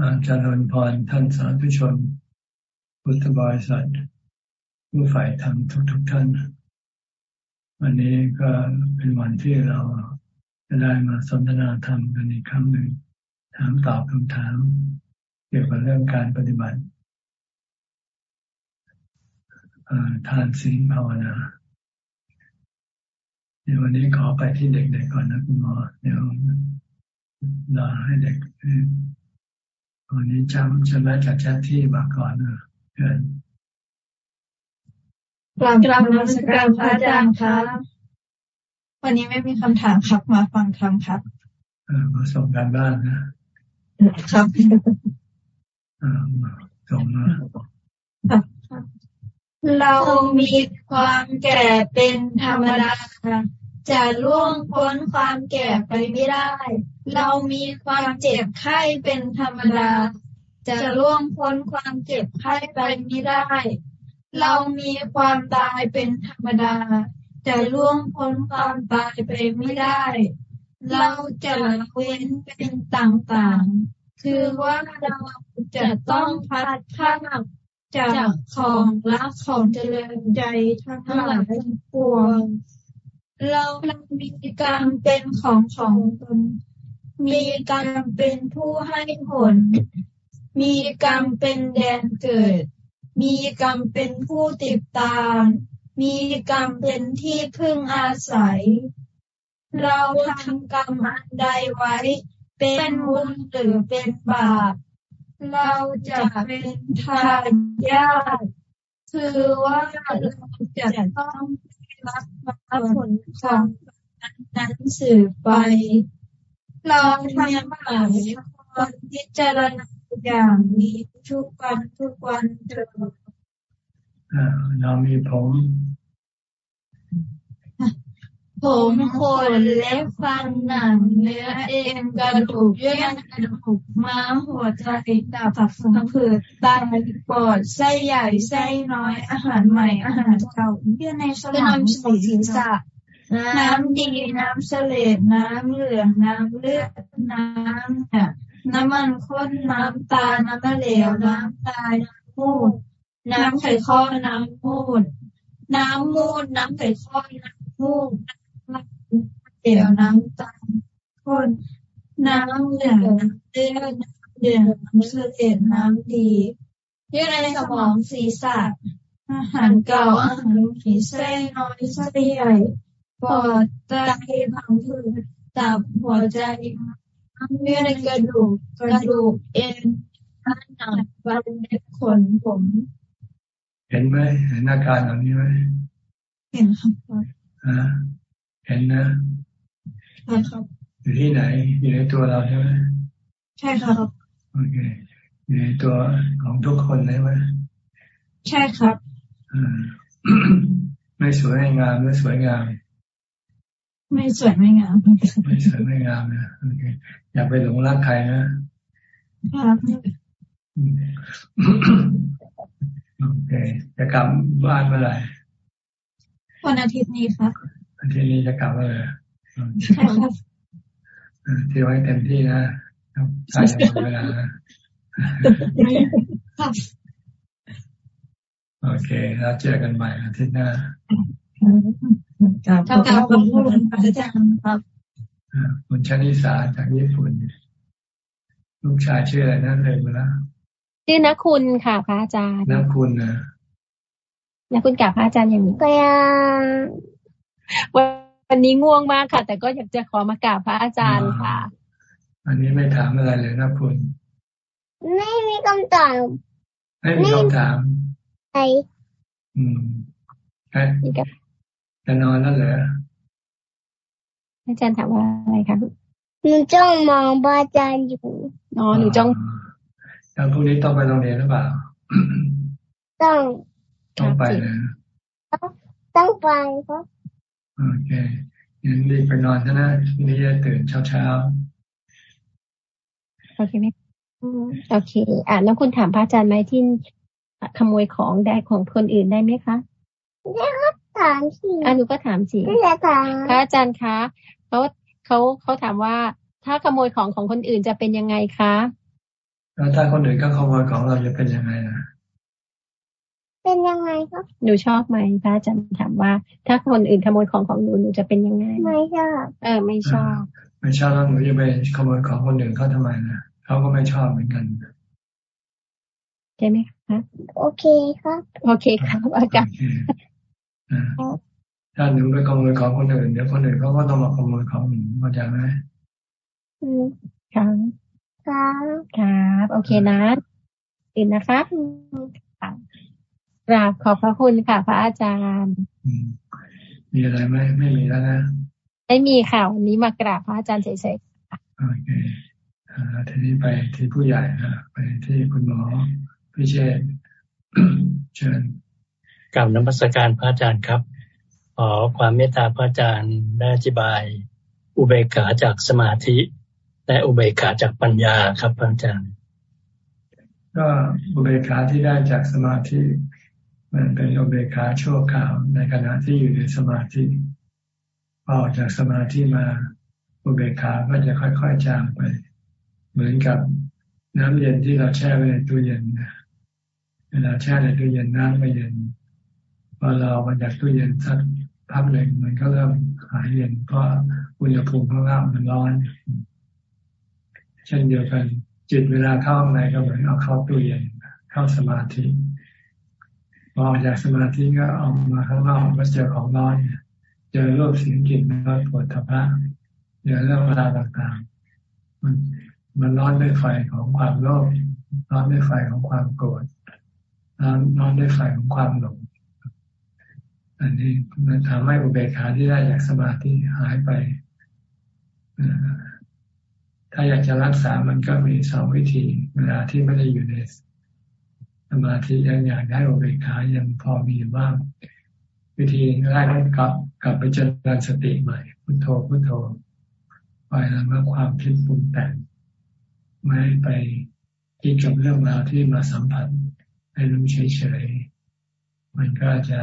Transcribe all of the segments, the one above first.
อาจารย์นพรท่านสาธุชน พุทธบริษัทผู้ฝ่ายธรรมทุกๆทท่าน วันนี้ก็เป็นวันที่เราจะได้มาสนทนาธรรมกันอีกครั้งหนึ่ง ถามตอบคำถาม เกี่ยวกับเรื่องการปฏิบัติทานศีลภาวนาเดี๋ยววันนี้ขอไปที่เด็กๆก่อนนะคุณหมอเดี๋ยวรอให้เด็ก วันนี้จำจำได้จากแชทที่มาก่อนนะเพื่อนกลับกลับนมัสการพระอาจารย์ครับ วันนี้ไม่มีคำถามครับมาฟังคำครับมาส่งการบ้านนะครับส่งมาเรามีความแก่เป็นธรรมดา จะล่วงพ้นความแก่ไปไม่ได้ เรามีความเจ็บไข้เป็นธรรมดา จะล่วงพ้นความเจ็บไข้ไปไม่ได้ เรามีความตายเป็นธรรมดา จะล่วงพ้นความตายไปไม่ได้ เราจะเว้นเป็นต่างๆ คือว่าเราจะต้องพัดพาจากของรักของเจริญใจทั้งหลายทั้งปวง เรามีกรรมเป็นของของตน มีกรรมเป็นผู้ให้ผล มีกรรมเป็นแดนเกิด มีกรรมเป็นผู้ติดตาม มีกรรมเป็นที่พึ่งอาศัย เราทำกรรมอันใดไว้ เป็นบุญหรือเป็นบาป เราจะเป็นทายาทคือว่าเราจะต้อง รับผลของนั้นสืบไป เราทำหลายคนพิจารณาอย่างนี้ทุกวันทุกวันเถิดเรามีผม ผมขนเล็บฟันหนังเนื้อเอ็นกระดูกเยื่อกระดูกม้ามหัวใจตับผังผืดไตปอดไส้ใหญ่ไส้น้อยอาหารใหม่อาหารเก่าเยื่อในสมองศีรษะน้ำดีน้ำเสลดน้ำเหลืองน้ำเลือดน้ำเนี่ยน้ำมันข้นน้ำตา น้ำเหลวน้ำตาน้ำมูด น้ำไข่ข้อน้ำมูด น้ำมูดน้ำไข่ข้อน้ำมูด เดี๋ยวน้ำตาลข้นน้ำเหลืองน้ำเลือดน้ำเหลืองน้ำเสลดน้ำดีเยื่อในสมองศีรษะอาหารเก่าอาหารผีเส้นน้อยไส้ใหญ่ปอดไตพังผืดตับหัวใจเนื้อในกระดูกกระดูกเอ็นหนังฟันเล็บขนผม เห็นไหมเห็นอาการเหล่านี้ไหมเห็นครับอ่าเห็นนะ ใช่ครับ อยู่ที่ไหน อยู่ในตัวเราใช่ไหมใช่ครับโอเคอยู่ในตัวของทุกคนเลยไหมใช่ครับอ่าไม่สวยไม่งามไม่สวยงาม ไม่สวยไม่งามไม่สวยไม่งามนะโอเคอย่าไปหลงรักใครนะครับโอเคจะกลับบ้านเมื่อไหร่วันอาทิตย์นี้ครับอาทิตย์นี้จะกลับเลยใช่ครั บที่ไว้เต็มที่นะใช่เวลาโอเค แล้วเจอกันใหม่อาทิตย์หน้าครับขอบคุณพระอาจารย์ครับคุณชนิสาจากญี่ปุ่น ลูกชายชื่ออะไรนั่นเลยมาแล้วชื่อนักคุณค่ะพระอาจารย์นักคุณนะนักคุณกับพระอาจารย์อย่างนี้ก็ยัง วันนี้ง่วงมากค่ะ แต่ก็อยากจะขามากราบพระอาจารย์ค่ะ อันนี้ไม่ถามอะไรเลยนะคุณ ไม่มีคำตอบไม่มีคำถามใช่อืมใช่จะนอนแล้วเหรออาจารย์ถามว่าอะไรคะหนูจ้องมองอาจารย์อยู่อ๋อหนูจ้องแล้วพรุ่งนี้ต้องไปโรงเรียนหรือเปล่า ต้องต้องไปนะต้องไปครับ โอเคงั้นรีบไปนอนซะนะนี่จะตื่นเช้าเช้าโอเคไหมโอเค อ่าแล้วคุณถามพระอาจารย์ไหมที่ขโมยของได้ของคนอื่นได้ไหมคะได้ครับถามสิอ่าหนูก็ถามสิไม่ถามพระอาจารย์คะเขาเขาเขาถามว่าถ้าขโมยของของคนอื่นจะเป็นยังไงคะแล้วถ้าคนอื่นก็ขโมยของเราจะเป็นยังไงนะ เป็นยังไงครับหนูชอบไหมพระอาจารย์ถามว่า ถ้าคนอื่นขโมยของของหนูหนูจะเป็นยังไง ไม่ชอบ เออ ไม่ชอบ ไม่ชอบแล้วหนูจะไปขโมยของคนอื่นเขาทำไมนะเขาก็ไม่ชอบเหมือนกันใช่ไหมคะโอเคครับ โอเคครับอาจารย์ถ้าหนูไปขโมยของคนอื่นเดี๋ยวคนอื่นเขาก็ต้องมาขโมยของหนูเข้าใจไหมอืมครับครับครับ โอเคนะอินนะครับ กราบขอบพระคุณค่ะ พระอาจารย์มีอะไรไหมไม่มีแล้วนะไม่มีค่ะ วันนี้มากราบพระอาจารย์เฉยๆโอเคทีนี้ไปที่ผู้ใหญ่นะไปที่คุณหมอพิเชษเชิญกล่าวนมัสการพระอาจารย์ครับขอความเมตตาพระอาจารย์ได้อธิบาย อุเบกขาจากสมาธิ และอุเบกขาจากปัญญาครับพระอาจารย์ ก็อุเบกขาที่ได้จากสมาธิ มันเป็นอุเบกขาชั่วคราวในขณะที่อยู่ในสมาธิพอออกจากสมาธิมาอุเบกขาก็จะค่อยๆจางไป เหมือนกับน้ำเย็นที่เราแช่ไว้ในตู้เย็นเวลาแช่ในตู้เย็นน้ำไม่เย็นพอเรามาจากตู้เย็นสักพักหนึ่งมันก็เริ่มหายเย็นเพราะอุณหภูมิข้างล่างมันร้อนเช่นเดียวกันจิตเวลาเข้าในก็เหมือนเอาเข้าตู้เย็นเข้าสมาธิ อออกจากสมาธิก็ออกมาข้างนอกก็เจอของร้อนเจอรูปเสียงกลิ่นรสปวดทัพพะเจอเรื่องเวลาต่างๆ มันมันร้อนด้วยไฟของความโลภร้อนด้วยไฟของความโกรธร้อนร้อนด้วยไฟของความหลง อันนี้มันทำให้อุเบกขาที่ได้จากสมาธิหายไปถ้าอยากจะรักษามันก็มีสองวิธี เวลาที่ไม่ได้อยู่ใน สมาธิยังอยากได้อุเบกขายังพอมีบ้าง วิธีแรกก็กลับกลับไปเจริญสติใหม่พุทโธพุทโธไปแล้วเมื่อความคิดปรุงแต่งไม่ไปคิดกับเรื่องราวที่มาสัมผัสให้รู้เฉยๆมันก็จะ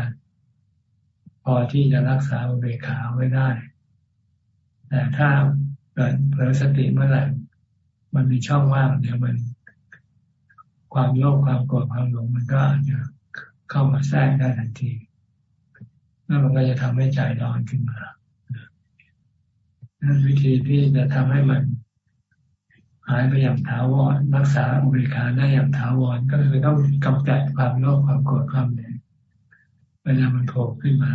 พอที่จะรักษาอุเบกขาไว้ได้ แต่ถ้าเกิดเผลอสติเมื่อไหร่ มันมีช่องว่างเดี๋ยวมัน ความโลภความโกรธความหลงมันก็จะเข้ามาแทรกได้ทันทีนั่นมันก็จะทำให้ใจร้อนขึ้นมานั่นวิธีที่จะทำให้มันหายไปอย่างถาวรรักษาอุเบกขาได้อย่างถาวรก็คือต้องกำจัดความโลภความโกรธความหลงเวลามันโผล่ขึ้นมา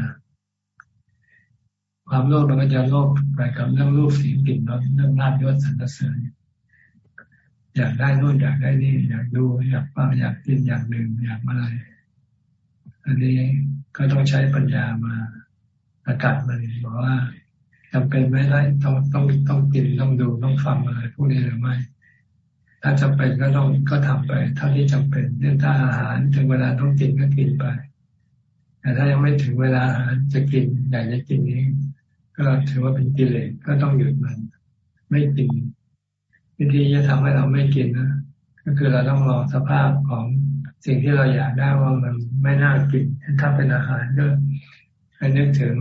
ความโลภมันก็จะโลภไปกับเรื่องรูปสีกลิ่นรสเรื่องลาบยศสรรเสริญ อยากได้นู่นอยากได้นี่ อยากดูอยากฟังอยากกินอยากดื่มอยากอะไร อันนี้ก็ต้องใช้ปัญญามาอากาศมันบอกว่าจำเป็นไหมได้ต้องต้องต้องกินต้องดูต้องฟังอะไรพวกนี้หรือไม่ถ้าจำเป็นก็ต้องก็ทำไปเท่าที่จำเป็นเนื่องถ้าอาหารถึงเวลาต้องกินก็กินไป แต่ถ้ายังไม่ถึงเวลาอาหารจะกินอยากจะกินนี้ ก็ถือว่าเป็นกิเลสก็ต้องหยุดมัน ไม่กิน วิธีจะทำให้เราไม่กินนะก็คือเราต้องรอสภาพของสิ่งที่เราอยากได้ว่ามันไม่น่ากินถ้าเป็นอาหารก็ให้นึกถึง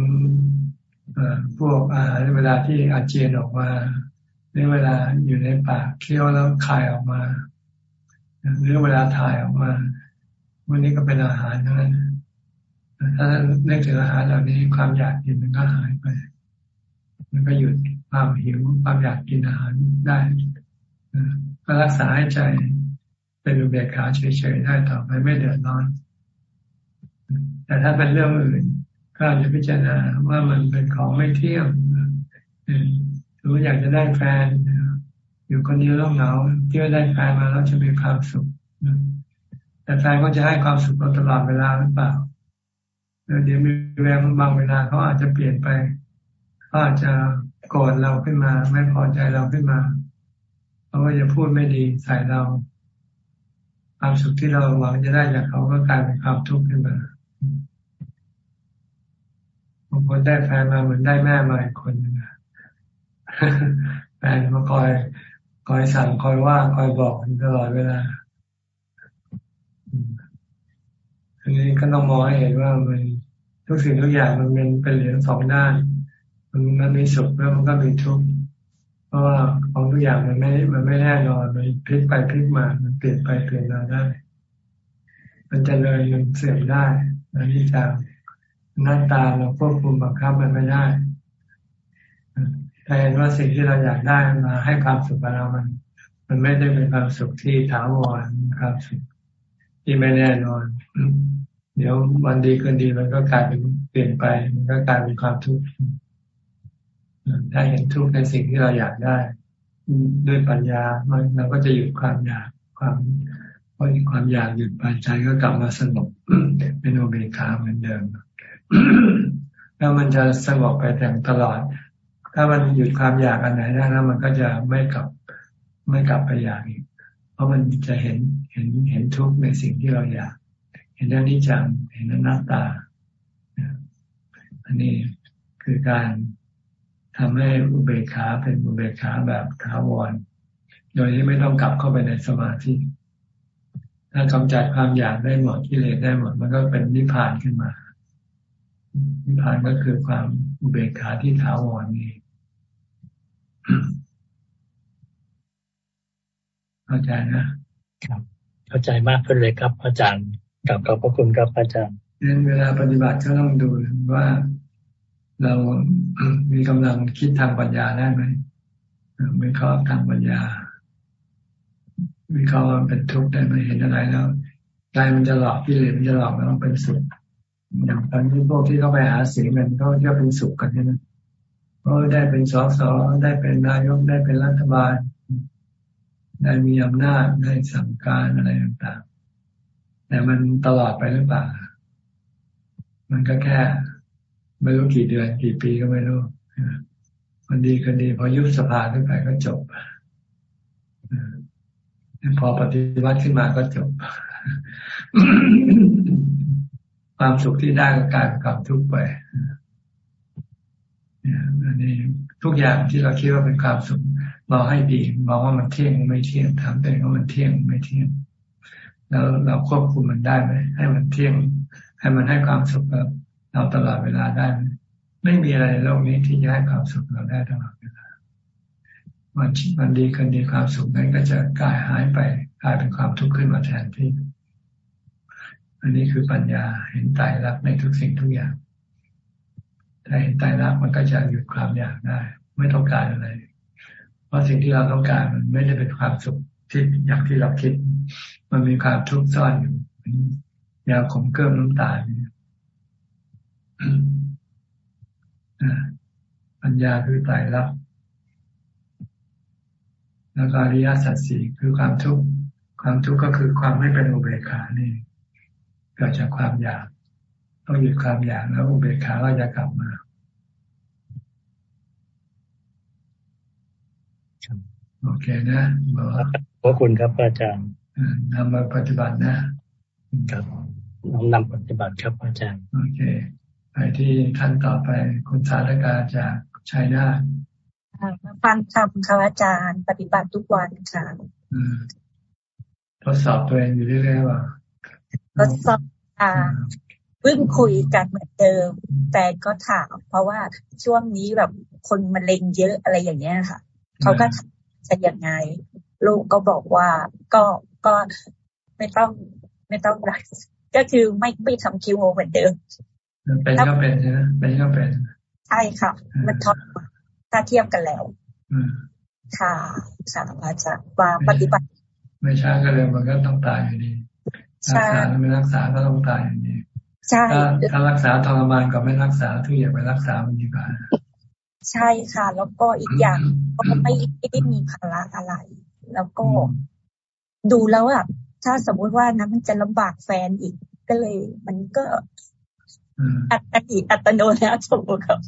พวกอาหารเวลาที่อาเจียนออกมาหรือเวลาอยู่ในปากเคี้ยวแล้วคายออกมาหรือเวลาถ่ายออกมาวันนี้ก็เป็นอาหารทั้งนั้นถ้าเนึกถึงอาหารเหล่านี้ความอยากกินมันก็หายไป มันก็หยุดความหิวความอยากกินอาหารได้ ก็รักษาให้ใจเป็นอุเบกขาเฉยๆได้ต่อไปไม่เดือดร้อน แต่ถ้าเป็นเรื่องอื่น ก็จะพิจารณาว่ามันเป็นของไม่เที่ยงหรืออยากจะได้แฟน อยู่คนเดียวแล้วเหงาเที่ยวได้แฟนมาแล้วจะมีความสุขแต่แฟนก็จะให้ความสุขเราตลอดเวลาหรือเปล่าเดี๋ยวมีแวงบางเวลาเขาอาจจะเปลี่ยนไปก็อาจจะโกรธเราขึ้นมา ไม่พอใจเราขึ้นมา เพราะว่าจะพูดไม่ดีใส่เรา ความสุขที่เราหวังจะได้จากเขาก็กลายเป็นความทุกข์ขึ้นมาบางคนได้แฟนมาเหมือนได้แม่มาอีกคนนึงแฟนมาคอยคอยสั่งคอยว่าคอยบอกตลอดเวลาอันนี้ก็ต้องมองให้เห็นว่ามันทุกสิ่งทุกอย่างมันเป็นเป็นเหรียญสองด้าน มันมันมีสุขแล้วมันก็มีทุกข์ เพราะว่าของทุกอย่างมันไม่มันไม่แน่นอนมันพลิกไปพลิกมา มันเปลี่ยนไปเปลี่ยนมาได้ มันจะเลยมันเสื่อมได้อันนี้จะหน้าตาเราควบคุมบังคับมันไม่ได้ถ้าเห็นว่าสิ่งที่เราอยากได้มาให้ความสุขกับเรามัน มันไม่ได้เป็นความสุขที่ถาวรครับสุขที่ไม่แน่นอน เดี๋ยววันดีคืนดีมันก็กลายเป็นเปลี่ยนไป มันก็กลายเป็นความทุกข์ ถ้าเห็นทุกข์ในสิ่งที่เราอยากได้ ด้วยปัญญามันเราก็จะหยุดความอยากความพอความอยากหยุดไปใจก็กลับมาสงบเป็นโอเบคาเหมือนเดิมแล้วมันจะสงบไปแต่ตลอด ถ้ามันหยุดความอยากอันไหนได้แล้วมันก็จะไม่กลับไม่กลับไปอยากอีก เพราะมันจะเห็นเห็นเห็นทุกข์ในสิ่งที่เราอยาก เห็นอนิจจังเห็นอนัตตา อันนี้คือการ ทำให้อุเบกขาเป็นอุเบกขาแบบถาวร โดยที่ไม่ต้องกลับเข้าไปในสมาธิ ถ้ากำจัดความอยากได้หมดกิเลสได้หมด มันก็เป็นนิพพานขึ้นมา นิพพานก็คือความอุเบกขาที่ถาวรนี่เข้าใจนะครับ เข้าใจมากขึ้นเลยครับ อาจารย์กับขอบพระคุณครับอาจารย์เวลาปฏิบัติก็ต้องดูว่า เรามีกำลังคิดทางปัญญาได้ไหมวิเคราะห์ทางปัญญาวิเคราะห์เป็นทุกข์ได้ไหมเห็นอะไรแล้วใจมันจะหลอกกิเลสมันจะหลอกแล้วเป็นสุขอย่างตอนนี้พวกที่เข้าไปหาเสียงมันก็จะเป็นสุขกันใช่ไหมเพราะได้เป็นสสได้เป็นนายกได้เป็นรัฐบาล ได้มีอำนาจได้สั่งการอะไรต่างๆแต่มันตลอดไปหรือเปล่า มันก็แค่ ไม่รู้กี่เดือนกี่ปีก็ไม่รู้มันดีก็ดีพอยุบสภาขึ้นไปก็จบพอปฏิวัติขึ้นมาก็จบ ความสุขที่ได้ก็กลายเป็นความทุกข์ไปอันนี้ทุกอย่างที่เราคิดว่าเป็นความสุขมองให้ดีมองว่ามันเที่ยงไม่เที่ยงถามตัวเองว่ามันเที่ยงไม่เที่ยง แล้วเราควบคุมมันได้ไหมให้มันเที่ยง ให้มันให้ความสุขกับ เราตลอดเวลาได้ ไม่มีอะไรในโลกนี้ที่จะให้ความสุขเราได้ตลอดเวลามันมันดีกันดีความสุขนั้นก็จะกลายหายไปกลายเป็นความทุกข์ขึ้นมาแทนที่อันนี้คือปัญญาเห็นตายรักในทุกสิ่งทุกอย่างถ้าเห็นตายรักมันก็จะหยุดความอยากได้ ไม่ต้องการอะไร เพราะสิ่งที่เราต้องการมันไม่ได้เป็นความสุขที่อย่างที่เราคิด มันมีความทุกข์ซ่อนอยู่ยาขมเกิมน้ำตาเนี่ย ปัญญาคือไตรลักษณ์แล้วก็อริยสัจสี่คือความทุกข์ความทุกข์ก็คือความไม่เป็นอุเบกขานี่เกิดจากความอยาก ต้องหยุดความอยากแล้วอุเบกขาก็จะกลับมาโอเคนะบอกขอบคุณครับอาจารย์นำมาปฏิบัตินะครับน้องนำปฏิบัติครับอาจารย์โอเค ไปที่ท่านต่อไปคุณสาธกาจากชัยนาทฟังคำค่ะอาจารย์ ปฏิบัติทุกวันค่ะทดสอบตัวเองอยู่เรื่อยๆว่าทดสอบค่ะเพิ่งคุยกันเหมือนเดิม แต่ก็ถาม เพราะว่าช่วงนี้แบบคนมะเร็งเยอะอะไรอย่างเงี้ยค่ะ เขาก็จะยังไง ลูกก็บอกว่าก็ก็ไม่ต้องไม่ต้องรักก็คือไม่ไม่ทำคิวโอเหมือนเดิม เป็นก็เป็นใช่ไหมเป็นก็เป็น ใช่ค่ะ มันทอดถ้าเทียบกันแล้วค่ะค่ะอาจารย์ว่าปฏิบัติ ไม่ช้าก็เร็วมันก็ต้องตายอยู่ดีรักษาไม่รักษาก็ต้องตายอยู่ดีใช่ถ้ารักษาทรมานก็ไม่รักษาทุกอย่างไปรักษามันดีกว่าใช่ค่ะ แล้วก็อีกอย่างก็ไม่ได้มีภาระอะไร แล้วก็ดูแล้วอะถ้าสมมุติว่านั้นมันจะลำบากแฟนอีก ก็เลย มันก็ อัตติอัตโนนาโถครับ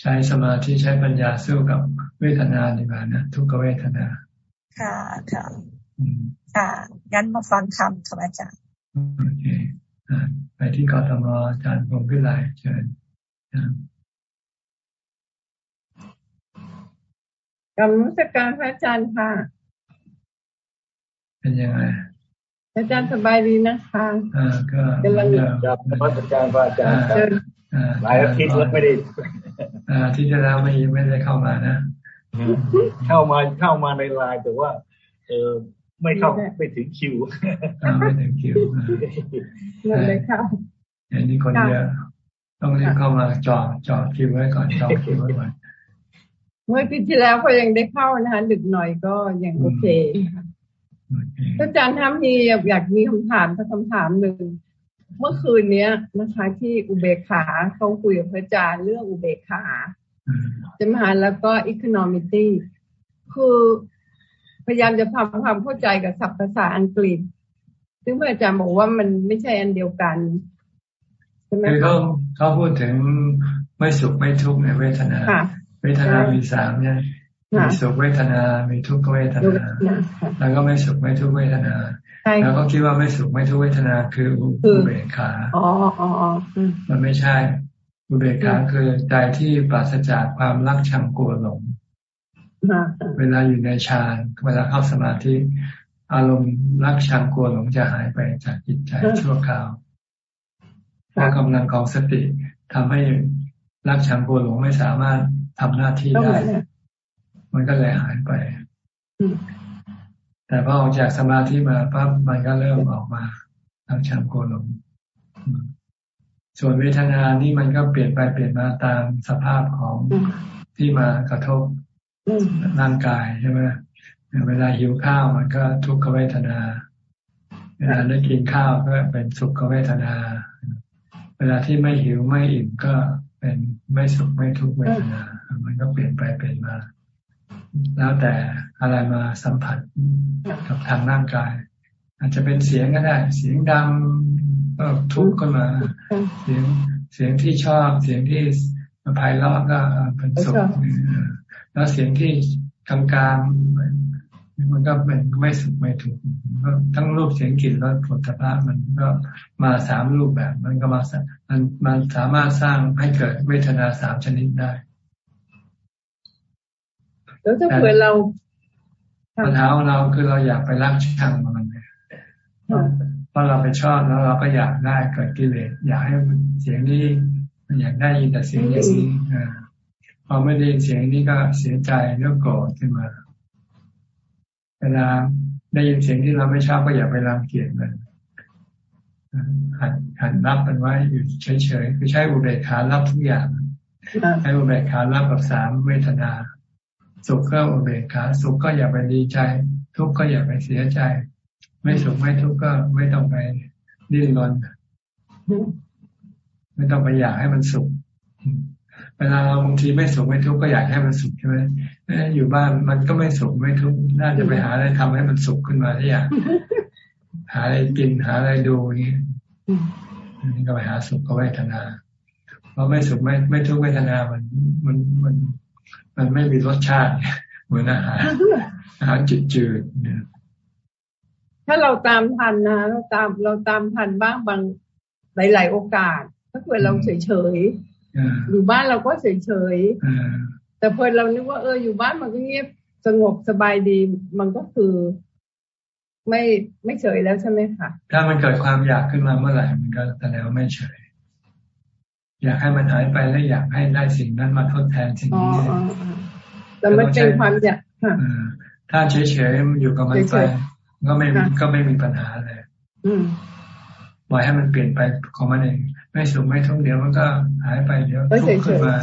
ใช้สมาธิใช้ปัญญาสู้กับเวทนาดีกว่านะทุกเวทนา ค่ะค่ะค่ะงั้นมาฟังคำครับอาจารย์โอเคไปที่กรทมอาจารย์พงพิไลเชิญกรรมสการพระอาจารย์ค่ะ เป็นยังไง อาจารย์สบายดีนะคะอ่าก็กำลังจับนมัสการพระอาจารย์หลายอาทิตย์แล้วไม่ได้อ่าที่จะแล้วไม่ไม่ได้เข้ามานะ เข้ามาเข้ามาในไลน์แต่ว่า เออไม่เข้าไม่ถึงคิวไม่ถึงคิวเลยเข้าอันนี้คนเยอะต้องรีบเข้ามาจอดจอดคิวไว้ก่อนจอดคิวไว้ก่อนเมื่อปีที่แล้วก็ยังได้เข้านะคะดึกหน่อยก็ยังโอเค อาจารย์ทำมีอยากมีคำถามสักคำถามหนึ่งเมื่อคืนเนี้ยนะคะ ที่อุเบกขาเขาคุยกับพระอาจารย์เรื่องอุเบกขาจะมาแล้วก็อีคโนมิตี้คือพยายามจะทำความเข้าใจกับศัพท์ภาษาอังกฤษ ซึ่งพระอาจารย์บอกว่ามันไม่ใช่อันเดียวกันใช่ไหมคือเขาเขาพูดถึงไม่สุขไม่ทุกข์ในเวทนา เวทนามีสามเนี่ย มีสุขเวทนา มีทุกขเวทนา แล้วก็ไม่สุขไม่ทุกเวทนา แล้วก็คิดว่าไม่สุขไม่ทุกเวทนาคืออุเบกขาอ๋ออ๋อมันไม่ใช่ อุเบกขาคือใจที่ปราศจากความรักชังกลัวหลง เวลาอยู่ในฌาน เวลาเข้าสมาธิ อารมณ์รักชังกลัวหลงจะหายไปจากจิตใจชั่วคราวเพราะกำลังของสติทำให้รักชังกลัวหลงไม่สามารถทำหน้าที่ได้ มันก็เลยหายไป แต่พอออกจากสมาธิมาปั๊บมันก็เริ่มออกมาทางชังโกลงส่วนเวทนานี่มันก็เปลี่ยนไปเปลี่ยนมาตามสภาพของที่มากระทบร่างกายใช่ไหมเวลาหิวข้าวมันก็ทุกขเวทนา เวลาได้กินข้าวก็เป็นสุขเวทนา เวลาที่ไม่หิวไม่อิ่มก็เป็นไม่สุขไม่ทุกเวทนา มันก็เปลี่ยนไปเปลี่ยนมา แล้วแต่อะไรมาสัมผัสกับทางร่างกาย อาจจะเป็นเสียงก็ได้ เสียงดังก็ทุกข์ขึ้นมา เสียงเสียงที่ชอบเสียงที่มาไพเราะก็เป็นสุขแล้วเสียงที่กลางๆมันก็เป็นไม่สุขไม่ถูกทั้งรูปเสียงกลิ่นรสผลตภะมันก็มาสามรูปแบบ มันก็มามันมันสามารถสร้างให้เกิดเวทนาสามชนิดได้ แล้วถ้าเผื่อเราปัญหาของเราคือเราอยากไปรักชังมันเพราะเราไปชอบแล้วเราก็อยากได้เกิดกิเลสอยากให้เสียงนี้มันอยากได้ยินแต่เสียงอย่างนี้พอไม่ได้ยินเสียงนี้ก็เสียใจเรื่องโกรธขึ้นมาเวลาได้ยินเสียงที่เราไม่ชอบก็อย่าไปรังเกียจมันหันหันรับมันไว้อยู่เฉยๆคือใช้อุเบกขารับทุกอย่างใช้อุเบกขารับกับสามเวทนา สุขก็อุเบกขาสุขก็อย่าไปดีใจ ทุกข์ก็อย่าไปเสียใจ ไม่สุขไม่ทุกข์ก็ไม่ต้องไปดิ้นรนไม่ต้องไปอยากให้มันสุขเวลาเราบางทีไม่สุขไม่ทุกข์ก็อยากให้มันสุขใช่ไหมอยู่บ้านมันก็ไม่สุขไม่ทุกข์น่าจะไปหาอะไรทำให้มันสุขขึ้นมาได้อยางหาอะไรกินหาอะไรดูนี่นี่ก็ไปหาสุขก็เวทนาเพราะไม่สุขไม่ไม่ทุกเวทนามันมันมัน มันไม่มีรสชาติเหมือนอาหารอาหารจืดจืดเนี่ยถ้าเราตามทันนะเราตามเราตามทันบ้างบางหลาย ๆ โอกาส ถ้าเกิดเราเฉยเฉยอยู่บ้านเราก็เฉยเฉยแต่พอเรานึกว่าเอออยู่บ้านมันก็เงียบสงบสบายดีมันก็คือไม่ไม่เฉยแล้วใช่ไหมคะถ้ามันเกิดความอยากขึ้นมาเมื่อไหร่มันก็แสดงว่าไม่เฉย อยากให้มันหายไปแล้วอยากให้ได้สิ่งนั้นมาทดแทนสิ่งนี้แต่มันเป็นความอยากถ้าเฉยเฉยอยู่กับมันไปก็ไม่ก็ไม่มีปัญหาเลยปล่อยให้มันเปลี่ยนไปของมันเอง ไม่สุขไม่ทุกข์เดี๋ยวมันก็หายไปเดี๋ยวทุกข์ขึ้นมา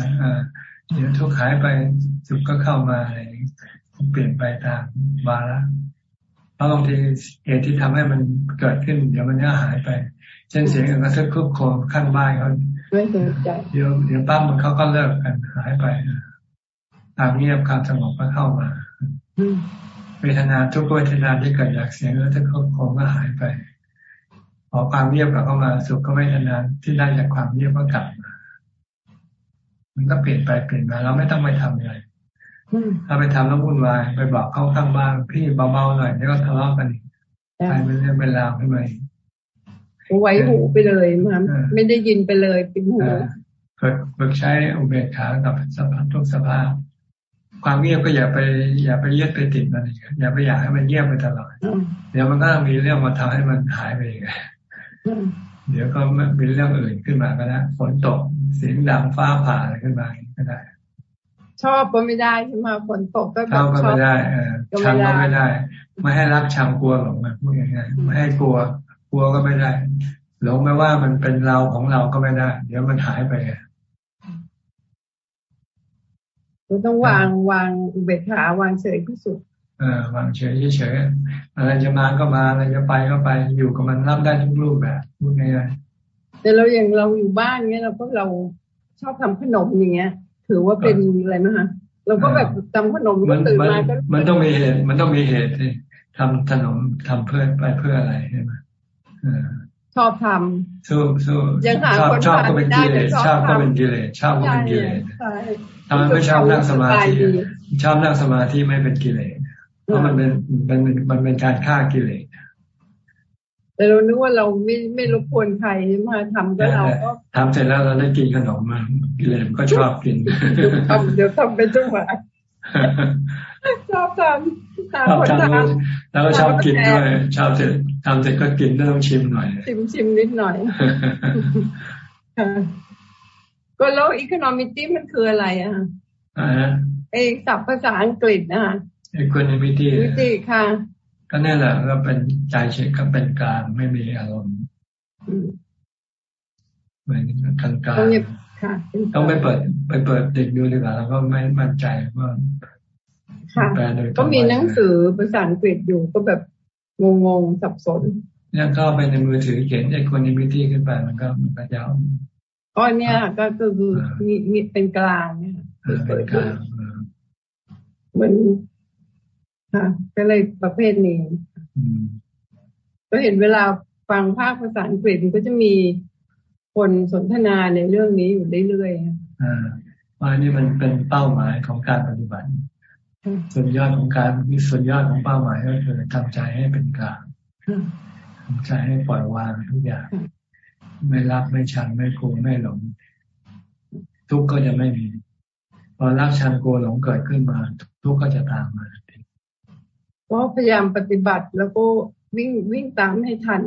เดี๋ยวทุกข์หายไปสุขก็เข้ามาอะไรเปลี่ยนไปตามวาระเพราะบางทีเหตุที่ทำให้มันเกิดขึ้น เดี๋ยวมันก็หายไป เช่นเสียงกระทึกคุกโคมข้างบ้านเขา เดี๋ยวเดี๋ยวปั้มมันเขาก็เลิกกันหายไปตามเงียบความสงบก็เข้ามาเวทนาทุกเวทนาที่เกิดจากเสียงแล้วทุกคุกโคมก็หายไปพอความเงียบกลับเข้ามาสุขก็ไม่นานที่ได้จากความเงียบก็กลับมามันก็เปลี่ยนไปเปลี่ยนมาเราไม่ต้องไปทำอะไรถ้าไปทำแล้ววุ่นวายไปบอกเขาข้างบ้านพี่เบาๆหน่อยแล้วก็ทะเลาะกันอีกไปเป็นเรื่องเป็นราวขึ้นมา ไว้หูไปเลยมันไม่ได้ยินไปเลยเป็นหูฝึกใช้อุเบกขากับสภาพทุกสภาพ ความเงียบก็อย่าไป อย่าไปยึดไปติดมันอย่าไปอยากให้มันเงียบไปตลอดเดี๋ยวมันก็มีเรื่องมาทำให้มันหายไปอีกเดี๋ยวก็มีเรื่องอื่นขึ้นมาก็ได้ฝนตกเสียงดังฟ้าผ่าอะไรขึ้นมาก็ได้ ชอบก็ไม่ได้ใช่ไหมฝนตกก็ชอบก็ไม่ได้เออชังก็ไม่ได้ ไม่ให้รักชังกลัวหลงมาพูดง่ายๆไม่ให้กลัว กลัวก็ไม่ได้หลงไม่ว่ามันเป็นเราของเราก็ไม่ได้ เดี๋ยวมันหายไปเราต้องวางวางอุเบกขาวางเฉยที่สุดเออวางเฉยเฉยอะไรจะมาก็มาอะไรจะไปก็ไปอยู่กับมันรับได้ทุกรูปแบบพูดง่ายๆแต่เราอย่างเราอยู่บ้านเงี้ยเราก็เราชอบทำขนมอย่างเงี้ย ถือว่าเป็นอะไรไหมคะเราก็แบบทำขนมก็ตื่นมาก็มันต้องมีเหตุ มันต้องมีเหตุที่ทำขนมทำเพื่อไปเพื่ออะไรใช่ไหม ชอบทำสู้สู้ยังหาคนชอบก็เป็นกิเลสชอบก็เป็นกิเลสชอบก็เป็นกิเลสทำไมไม่ชอบนั่งสมาธิชอบนั่งสมาธิไม่เป็นกิเลสเพราะมันเป็นมันเป็นมันเป็นการฆ่ากิเลสแต่เรานึกว่าเราไม่ไม่รบกวนใครมาทำก็เราก็ทำเสร็จแล้วเราได้กินขนมมากิเลสก็ชอบกินทำเดี๋ยวทำเป็นจังหวะ ชอบทำชอบทำแล้วก็ชอบกินด้วยชอบเสร็จทำเสร็จก็กินต้องชิมหน่อย ชิมชิมนิดหน่อยก็แล้ว equanimity มันคืออะไรอะเองศัพท์ภาษาอังกฤษนะคะ equanimity มิตี้ค่ะ ก็นี่แหละก็เป็นใจเฉยก็เป็นกลางไม่มีอารมณ์เหมือนกลางกลางต้องไปเปิด ไปเปิดเด็กดูดีกว่าแล้วก็ไม่มั่นใจว่า แปลโดยก็มีหนังสือภาษาอังกฤษอยู่ก็แบบงงๆสับสนเนี่ยเข้าไปในมือถือเขียนไอ้คนนิมิตี้ขึ้นไปมันก็มันก็ยาวอ๋อเนี่ยก็คือมีมีเป็นกลางเนี่ยเป็นกลางเหมือนค่ะก็เลยประเภทนี้ก็เห็นเวลาฟังภาคภาษาอังกฤษมันก็จะมีคนสนทนาในเรื่องนี้อยู่เรื่อยๆอ่าว่านี่มันเป็นเป้าหมายของการปฏิบัติ ส่วนยอดของการส่วนยอดของเป้าหมายก็คือทำใจให้เป็นกลางทำใจให้ปล่อยวางทุกอย่าง ไม่รักไม่ชังไม่กลัวไม่หลง ทุกก็จะไม่มีพอรักชังกลัวหลงเกิดขึ้นมา ทุกก็จะตามมาก็พยายามปฏิบัติแล้วก็วิ่งวิ่งตามให้ทัน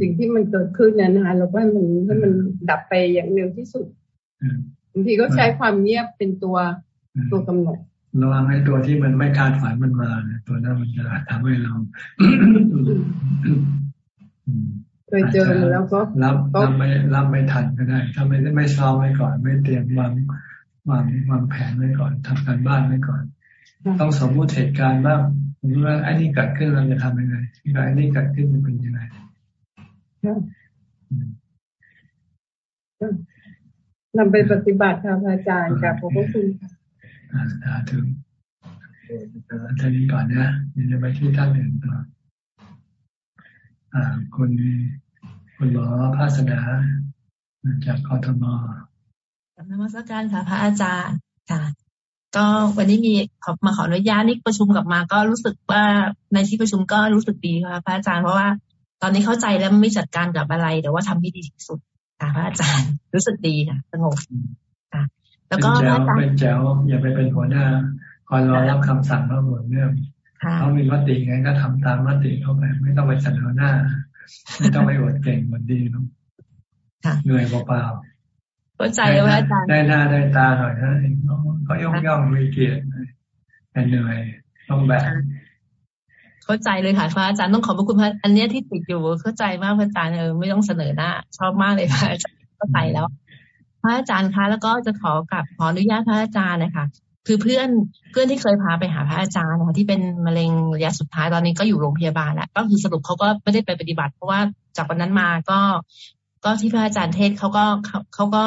สิ่งที่มันเกิดขึ้นนะนะแล้วก็ให้มันให้มันดับไปอย่างเร็วที่สุดบางทีก็ใช้ความเงียบเป็นตัวตัวกำหนด ระวังให้ตัวที่มันไม่คาดฝันมันมาตัวนั้นมันจะทำให้เราเคยเจอแล้วก็รับรับไม่รับไม่ทันก็ได้ ถ้าไม่ไม่ซ้อมไว้ก่อน ไม่เตรียมวางวางวางแผนไว้ก่อนทำการบ้านไว้ก่อน ต้องสมมุติเหตุการณ์บ้างว่าไอ้นี่เกิดขึ้นเราจะทำยังไงไอ้นี่เกิดขึ้นมันเป็นยังไงนำไปปฏิบัติค่ะอาจารย์กับขอบคุณค่ะอ่า สาธุท่านนี้ก่อนนะยังจะไปที่ท่านอื่นต่ออ่าคุณคุณหมอภาสนาจากกทมนมัสการค่ะพระอาจารย์ค่ะก็วันนี้มีขอมาขออนุญาตนี่ประชุมกลับมา ก็รู้สึกว่าในที่ประชุมก็รู้สึกดีค่ะพระอาจารย์เพราะว่าตอนนี้เข้าใจแล้วไม่จัดการกับอะไร แต่ว่าทำให้ดีที่สุดค่ะพระอาจารย์รู้สึกดีค่ะสงบ แล้วก็เป็นแจ๋วอย่าไปเป็นหัวหน้าคอยรอรับคำสั่งมาหมดเรื่องเขามีมติไงก็ทำตามมติเข้าไป ไม่ต้องไปเสนอหน้า ไม่ต้องไปอดเก่งเหมือนดีเนาะเหนื่อยเปล่าเข้าใจว่าอาจารย์ได้หน้าได้ตาหน่อยนะเขาย่องย่องมีเกียรติแต่เหนื่อยต้องแบบเข้าใจเลยค่ะพระอาจารย์ต้องขอบพระคุณพระอันนี้ที่ติดอยู่เข้าใจมากพระอาจารย์เออไม่ต้องเสนอหน้า ชอบมากเลยพระอาจารย์เข้าใจแล้ว พระอาจารย์คะ แล้วก็จะขอกับขออนุญาตพระอาจารย์นะคะคือเพื่อนเพื่อนที่เคยพาไปหาพระอาจารย์นะคะที่เป็นมะเร็งระยะสุดท้ายตอนนี้ก็อยู่โรงพยาบาลแล้วก็คือสรุปเขาก็ไม่ได้ไปปฏิบัติ เพราะว่าจากวันนั้นมาก็ ก็ที่พระอาจารย์เทศเขาก็เขาก็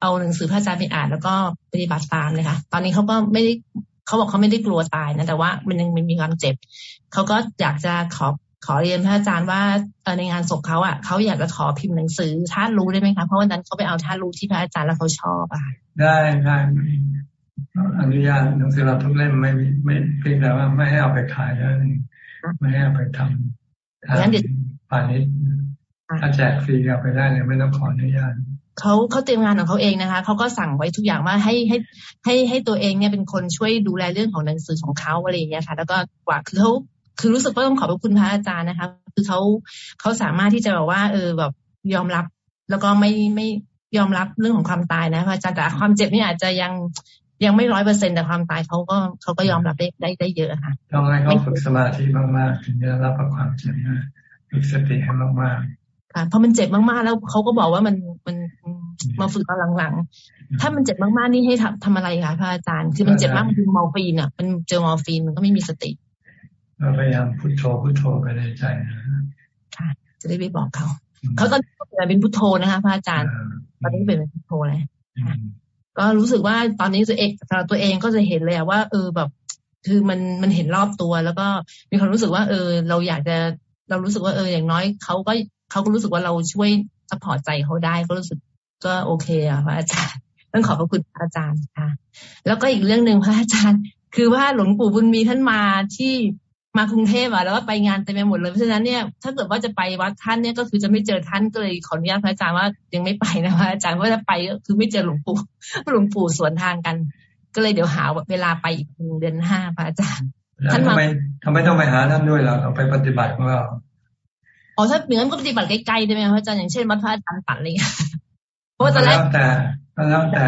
เอาหนังสือพระอาจารย์ไปอ่าน แล้วก็ปฏิบัติตามเลยค่ะ ตอนนี้เขาก็ไม่ได้เขาบอกเขาไม่ได้กลัวตายนะแต่ว่ามันยังมีความเจ็บเขาก็อยากจะขอ ขอเรียนพระอาจารย์ว่าในงานศพเขาอะเขาอยากจะขอพิมพ์หนังสือท่านรู้ได้ไหมคะเพราะวันนั้นเขาไปเอาท่านรู้ที่พระอาจารย์แล้วเขาชอบอะ ได้ได้อนุญาตหนังสือเราทุกเล่มไม่ไม่เพียงแต่ว่าไม่ให้เอาไปขายแล้วไม่ให้เอาไปทำทางพาณิชย์ถ้าแจกฟรีเอาไปได้เลยไม่ต้องขออนุญาตเขาเขาเตรียมงานของเขาเองนะคะเขาก็สั่งไว้ทุกอย่างว่าให้ให้ให้ให้ตัวเองเนี่ยเป็นคนช่วยดูแลเรื่องของหนังสือของเขาอะไรอย่างเงี้ยค่ะ แล้วก็กว่าคือเขา คือรู้สึกว่าต้องขอบคุณพระอาจารย์นะคะ คือเขาเขาสามารถที่จะแบบว่า เออแบบยอมรับ แล้วก็ไม่ไม่ยอมรับเรื่องของความตายนะพระอาจารย์แต่ความเจ็บนี่อาจจะยังยังไม่ร้อยเปอร์เซ็นแต่ความตายเขาก็เขาก็ยอมรับได้ได้ได้เยอะค่ะต้องให้เขาฝึกสมาธิมากๆถึงจะรับความเจ็บฝึกสติให้มากๆค่ะพอมันเจ็บมากๆ แล้วเขาก็บอกว่ามันมันมาฝึกตอนหลังๆ ถ้ามันเจ็บมากๆนี่ให้ทำทำอะไรคะพระอาจารย์ คือมันเจ็บมากมันคือมอร์ฟีนอะมันเจอมอร์ฟีนมันก็ไม่มีสติ เราพยายามพุทโธพุทโธไปในใจค่ะ จะได้ไปบอกเขา เขาตอนนี้เป็นพุทโธนะคะพระอาจารย์ ตอนนี้เป็นพุทโธเลยก็รู้สึกว่าตอนนี้ตัวเองตัวเองก็จะเห็นเลยว่า เออแบบ คือมันมันเห็นรอบตัว แล้วก็มีความรู้สึกว่า เออ เราอยากจะเรารู้สึกว่าเอออย่างน้อยเขาก็เขาก็รู้สึกว่าเราช่วยสปอร์ตใจเขาได้ก็รู้สึกก็โอเคอะพระอาจารย์ต้องขอบพระคุณพระอาจารย์ค่ะ แล้วก็อีกเรื่องหนึ่งพระอาจารย์ คือว่าหลวงปู่บุญมีท่านมาที่ มากรุงเทพอะแล้วก็ไปงานเต็มไปหมดเลยเพราะฉะนั้นเนี่ยถ้าเกิดว่าจะไปวัดท่านเนี่ยก็คือจะไม่เจอท่านก็เลยขออนุญาตพระอาจารย์ว่ายังไม่ไปนะพระอาจารย์ว่าจะไปก็คือไม่เจอหลวงปู่หลวงปู่สวนทางกัน ก็เลยเดี๋ยวหาเวลาไปอีกเดือนห้าพระอาจารย์ท่านทำไมทำไมต้องไปหาท่านด้วยเราเราไปปฏิบัติของเราอ๋อถ้าเหมือนก็ปฏิบัติใกล้ๆได้ไหมพระอาจารย์อย่างเช่นวัดพระอาจารย์ปัดอะไรเงี้ยเพราะตอนแรกแต่แล้วแต่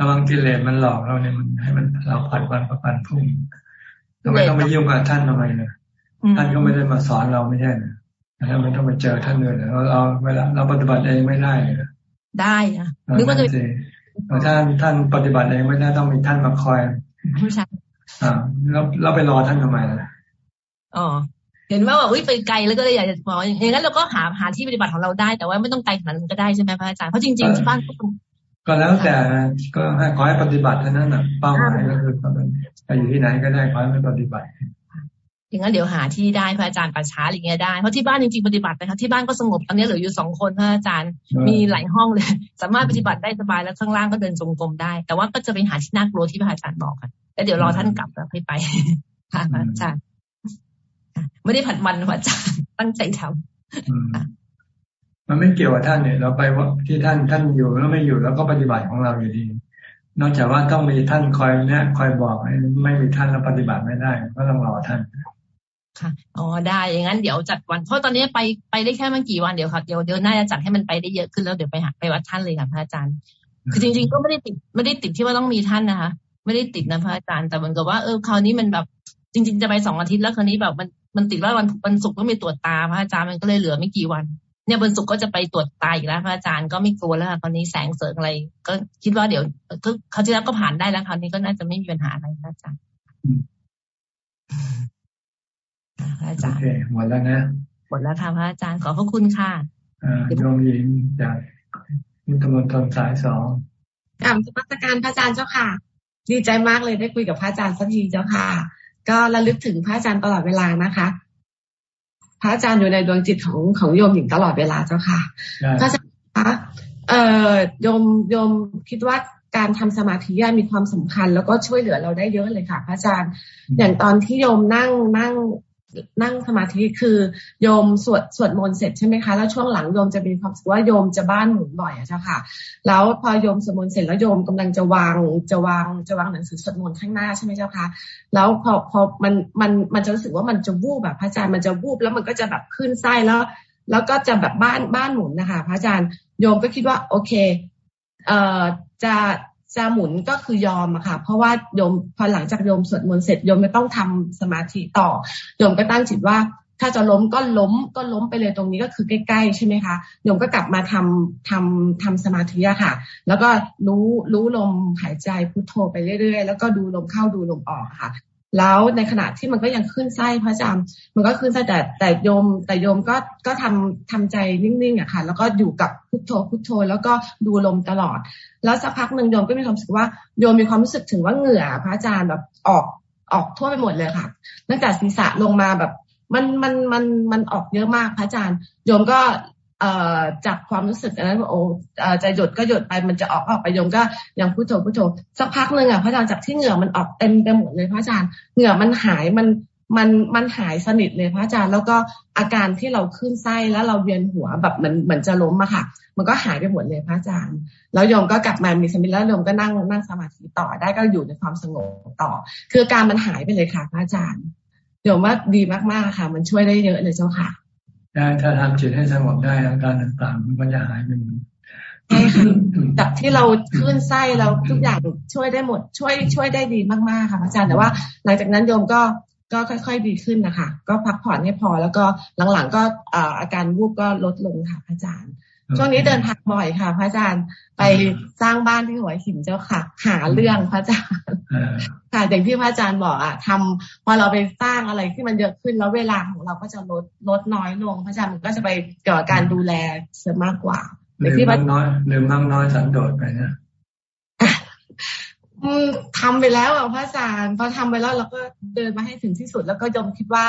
ระวังกิเลสมันหลอกเราเนี่ยมันให้มันเราผัดวันประกันพุ่ง ทำไมต้องไปยุ่งกับท่านทำไมเนี่ยท่านก็ไม่ได้มาสอนเราไม่ใช่นะแล้วมันต้องไปเจอท่านเลยเราเราเวลาเราปฏิบัติเองไม่ได้ได้อะนึกว่าจะท่านท่านปฏิบัติเองไม่ได้ต้องมีท่านมาคอยใช่อ่าแล้วเราไปรอท่านทำไมล่ะอ๋อเห็นว่าว่าอุ้ยไปไกลแล้วก็เลยอยากจะบอกอย่างนั้นเราก็หาหาที่ปฏิบัติของเราได้แต่ว่าไม่ต้องไกลขนาดนั้นก็ได้ใช่ไหมพระอาจารย์เพราะจริงๆที่บ้านก็ ก็แล้วแต่ก็ให้ขอให้ปฏิบัติเท่านั้นนะเป้าหมายก็คือไปอยู่ที่ไหนก็ได้ขอให้ปฏิบัติอย่างนั้นเดี๋ยวหาที่ได้พระอาจารย์ปัจฉาอะไรเงี้ยได้เพราะที่บ้านจริงๆปฏิบัตินะคะที่บ้านก็สงบตอนนี้เหลืออยู่สองคนพระอาจารย์มีหลายห้องเลย สามารถปฏิบัติได้สบายแล้วข้างล่างก็เดินจงกรมได้ แต่ว่าก็จะไปหาที่น่ากลัวที่พระอาจารย์บอกค่ะแล้วเดี๋ยวรอท่านกลับแล้วให้ไปค่ะพระอาจารย์ไม่ได้ผัดมันพระอาจารย์ตั้งใจทำ มันไม่เกี่ยวกับท่านเนี่ย เราไปว่าที่ท่านท่านอยู่แล้วไม่อยู่แล้วก็ปฏิบัติของเราอยู่ดี นอกจากว่าต้องมีท่านคอยแนะคอยบอกไม่มีท่านแล้วปฏิบัติไม่ได้ ก็ต้องรอท่านค่ะอ๋อได้อย่างนั้นเดี๋ยวจัดวันเพราะตอนนี้ไปไปได้แค่ไม่กี่วันเดี๋ยวค่ะเดี๋ยวเดี๋ยวน่าจะจัดให้มันไปได้เยอะขึ้นแล้วเดี๋ยวไปหาไปวัดท่านเลยค่ะพระอาจารย์ คือจริง ๆ ก็ไม่ได้ติดไม่ได้ติดที่ว่าต้องมีท่านนะคะ ไม่ได้ติดนะพระอาจารย์แต่เหมือนกับว่าเออคราวนี้มันแบบจริง ๆ จะไปสองอาทิตย์แล้วคราวนี้แบบมันมันติดว่าวันวันศุกร์ก็มีตรวจตาพระอาจารย์มันก็เลยเหลือไม่กี่วัน เนี่ยวันศุกร์ก็จะไปตรวจตาอีกแล้วพระอาจารย์ก็ไม่กลัวแล้วค่ะตอนนี้แสงเสริงอะไร ก็คิดว่าเดี๋ยวเขาที่แล้วก็ผ่านได้แล้วคราวนี้ก็น่าจะไม่มีปัญหาอะไรพระอาจารย์พระอาจารย์หมดแล้วนะหมดแล้วค่ะพระอาจารย์ขอพระคุณค่ะโยมหญิงจากมุตมนทนสายสองกลับมาตรการพระอาจารย์เจ้าค่ะ ดีใจมากเลยได้คุยกับพระอาจารย์สักทีเจ้าค่ะ ก็ระลึกถึงพระอาจารย์ตลอดเวลานะคะ พระอาจารย์อยู่ในดวงจิตของของโยมหญิงตลอดเวลาเจ้าค่ะพระอาจารย์คะเอ่อโยมโยมคิดว่าการทำสมาธิมีความสำคัญ แล้วก็ช่วยเหลือเราได้เยอะเลยค่ะ พระอาจารย์ อย่างตอนที่โยมนั่งนั่ง นั่งสมาธิคือโยมสวดสวดมนต์เสร็จใช่ไหมคะแล้วช่วงหลังโยมจะมีความรู้สึกว่าโยมจะบ้านหมุนบ่อยอะเจ้าค่ะ แล้วพอโยมสวดมนต์เสร็จแล้วโยมกำลังจะวางจะวางจะวางหนังสือสวดมนต์ข้างหน้าใช่ไหมเจ้าค่ะ แล้วพอพอมันมันมันจะรู้สึกว่ามันจะวูบแบบพระอาจารย์มันจะวูบแล้วมันก็จะแบบขึ้นไส้แล้ว แล้วก็จะแบบบ้านบ้านหมุนนะคะ พระอาจารย์โยมก็คิดว่า โอเค เอ่อจะ จะหมุนก็คือยอมอะค่ะ เพราะว่าโยมพอหลังจากโยมสวดมนต์เสร็จโยมไม่ต้องทำสมาธิต่อโยมก็ตั้งจิตว่า ถ้าจะล้มก็ล้มก็ล้มไปเลยตรงนี้ก็คือใกล้ๆใช่ไหมคะโยมก็กลับมาทำทำทำสมาธิอะค่ะ แล้วก็รู้รู้ลมหายใจพุทโธไปเรื่อยๆ แล้วก็ดูลมเข้าดูลมออกค่ะ แล้วในขณะที่มันก็ยังขึ้นไส้พระอาจำมันก็ขึ้นไส้แต่แต่โยม แต่โยมก็ก็ทำทำใจนิ่งๆอะค่ะ แล้วก็อยู่กับพุทโธพุทโธ แล้วก็ดูลมตลอด แล้วสักพักหนึ่งโยมก็มีความรู้สึกว่าโยมมีความรู้สึกถึงว่าเหงื่อ พระอาจารย์แบบออกออกทั่วไปหมดเลยค่ะ ตั้งแต่ศีรษะลงมาแบบมันมันมันมันออกเยอะมากพระอาจารย์ โยมก็ จากความรู้สึกนั้นโอ้จะหยดก็หยดไปมันจะออกออกไปยมก็ยังพุทโธพุทโธสักพักหนึ่งอะพระอาจารย์จากที่เหงื่อมันออกเต็มไปหมดเลยพระอาจารย์เหงื่อมันหายมันมันมันหายสนิทเลยพระอาจารย์ แล้วก็อาการที่เราขึ้นไส้แล้วเราเวียนหัวแบบเหมือนเหมือนจะล้มอะค่ะ มันก็หายไปหมดเลยพระอาจารย์ แล้วโยมก็กลับมามีสมิแล้วโยมก็นั่งนั่งสมาธิต่อได้ก็อยู่ในความสงบต่อ คือการมันหายไปเลยค่ะพระอาจารย์โยมว่าดีมากๆค่ะ มันช่วยได้เยอะเลยเจ้าค่ะ ได้ถ้าทำจิตให้สงบได้อาการต่างๆ มันก็จะหายไปหมดจากที่เราขึ้นไส้เราทุกอย่างช่วยได้หมด ช่วยช่วยได้ดีมากๆค่ะอาจารย์แต่ว่า หลังจากนั้นโยมก็ก็ค่อย ๆ ดีขึ้นนะคะก็พักผ่อนให้พอแล้วก็หลังๆก็อาการวูบก็ลดลงค่ะอาจารย์ ช่วงนี้เดินทางบ่อยค่ะ พระอาจารย์ไปสร้างบ้านที่หัวหินเจ้าค่ะ หาเรื่องพระอาจารย์ค่ะอย่างที่พระอาจารย์บอกอะทำพอเราไปสร้างอะไรที่มันเยอะขึ้นแล้วเวลาของเราก็จะลดลดน้อยลง พระอาจารย์ก็จะไปเกี่ยวกับการดูแลเสียมากกว่าลืมมากน้อยลืมมากน้อยสันโดษไปนะทำไปแล้วอะพระอาจารย์พอทำไปแล้วเราก็เดินมาให้ถึงที่สุด แล้วก็ยมคิดว่า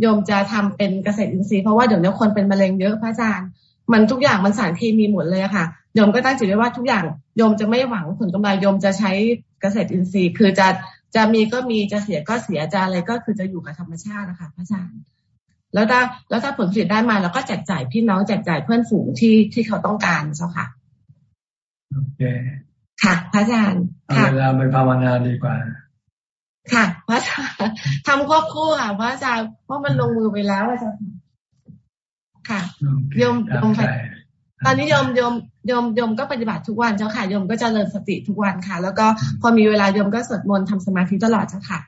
โยมจะทำเป็นเกษตรอินทรีย์เพราะว่าเดี๋ยวนี้คนเป็นมะเร็งเยอะพระอาจารย์ มันทุกอย่างมันสารเคมีหมดเลยค่ะโยมก็ตั้งใจไว้ว่าทุกอย่างโยมจะไม่หวังผลกำไรโยมจะใช้เกษตรอินทรีย์ คือจะจะมีก็มีจะเสียก็เสียจะอะไรก็คือจะอยู่กับธรรมชาตินะคะพระอาจารย์แล้วถ้าแล้วถ้าผลผลิตได้มาเราก็แจกจ่ายพี่น้องแจกจ่ายเพื่อนฝูงที่ที่เขาต้องการเจ้าค่ะโอเคค่ะ พระอาจารย์ค่ะเวลาไปภาวนาดีกว่า ค่ะ พระอาจารย์ทำควบคู่ค่ะ พระอาจารย์เพราะมันลงมือไปแล้วอาจารย์ ค่ะโยมโยมตอนนี้โยมโยมโยมโยมก็ปฏิบัติทุกวันเจ้าค่ะโยมก็จเจริญสติทุกวันค่ะ แล้วก็พอมีเวลาโยมก็สวดมนต์ทำสมาธิตลอดเจ้าค่ะ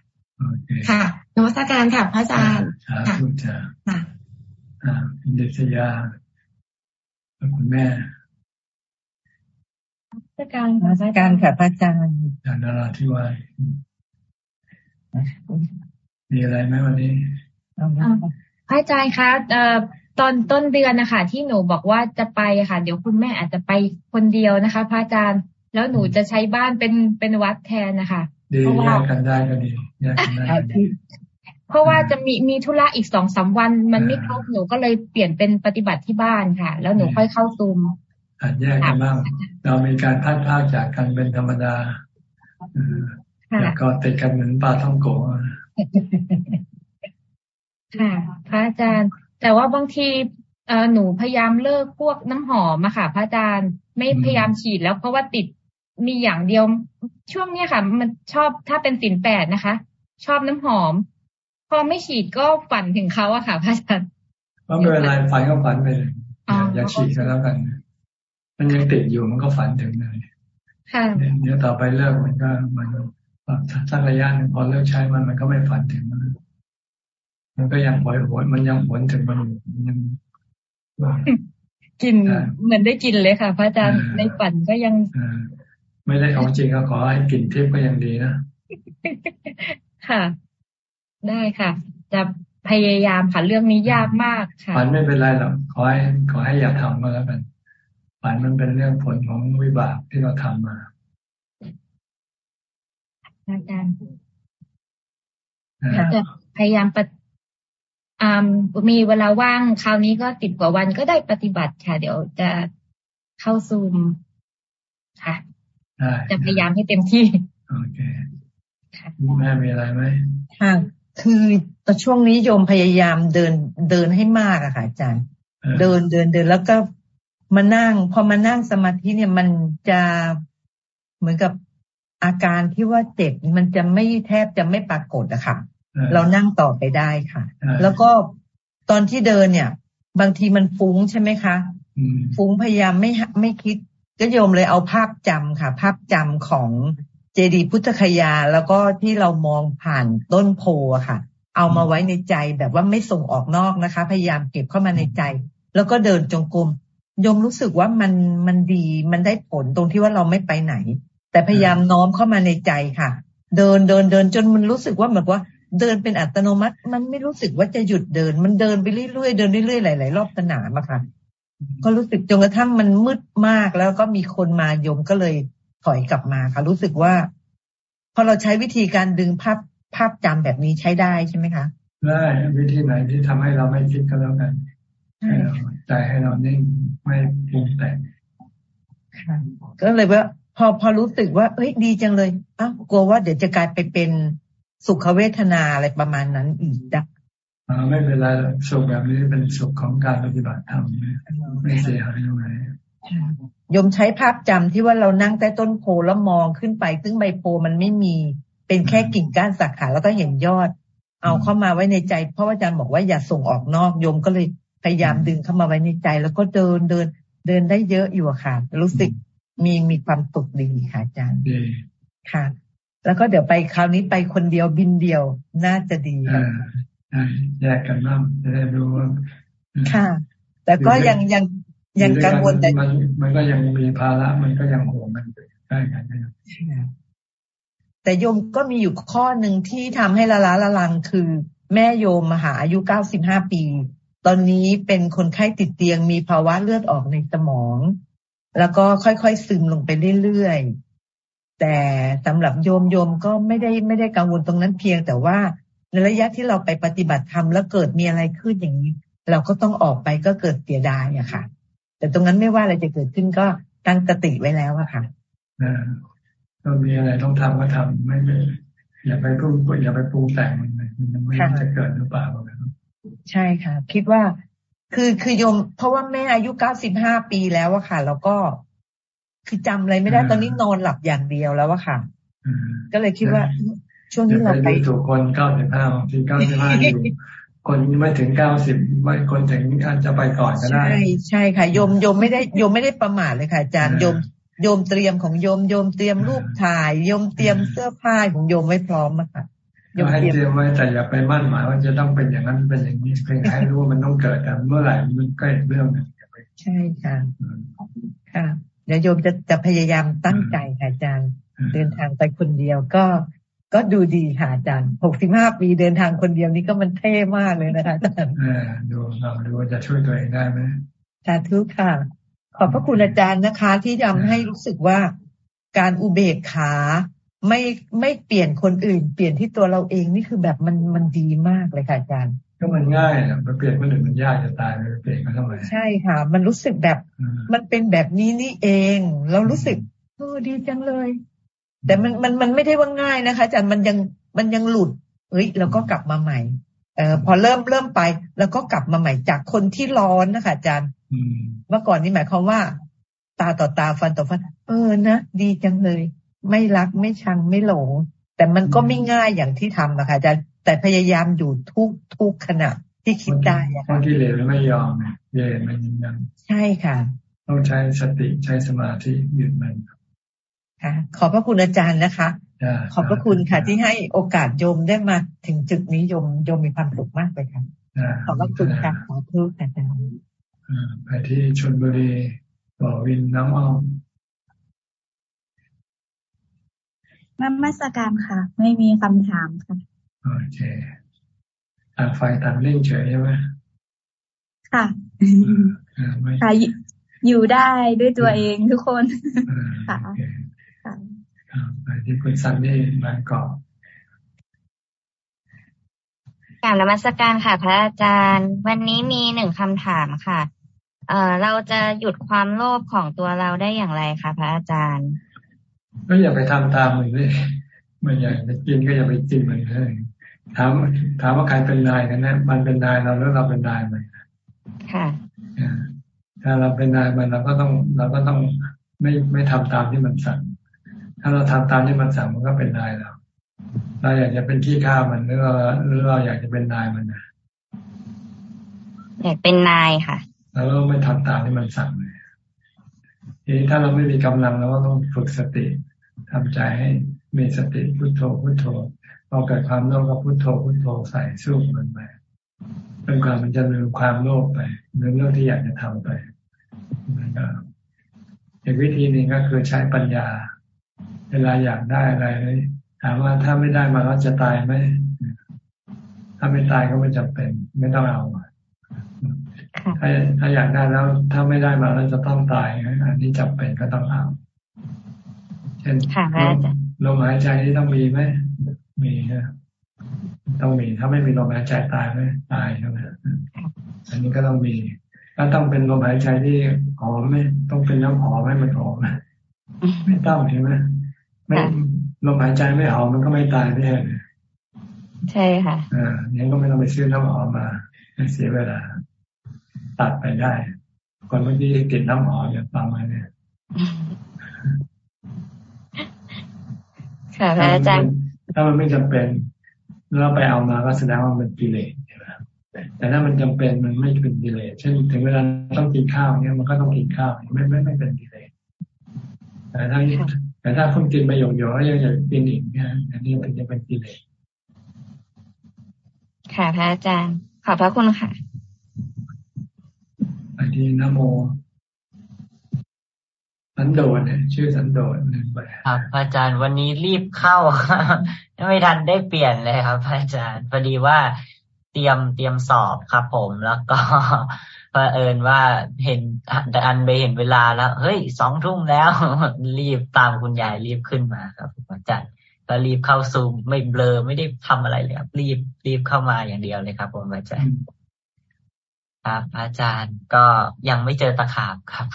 ค่ะนวัตการค่ะพระอาจารย์ค่ะค่ะอ่าอินเดชยาคุณแม่ราชการราชการค่ะพระอาจารย์จากนาราธิวาสมีอะไรไหมวันนี้พระอาจารย์คะ ตอนต้นเดือนนะคะที่หนูบอกว่าจะไปค่ะ เดี๋ยวคุณแม่อาจจะไปคนเดียวนะคะ พระอาจารย์แล้วหนูจะใช้บ้านเป็นเป็นวัดแทนนะคะดีแยกกันได้ก็ดีแยกกันได้เพราะว่าจะมีมีธุระอีกสองสาวัน มันไม่ครบหนูก็เลยเปลี่ยนเป็นปฏิบัติที่บ้านค่ะ แล้วหนูค่อยเข้าซูมอาจแยกกันบ้างเรามีการพัดพากจากกันเป็นธรรมดาแล้วก็ติดกันเหมือนปลาท่องโกค่ะ พระอาจารย์ แต่ว่าบางทีเออหนูพยายามเลิกพวกน้ำหอมอะค่ะ พระอาจารย์ไม่พยายามฉีดแล้วเพราะว่าติดมีอย่างเดียว ช่วงเนี้ยค่ะ มันชอบถ้าเป็นสินแปดนะคะ ชอบน้ำหอม พอไม่ฉีดก็ฝันถึงเขาอะค่ะพระอาจารย์ก็ไม่เป็นไรฝันก็ฝันไปเลยอย่าฉีดก็แล้วกัน มันยังติดอยู่มันก็ฝันถึงเลยเดี๋ยวต่อไปเลิกมันก็มันสักระยะหนึ่งพอเลิกใช้มันมันก็ไม่ฝันถึงมัน มันก็ยังหวยหวยมันยังหวนถึงมันยังกินเหมือนได้กินเลยค่ะ พระอาจารย์ในฝันก็ยังไม่ได้ของจริงก็ขอให้กินเทพก็ยังดีนะค่ะ ได้ค่ะ จะพยายามค่ะเรื่องนี้ยากมากค่ะฝันไม่เป็นไรหรอกขอให้ขอให้อย่าทำมาแล้วกันฝันมันเป็นเรื่องผลของวิบากที่เราทำมาอาจารย์จะพยายามปอ่า มีเวลาว่างคราวนี้ก็สิบกว่าวันก็ได้ปฏิบัติค่ะ เดี๋ยวจะเข้าซูมค่ะจะพยายามให้เต็มที่โอเคแม่มีอะไรไหมค่ะ คือตอนช่วงนี้โยมพยายามเดินเดินให้มากอะค่ะอาจารย์ เดินเดินเดินแล้วก็มานั่ง พอมานั่งสมาธิเนี่ยมันจะเหมือนกับอาการที่ว่าเจ็บมันจะไม่แทบจะไม่ปรากฏอะค่ะ เรานั่งต่อไปได้ค่ะ แล้วก็ตอนที่เดินเนี่ย บางทีมันฟุ้งใช่ไหมคะฟุ้งพยายามไม่ไม่คิดก็โยมเลยเอาภาพจำค่ะ ภาพจำของเจดีพุทธคยา แล้วก็ที่เรามองผ่านต้นโพค่ะ เอามาไว้ในใจแบบว่าไม่ส่งออกนอกนะคะ พยายามเก็บเข้ามาในใจ แล้วก็เดินจงกรมยมรู้สึกว่ามันมันดีมันได้ผลตรงที่ว่าเราไม่ไปไหน แต่พยายามน้อมเข้ามาในใจค่ะ เดินเดินเดินจนมันรู้สึกว่าเหมือนว่า เดินเป็นอัตโนมัติ มันไม่รู้สึกว่าจะหยุดเดิน มันเดินไปเรื่อยๆเดินเรื่อยๆหลายๆรอบสนามอะค่ะก็รู้สึกจนกระทั่งมันมืดมากแล้วก็มีคนมายมก็เลยถอยกลับมาค่ะ รู้สึกว่า พอเราใช้วิธีการดึงภาพภาพจำแบบนี้ใช้ได้ใช่ไหมคะได้วิธีไหนที่ทำให้เราไม่คิดก็แล้วกันใจให้เรานิ่งไม่ปรุงแต่งก็เลยว่า พอพอรู้สึกว่าเอ้ยดีจังเลยอ้าวกลัวว่าเดี๋ยวจะกลายไปเป็น สุขเวทนาอะไรประมาณนั้นอีกจ้ะไม่เป็นไรสุขแบบนี้เป็นสุขของการปฏิบัติธรรมไม่เสียหายตรงไหนยมใช้ภาพจำที่ว่าเรานั่งใต้ต้นโพแล้วมองขึ้นไป ซึ่งใบโพมันไม่มีเป็นแค่กิ่งก้านสักขาแล้วก็เห็นยอด เอาเข้ามาไว้ในใจเพราะว่าอาจารย์บอกว่าอย่าส่งออกนอกยมก็เลยพยายามดึงเข้ามาไว้ในใจ แล้วก็เดินเดินเดินได้เยอะอยู่ค่ะ รู้สึกมีมีความสุขดีค่ะอาจารย์ค่ะ แล้วก็เดี๋ยวไปคราวนี้ไปคนเดียวบินเดียวน่าจะดีค่ะแยกกันบ้างจะได้รู้ว่าค่ะ แต่ก็ยังยังยังกังวลแต่มันมันก็ยังมีภาระมันก็ยังห่วงมันได้กันแต่โยมก็มีอยู่ข้อหนึ่งที่ทำให้ละล้าละลังคือ แม่โยมมหาอายุเก้าสิบห้าปี ตอนนี้เป็นคนไข้ติดเตียงมีภาวะเลือดออกในสมอง แล้วก็ค่อยๆซึมลงไปเรื่อยๆ แต่สำหรับโยมโยมก็ไม่ได้ไม่ได้กังวลตรงนั้นเพียงแต่ว่าในระยะที่เราไปปฏิบัติธรรมแล้วเกิดมีอะไรขึ้นอย่างนี้ เราก็ต้องออกไปก็เกิดเสียดายอะค่ะ แต่ตรงนั้นไม่ว่าอะไรจะเกิดขึ้นก็ตั้งสติไว้แล้วอะค่ะก็มีอะไรต้องทำก็ทำไม่ไม่อย่าไปปรุงอย่าไปปรุงแต่งมันมันไม่ได้เกิดหรือเปล่าใช่ค่ะ คิดว่าคือคือโยม เพราะว่าแม่อายุเก้าสิบห้าปีแล้วอะค่ะ แล้วก็ คือจำอะไรไม่ได้ตอนนี้นอนหลับอย่างเดียวแล้วอะค่ะก็เลยคิดว่า ช่วงนี้เราไปถูกคนเก้าสิบห้าบางทีเก้าสิบห้าอยู่คนไม่ถึงเก้าสิบไม่คนถึงอาจจะไปก่อนก็ได้ ใช่ใช่ค่ะโยมโยมไม่ได้โยมไม่ได้ประมาทเลยค่ะอาจารย์โยมโยมเตรียมของโยมโยมเตรียมรูปถ่ายโยมเตรียมเสื้อผ้าของโยมไว้พร้อมอะค่ะโยมให้เตรียมไว้แต่อย่าไปมั่นหมายว่าจะต้องเป็นอย่างนั้นเป็นอย่างนี้เพียงให้รู้ว่ามันต้องเกิดแต่เมื่อไหร่มันก็อีกเรื่องนึงใช่ค่ะค่ะ เดี๋ยวโยมจะจะพยายามตั้งใจค่ะอาจารย์ เดินทางไปคนเดียวก็ก็ดูดีค่ะอาจารย์หกสิบห้าปีเดินทางคนเดียวนี่ก็มันเท่มากเลยนะคะอาจารย์ดูเราดูว่าจะช่วยตัวเองได้ไหมสาธุค่ะ ขอบพระคุณอาจารย์นะคะ ที่ทำให้รู้สึกว่าการอุเบกขาไม่ไม่เปลี่ยนคนอื่น เปลี่ยนที่ตัวเราเองนี่คือแบบมันมันดีมากเลยค่ะอาจารย์ ก็มันง่ายอะมันเปลี่ยนคนอื่นมันยากจะตายเลยเปลี่ยนเขาทำไมใช่ค่ะ มันรู้สึกแบบ มันเป็นแบบนี้นี่เอง เรารู้สึกโอ้ดีจังเลย แต่มันมันมันไม่ได้ว่าง่ายนะคะอาจารย์มันยังมันยังหลุดเฮ้ยแล้วก็กลับมาใหม่เออพอเริ่มเริ่มไป แล้วก็กลับมาใหม่จากคนที่ร้อนนะคะอาจารย์เมื่อก่อนนี่หมายความว่า ตาต่อตาฟันต่อฟัน เออนะดีจังเลย ไม่รักไม่ชังไม่หลงแต่มันก็ไม่ง่ายอย่างที่ทำนะคะอาจารย์ แต่พยายามอยู่ทุกทุกขณะที่คิดได้อะค่ะที่เหลวไม่ยอมเย็นมันยังใช่ค่ะ ต้องใช้สติใช้สมาธิหยุดมันค่ะ ขอบพระคุณอาจารย์นะคะ ขอบพระคุณค่ะที่ให้โอกาสโยมได้มาถึงจุดนี้โยมโยมมีความสุขมากเลยค่ะขอบพระคุณค่ะขอทุกอาจารย์ไปที่ชนบุรีบ่อวินน้ำอ้อมนัมัสการค่ะ ไม่มีคำถามค่ะ โอเคต่างไฟต่างเล่นเฉยใช่ไหมค่ะค่ะอยู่ได้ด้วยตัวเองทุกคนค่ะไปที่คุณซันนี่บางกอกกล่าวนมัสการค่ะ พระอาจารย์ วันนี้มีหนึ่งคำถามค่ะเอ่อเราจะหยุดความโลภของตัวเราได้อย่างไรคะพระอาจารย์ ก็อย่าไปทำตามมันเลย มันอยากจะกินก็อย่าไปกินมันเลยถามถามว่าใครเป็นนายกันนะมันเป็นนายเราแล้วเราเป็นนายมันค่ะถ้าเราเป็นนายมันเราก็ต้องเราก็ต้องไม่ไม่ทำตามที่มันสั่ง ถ้าเราทำตามที่มันสั่งมันก็เป็นนายเราเราอยากจะเป็นขี้ข้ามันหรือเราหรือเราอยากจะเป็นนายมันนะอยากเป็นนายค่ะแล้วเราไม่ทำตามที่มันสั่งเลยทีนี้ถ้าเราไม่มีกำลังเราก็ต้องฝึกสติทำใจให้ มีสติพุโทโธพุโทโธพอเกิดความโลภก็พุโทโธพุโทโธใส่สู้มันไปจนกว่ามันจะลืมความโลภไปลืมเรื่องที่อยากจะทำไปนะครอีกวิธีนึงก็คือใช้ปัญญา เวลาอยากได้อะไรถามว่าถ้าไม่ได้มาแล้วจะตายไหมถ้าไม่ตายก็ไม่จำเป็น ไม่ต้องเอาถ้าถ้าอยากได้แล้ว ถ้าไม่ได้มาแล้วจะต้องตายอันนี้จำเป็นก็ต้องเอาเช่น ลมหายใจนี่ต้องมีไหม มีนะต้องมี ถ้าไม่มีลมหายใจตายไหมตายใช่ไหมอันนี้ก็ต้องมี แล้วต้องเป็นลมหายใจที่หอมไหมต้องเป็นน้ำหอมไหมมันหอมไม่ต้องใช่ไหมไม่ลมหายใจไม่หอมมันก็ไม่ตายไม่ใช่ใช่ค่ะอ่านี้ก็ไม่ต้องไปซื้อน้ำหอมมาเสียเวลา ตัดไปได้คนเมื่อกี้กินน้ำหอมอย่างฟังมาเนี่ย ค่ะอาจารย์ถ้ามันไม่จำเป็นเราไปเอามาก็แสดงว่ามันกิเลสใช่ไหมแต่ถ้ามันจำเป็นมันไม่เป็นดีเลยเช่นถึงเวลาต้องกินข้าวเนี่ยมันก็ต้องกินข้าวไม่ไม่ไม่เป็นดีเลยแต่ถ้าแต่ถ้าเพิ่งกินไปหยอกๆยังอยากกินอีกเนี่ยอันนี้มันจะเป็นดีเลยค่ะพระอาจารย์ขอบพระคุณค่ะไปที่นโม สันโดษเนี่ยชื่อสันโดษหนึ่งไปครับอาจารย์วันนี้รีบเข้าไม่ทันได้เปลี่ยนเลยครับ อาจารย์พอดีว่าเตรียมเตรียมสอบครับผมแล้วก็เผอิญว่าเห็นอันไปเห็นเวลาแล้ว เฮ้ยสองทุ่มแล้ว รีบตามคุณยายรีบขึ้นมาครับอาจารย์ก็รีบเข้าซูมไม่เบลอไม่ได้ทำอะไรเลยครับรีบรีบเข้ามาอย่างเดียวเลยครับผมอาจารย์ครับอาจารย์ก็ยังไม่เจอตะขาบครับ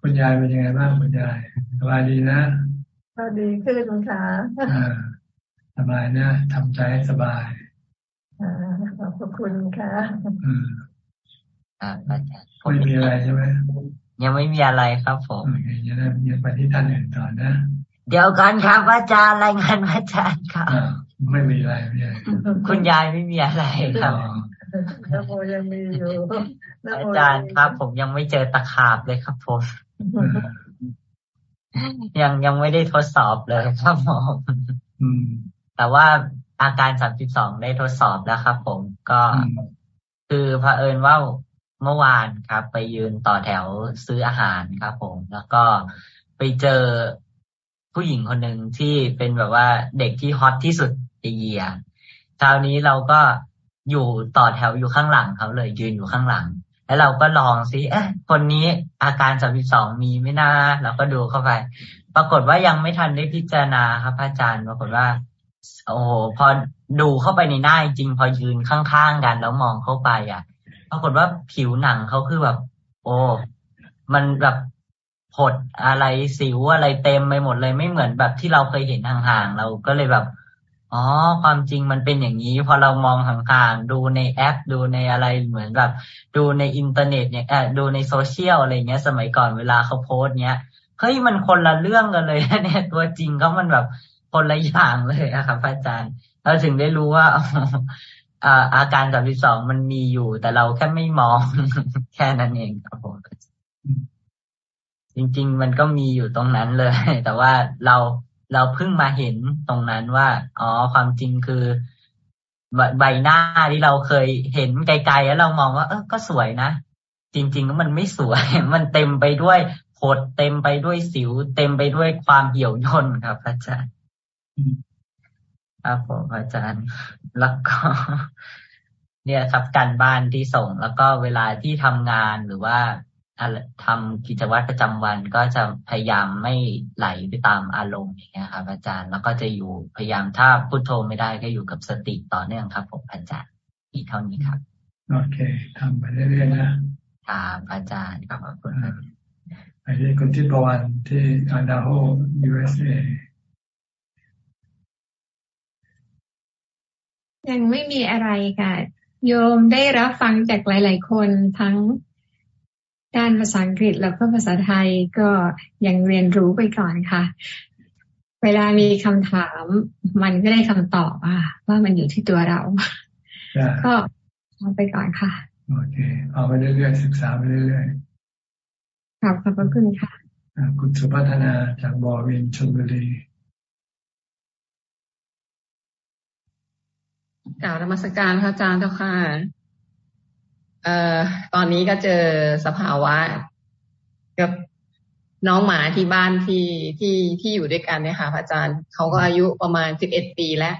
คุณยายเป็นยังไงบ้างคุณยายสบายดีนะก็ดีขึ้นค่ะสบายนะทำใจให้สบายขอบคุณค่ะอ่าอาจารย์ไม่มีอะไรใช่ไหมยังไม่มีอะไรครับผมยังได้ยังไปที่ท่านอื่นต่อนะ เดี๋ยวกันครับอาจารย์รายงานอาจารย์ครับไม่มีอะไรไม่มีคุณยายไม่มีอะไรครับ นโมยังมีอยู่อาจารย์ครับ ผมยังไม่เจอตะขาบเลยครับผมยังยังไม่ได้ทดสอบเลยครับผมแต่ว่าอาการสามสิบสองได้ทดสอบแล้วครับผมก็คือเผอิญว่าเมื่อวานครับ ไปยืนต่อแถวซื้ออาหารครับผม แล้วก็ไปเจอผู้หญิงคนหนึ่งที่เป็นแบบว่าเด็กที่ฮอตที่สุดในเยียคราวนี้เราก็ อยู่ต่อแถวอยู่ข้างหลังเขาเลยยืนอยู่ข้างหลัง แล้วเราก็ลองซิเอ๊ะคนนี้อาการสามสิบสองมีไม่น่าเราก็ดูเข้าไป ปรากฏว่ายังไม่ทันได้พิจารณาครับอาจารย์ปรากฏว่า โอ้โหพอดูเข้าไปในหน้าจริงพอยืนข้างๆกันแล้วมองเข้าไปอะ ปรากฏว่าผิวหนังเขาคือแบบ โอ้มันแบบผดอะไรสิวอะไรเต็มไปหมดเลยไม่เหมือนแบบที่เราเคยเห็นห่างๆเราก็เลยแบบ อ๋อ ความจริงมันเป็นอย่างนี้ พอเรามองห่างๆดูในแอป ดูในอะไรเหมือนแบบ ดูในอินเทอร์เน็ตเนี่ยดูในโซเชียลอะไรเงี้ย สมัยก่อนเวลาเขาโพสเนี้ยเฮ้ยมันคนละเรื่องกันเลยเนี่ยตัวจริงเขามันแบบคนละอย่างเลยอะครับอาจารย์เราถึงได้รู้ว่าอาการสามสิบสองมันมีอยู่ แต่เราแค่ไม่มองแค่นั้นเองครับผมจริง ๆ มันก็มีอยู่ตรงนั้นเลย แต่ว่าเรา เราเพิ่งมาเห็นตรงนั้นว่า อ๋อ ความจริงคือใบหน้าที่เราเคยเห็นไกลๆแล้วเรามองว่า เออก็สวยนะ จริงๆมันไม่สวย มันเต็มไปด้วยผดเต็มไปด้วยสิว เต็มไปด้วยความเหี่ยวย่นครับอาจารย์ครับผมอาจารย์ แล้วก็ เนี่ยครับการบ้านที่ส่งแล้วก็เวลาที่ทำงานหรือว่า ทำกิจวัตรประจำวันก็จะพยายามไม่ไหลไปตามอารมณ์อย่างเงี้ยครับ อาจารย์แล้วก็จะอยู่พยายามถ้าพุโทโธไม่ได้ก็อยู่กับสติต่อเนื่องครับ ผมอาจารย์อีกเท่านี้ครับโอเคทำไปเรื่อยๆนะครับอาจารย์ขอบคุณครับไปที่คุณทิพวรรณที่อันดาโฮ USA ยังไม่มีอะไรค่ะโยมได้รับฟังจากหลาย ๆ คนทั้ง ด้านภาษาอังกฤษแล้วก็ภาษาไทยก็ยังเรียนรู้ไปก่อนค่ะ เวลามีคำถาม มันก็ได้คำตอบว่าว่ามันอยู่ที่ตัวเรา ก็เอาไปก่อนค่ะ โอเค เอาไปเรื่อยๆศึกษาไปเรื่อยๆครับขอบพระคุณค่ะ คุณสุพัฒนาจากบอวินชลบุรีกล่าวนมัสการพระอาจารย์เจ้าค่ะ เอ่อตอนนี้ก็เจอสภาวะกับน้องหมาที่บ้านที่ที่ที่อยู่ด้วยกันเนี่ยค่ะพระอาจารย์เขาก็อายุประมาณสิบเอ็ดปีแล้ว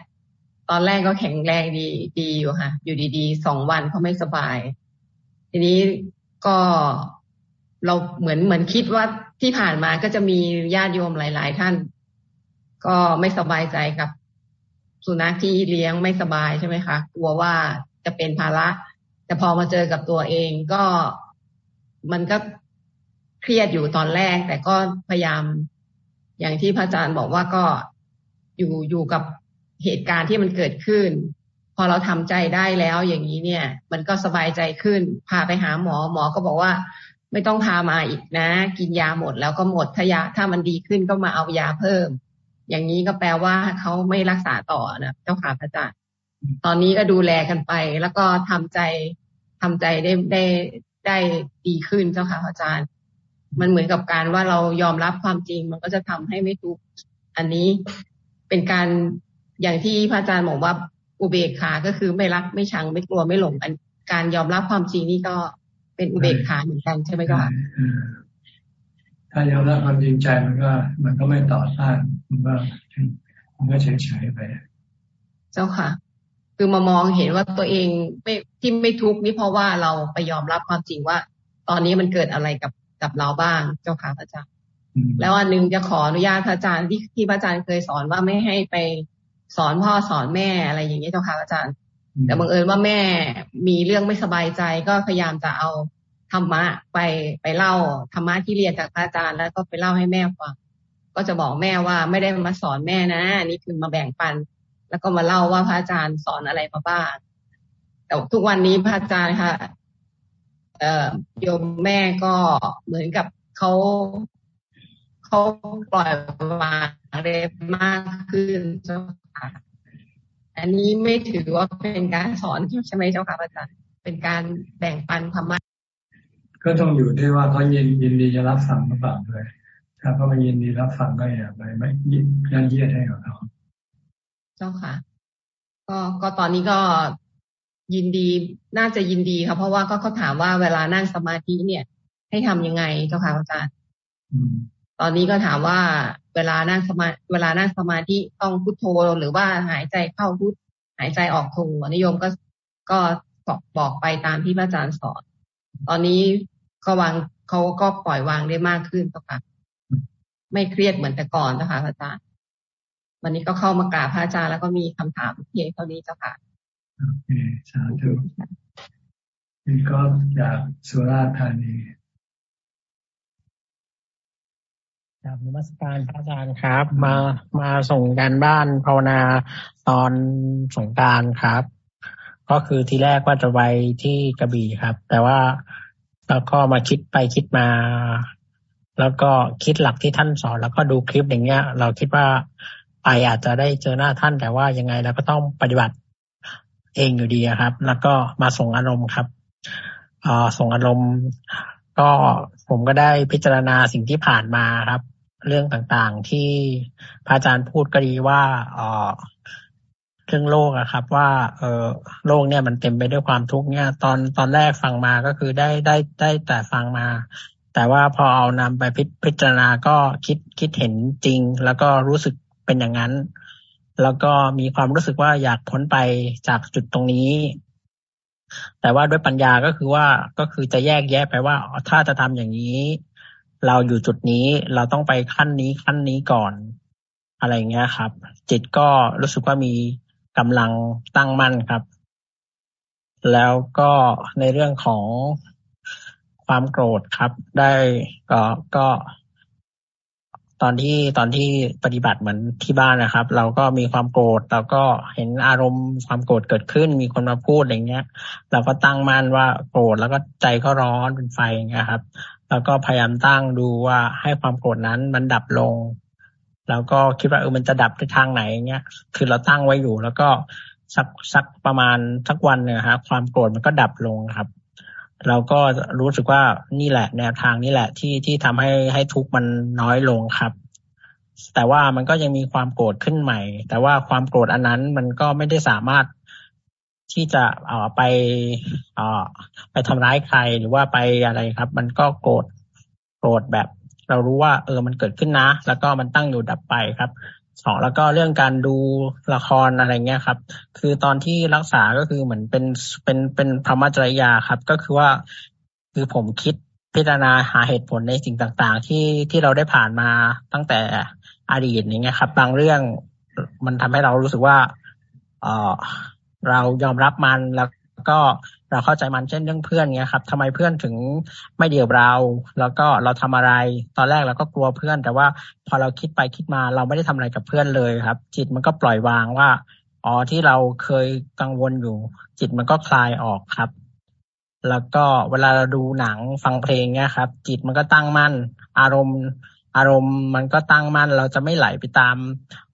ตอนแรกก็แข็งแรงดีดีอยู่ค่ะ อยู่ดีๆสองวันเขาไม่สบาย ทีนี้ก็เราเหมือนเหมือนคิดว่าที่ผ่านมาก็จะมีญาติโยมหลาย ๆ ท่าน ก็ไม่สบายใจกับสุนัขที่เลี้ยงไม่สบายใช่ไหมคะกลัวว่าจะเป็นภาระ แต่พอมาเจอกับตัวเองก็มันก็เครียดอยู่ตอนแรก แต่ก็พยายาม อย่างที่พระอาจารย์บอกว่าก็อยู่อยู่กับเหตุการณ์ที่มันเกิดขึ้น พอเราทำใจได้แล้วอย่างนี้เนี่ย มันก็สบายใจขึ้น พาไปหาหมอหมอก็บอกว่า ไม่ต้องพามาอีกนะ กินยาหมดแล้วก็หมดถ้ายาถ้ามันดีขึ้นก็มาเอายาเพิ่ม อย่างนี้ก็แปลว่าเขาไม่รักษาต่อนะเจ้าค่ะพระอาจารย์ ตอนนี้ก็ดูแลกันไป แล้วก็ทำใจทำใจได้ได้ได้ดีขึ้นเจ้าค่ะอาจารย์ มันเหมือนกับการว่าเรายอมรับความจริง มันก็จะทำให้ไม่ทุกข์อันนี้เป็นการอย่างที่พระอาจารย์บอกว่าอุเบกขา ก็คือไม่รักไม่ชังไม่กลัวไม่หลงอันการยอมรับความจริงนี่ก็เป็นอุเบกขาเหมือนกันใช่ไหมคะถ้ายอมรับความจริงใจมันก็ มันก็ไม่ต่อต้านมันก็มันก็เฉยๆไป เจ้าค่ะ คือมามองเห็นว่าตัวเองไม่ที่ไม่ทุกข์นี่เพราะว่าเราไปยอมรับความจริงว่า ตอนนี้มันเกิดอะไรกับกับเราบ้างเจ้าค่ะพระอาจารย์แล้วอันนึงจะขออนุญาตพระอาจารย์ที่ที่พระอาจารย์เคยสอนว่าไม่ให้ไปสอนพ่อสอนแม่อะไรอย่างนี้เจ้าค่ะพระอาจารย์ แต่บังเอิญว่าแม่มีเรื่องไม่สบายใจก็พยายามจะเอาธรรมะไปไปเล่าธรรมะที่เรียนจากพระอาจารย์แล้วก็ไปเล่าให้แม่ฟังก็จะบอกแม่ว่าไม่ได้มาสอนแม่นะนี่คือมาแบ่งปัน แล้วก็มาเล่าว่าพระอาจารย์สอนอะไรมาบ้างแต่ทุกวันนี้พระอาจารย์ค่ะ เอ่อโยมแม่ก็เหมือนกับเขาเขาปล่อยวางเร็วมากขึ้นเจ้าค่ะอันนี้ไม่ถือว่าเป็นการสอนใช่ไหมเจ้าค่ะอาจารย์เป็นการแบ่งปันธรรมะก็ต้องอยู่ที่ว่าเขายินยินดีจะรับฟังหรือเปล่าด้วยถ้าเขาไม่ยินดีรับฟังก็อย่าไปไม่ยินยันเยียดให้กับเขา เจ้าค่ะ ก็ก็ตอนนี้ก็ยินดีน่าจะยินดีค่ะเพราะว่าก็เขาถามว่าเวลานั่งสมาธิเนี่ย ให้ทํำยังไงเจ้าค่ะอาจารย์ตอนนี้ก็ถามว่าเวลานั่งสมาเวลานั่งสมาธิต้องพุทโธหรือว่าหายใจเข้าพุทหายใจออกโธนิยมก็ก็บอกไปตามที่พระอาจารย์สอน ตอนนี้ก็วางเขาก็ปล่อยวางได้มากขึ้นต่อค่ะ ไม่เครียดเหมือนแต่ก่อนนะคะอาจารย์ วันนี้ก็เข้ามากราบพระอาจารย์แล้วก็มีคำถามเพียงเท่านี้เจ้าค่ะโอเคสาธุนี่ก็จากสุราษฎร์ธานีครับนมัสการพระอาจารย์ครับ มามาส่งการบ้านภาวนาตอนสงการครับ ก็คือทีแรกว่าจะไปที่กระบี่ครับ แต่ว่าแล้วก็มาคิดไปคิดมา แล้วก็คิดหลักที่ท่านสอน แล้วก็ดูคลิปอย่างเงี้ย เราคิดว่า ไปอาจจะได้เจอหน้าท่านแต่ว่ายังไงเราก็ต้องปฏิบัติเองอยู่ดีครับ แล้วก็มาส่งอารมณ์ครับอส่งอารมณ์ก็ผมก็ได้พิจารณาสิ่งที่ผ่านมาครับ เรื่องต่างๆที่พระอาจารย์พูดก็ดีว่าอ่อเรื่องโลกอะครับ ว่า เออโลกเนี่ยมันเต็มไปด้วยความทุกข์เนี่ย ตอนตอนแรกฟังมาก็คือได้ได้ได้แต่ฟังมา แต่ว่าพอเอานำไปพิพจารณาก็คิดคิดเห็นจริง แล้วก็รู้สึก เป็นอย่างนั้น แล้วก็มีความรู้สึกว่าอยากพ้นไปจากจุดตรงนี้ แต่ว่าด้วยปัญญาก็คือว่าก็คือจะแยกแยะไปว่าถ้าจะทำอย่างนี้ เราอยู่จุดนี้เราต้องไปขั้นนี้ขั้นนี้ก่อน อะไรเงี้ยครับ จิตก็รู้สึกว่ามีกำลังตั้งมั่นครับ แล้วก็ในเรื่องของความโกรธครับ ได้ก็ก็ ตอนที่ตอนที่ปฏิบัติเหมือนที่บ้านนะครับ เราก็มีความโกรธเราก็เห็นอารมณ์ความโกรธเกิดขึ้น มีคนมาพูดอย่างเงี้ย เราก็ตั้งมั่นว่าโกรธแล้วก็ใจก็ร้อนเป็นไฟอย่างเงี้ยครับ แล้วก็พยายามตั้งดูว่าให้ความโกรธนั้นมันดับลง แล้วก็คิดว่าเออมันจะดับไปทางไหนเงี้ย คือเราตั้งไว้อยู่ แล้วก็สักสักประมาณสักวันเนี่ยครับความโกรธมันก็ดับลงครับ เราก็รู้สึกว่านี่แหละ แนวทางนี้แหละที่ที่ทำให้ให้ทุกข์มันน้อยลงครับ แต่ว่ามันก็ยังมีความโกรธขึ้นใหม่ แต่ว่าความโกรธอันนั้นมันก็ไม่ได้สามารถที่จะเอ่อไปเอ่อไปทำร้ายใครหรือว่าไปอะไรครับ มันก็โกรธโกรธแบบ เรารู้ว่า เออมันเกิดขึ้นนะ แล้วก็มันตั้งอยู่ดับไปครับ สองแล้วก็เรื่องการดูละครอะไรเงี้ยครับ คือตอนที่รักษาก็คือเหมือนเป็นเป็นเป็นพรหมจริยาครับ ก็คือว่าคือผมคิดพิจารณาหาเหตุผลในสิ่งต่าง ๆ ที่ที่เราได้ผ่านมาตั้งแต่อดีตอย่างเงี้ยครับ บางเรื่องมันทำให้เรารู้สึกว่า เออเรายอมรับมันแล้วก็ เราเข้าใจมันเช่นเรื่องเพื่อนเงี้ยครับทำไมเพื่อนถึงไม่เดียวเรา แล้วก็เราทำอะไร ตอนแรกเราก็กลัวเพื่อน แต่ว่าพอเราคิดไปคิดมาเราไม่ได้ทำอะไรกับเพื่อนเลยครับ จิตมันก็ปล่อยวางว่าอ๋อที่เราเคยกังวลอยู่ จิตมันก็คลายออกครับ แล้วก็เวลาเราดูหนังฟังเพลงเนี้ยครับ จิตมันก็ตั้งมั่น อารมณ์ อารมณ์มันก็ตั้งมั่น เราจะไม่ไหลไปตาม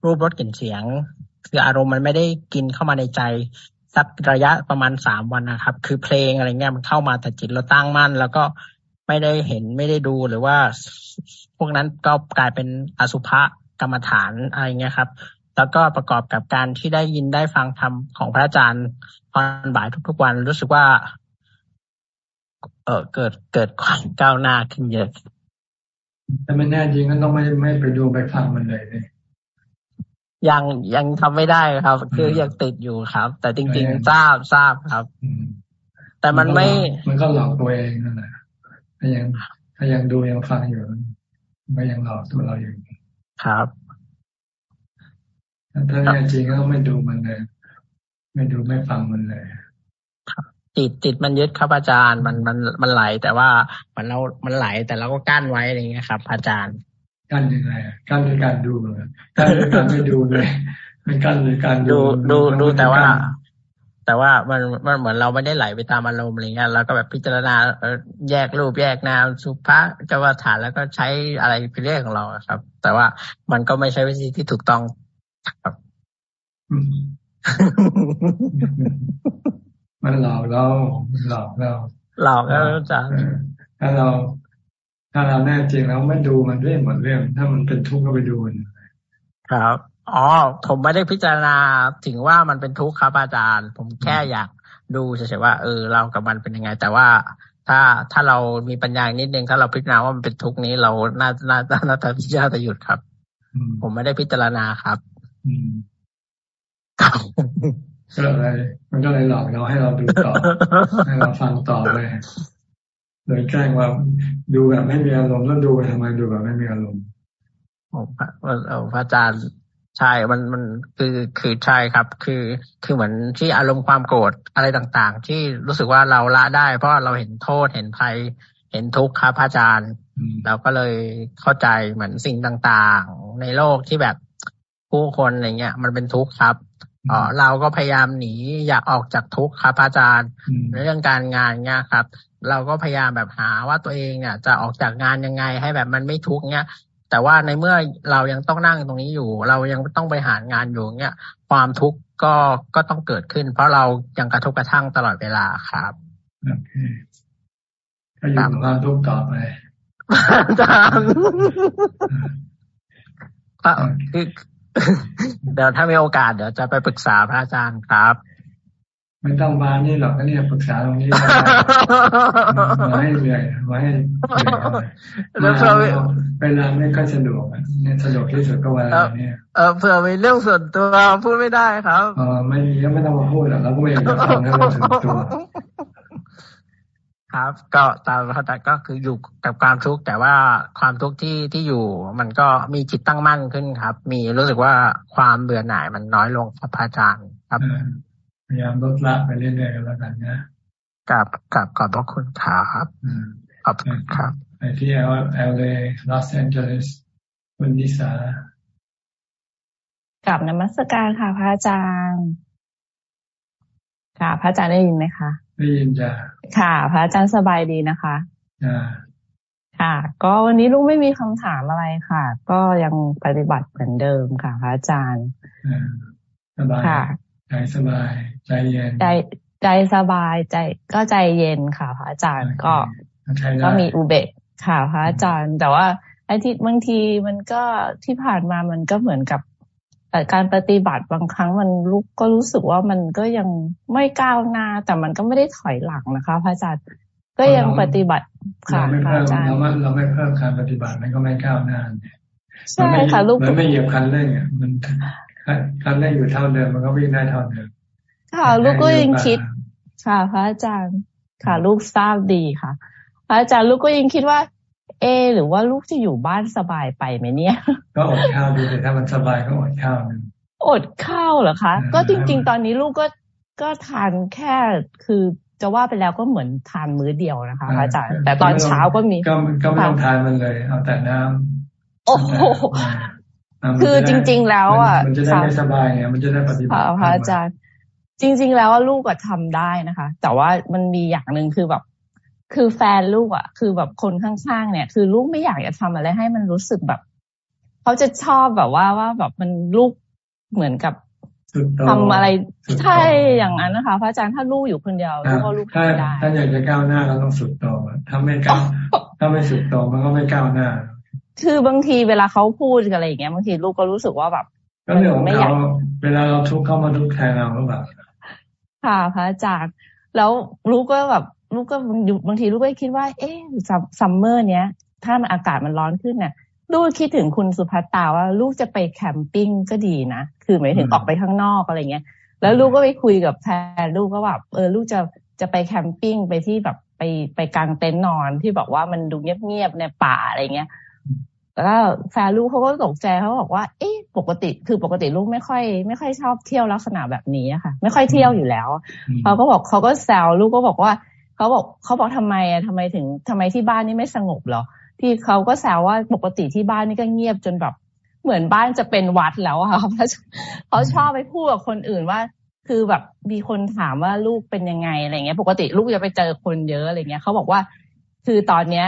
รูปรสกลิ่นเสียง คืออารมณ์มันไม่ได้กินเข้ามาในใจ สักระยะประมาณสามวันนะครับ คือเพลงอะไรเงี้ยมันเข้ามาแต่จิตเราตั้งมั่น แล้วก็ไม่ได้เห็นไม่ได้ดูหรือว่า พวกนั้นก็กลายเป็นอสุภะกรรมฐานอะไรเงี้ยครับ แล้วก็ประกอบกับการที่ได้ยินได้ฟังธรรมของพระอาจารย์ตอนบ่ายทุกๆวันรู้สึกว่า เออเกิดเกิดความก้าวหน้าขึ้นเยอะแต่ไม่แน่จริงก็ต้องไม่ไม่ไปดูไปฟังมันเลยเลย ยังยังทำไม่ได้ครับ คือยังติดอยู่ครับ แต่จริงๆทราบทราบครับ แต่มันไม่ มันก็หลอกตัวเองนั่นแหละถ้ายังถ้ายังดูยังฟังอยู่มันก็ยังหลอกตัวเราอยู่ครับถ้าแน่จริงก็ต้องไม่ดูมันเลย ไม่ดูไม่ฟังมันเลยติดติดมันยึดครับอาจารย์มันมันมันไหลแต่ว่ามันเรามันไหลแต่เราก็กั้นไว้อะไรเงี้ยครับ อาจารย์ กั้นยังไงกั้นด้วยการดูเลยกั้นด้วยการไม่ดูเลยไม่กั้นด้วยการดูดูดูแต่ว่า แต่ว่ามันมันเหมือนเราไม่ได้ไหลไปตามอารมณ์อะไรเงี้ยเราก็แบบพิจารณาแยกรูปแยกนามสุภาษจะว่าฐานแล้วก็ใช้อะไรเป็นเรื่องของเราครับ แต่ว่ามันก็ไม่ใช่วิธีที่ถูกต้องครับมันหลอกเราหลอกเราหลอกแล้วจ้ะถ้าเรา ถ้าเราแน่จริงแล้วไม่ดูมันเรื่องหมดเรื่อง ถ้ามันเป็นทุกข์ก็ไปดูมันครับอ๋อผมไม่ได้พิจารณาถึงว่ามันเป็นทุกข์ครับอาจารย์ ผมแค่อยากดูเฉยๆว่าเออเรากับมันเป็นยังไง แต่ว่าถ้าถ้าเรามีปัญญานิดนึงถ้าเราพิจารณาว่ามันเป็นทุกข์นี้เราน่าน่าน่าจะพิจารณาหยุดครับ ผมไม่ได้พิจารณาครับก็เลยมันก็เลยหลอกเราให้เราดูต่อให้เราฟังต่อเลย โดยแกล้งว่าดูแบบไม่มีอารมณ์แล้วดูไปทำไมดูแบบไม่มีอารมณ์โอ้พระอาจารย์ใช่ มัน มัน คือ คือ ใช่ครับ คือ คือเหมือนที่อารมณ์ความโกรธอะไรต่างๆ ที่รู้สึกว่าเราละได้ เพราะเราเห็นโทษ เห็นภัย เห็นทุกข์ครับพระอาจารย์ เราก็เลยเข้าใจเหมือนสิ่งต่างๆ ในโลกที่แบบผู้คนอะไรเงี้ย มันเป็นทุกข์ครับอ๋อเราก็พยายามหนีอยากออกจากทุกข์ครับอาจารย์ในเรื่องการงานเนี่ยครับ เราก็พยายามแบบหาว่าตัวเองเนี่ย จะออกจากงานยังไงให้แบบมันไม่ทุกข์เนี่ยแต่ว่าในเมื่อเรายังต้องนั่งตรงนี้อยู่ เรายังต้องไปหางานอยู่เนี่ยความทุกข์ก็ก็ต้องเกิดขึ้น เพราะเรายังกระทบกระทั่งตลอดเวลาครับโอเคก็อยู่กับความทุกข์ต่อไปอาจารย์คือเดี๋ยวถ้ามีโอกาสเดี๋ยวจะไปปรึกษาพระอาจารย์ครับ ไม่ต้องมานี่หรอกก็เนี่ยปรึกษาตรงนี้มาให้เหนื่อยมาให้มาเวลาไม่ก็สะดวกเนี่ยสะดวกที่สุดก็วันนี้เออเผื่อมีเรื่องส่วนตัวพูดไม่ได้ครับเออไม่ก็ไม่ต้องมาพูดหรอกเราก็ไม่อยากจะฟังเรื่องส่วนตัวครับ ก็ตามพระอาก็คืออยู่กับความทุกข์แต่ว่าความทุกข์ที่ที่อยู่ มันก็มีจิตตั้งมั่นขึ้นครับ มีรู้สึกว่าความเบื่อหน่ายมันน้อยลงครับอาจารย์ครับ พยายามลดละไปเรื่อยๆแล้วกันนะกราบกราบขอบพระคุณครับขอบคุณครับไปที่เอลเอลเอลอสแอนเจลิสคุณนิสากราบนมัสการค่ะ พระอาจารย์ ค่ะ พระอาจารย์ได้ยินไหมคะได้ยินจ้ะค่ะ พระอาจารย์สบายดีนะคะอ่าค่ะ ก็วันนี้ลูกไม่มีคำถามอะไรค่ะ ก็ยังปฏิบัติเหมือนเดิมค่ะ พระอาจารย์สบายค่ะใจ สบาย ใจเย็น ใจใจสบายใจก็ใจเย็นค่ะพระอาจารย์ก็ก็มีอุเบกค่ะพระอาจารย์ แต่ว่าไอ้ที่บางทีมันก็ที่ผ่านมามันก็เหมือนกับแต่การปฏิบัติบางครั้งมันลูกก็รู้สึกว่ามันก็ยังไม่ก้าวหน้า แต่มันก็ไม่ได้ถอยหลังนะคะพระอาจารย์ก็ยังปฏิบัติค่ะพระอาจารย์เราไม่เราไม่เพิ่มการปฏิบัติมันก็ไม่ก้าวหน้าใช่ค่ะลูกมันไม่เหยียบคันเร่งอะมัน คันเร่งอยู่เท่าเดิมมันก็วิ่งได้เท่าเดิมค่ะ ลูกก็ยังคิด ค่ะ พระอาจารย์ ค่ะ ลูกทราบดีค่ะ พระอาจารย์ลูกก็ยังคิดว่า เอ หรือว่าลูกจะอยู่บ้านสบายไปไหมเนี่ย ก็อดข้าวดูแต่ถ้ามันสบายก็อดข้าวนึงอดข้าวเหรอคะ ก็จริง ๆ ตอนนี้ลูกก็ก็ทานแค่คือจะว่าไปแล้วก็เหมือนทานมื้อเดียวนะคะอาจารย์ แต่ตอนเช้าก็มีก็ก็ไม่ต้องทานมันเลย เอาแต่น้ำโอ้โห คือจริง ๆ แล้วอะมันจะได้ไม่สบายไงมันจะได้ปฏิบัติพระอาจารย์ จริง ๆ แล้วลูกก็ทำได้นะคะ แต่ว่ามันมีอย่างหนึ่งคือแบบ คือแฟนลูกอะ คือแบบคนข้างๆเนี่ย คือลูกไม่อยากจะทำอะไรให้มันรู้สึกแบบเขาจะชอบแบบว่าว่าแบบมันลูกเหมือนกับทำอะไรใช่อย่างนั้นนะคะพระอาจารย์ถ้าลูกอยู่คนเดียวลูกก็ลูกทำได้ถ้าอยากจะก้าวหน้าเราต้องสุดโต่งถ้าไม่ก้าวถ้าไม่สุดโต่งมันก็ไม่ก้าวหน้า คือบางทีเวลาเขาพูดอะไรอย่างเงี้ยบางทีลูกก็รู้สึกว่าแบบก็เรื่องของเขาเวลาเราทุกข์เข้ามาทุกข์แทนเราหรือเปล่าค่ะพระอาจารย์แล้วลูกก็แบบลูกก็บางทีลูกก็คิดว่า เอ๊ะ summer เนี้ย ถ้ามันอากาศมันร้อนขึ้นเนี่ยลูกคิดถึงคุณสุภัตตาว่าลูกจะไป camping ก็ดีนะ คือหมายถึงออกไปข้างนอกอะไรเงี้ย แล้วลูกก็ไปคุยกับแฟนลูกก็แบบเออลูกจะจะไปแคมปิ้งไปที่แบบไปไปกางเต็นท์นอนที่บอกว่ามันดูเงียบๆในป่าอะไรเงี้ย แล้วแฟนลูกเขาก็ตกใจเขาบอกว่า เอ๊ะปกติคือปกติลูกไม่ค่อย ไม่ค่อยชอบเที่ยวลักษณะแบบนี้ค่ะ ไม่ค่อยเที่ยวอยู่แล้วเขาก็บอกเขาก็แซวลูกก็บอกว่าเขาบอกเขาบอกทำไมอะทำไมถึงทำไมที่บ้านนี่ไม่สงบหรอที่เขาก็แซวว่าปกติที่บ้านนี่ก็เงียบจนแบบเหมือนบ้านจะเป็นวัดแล้วอะค่ะเขาชอบไปพูดกับคนอื่นว่า คือแบบมีคนถามว่าลูกเป็นยังไงอะไรเงี้ย ปกติลูกจะไปเจอคนเยอะอะไรเงี้ยเขาบอกว่า คือตอนเนี้ย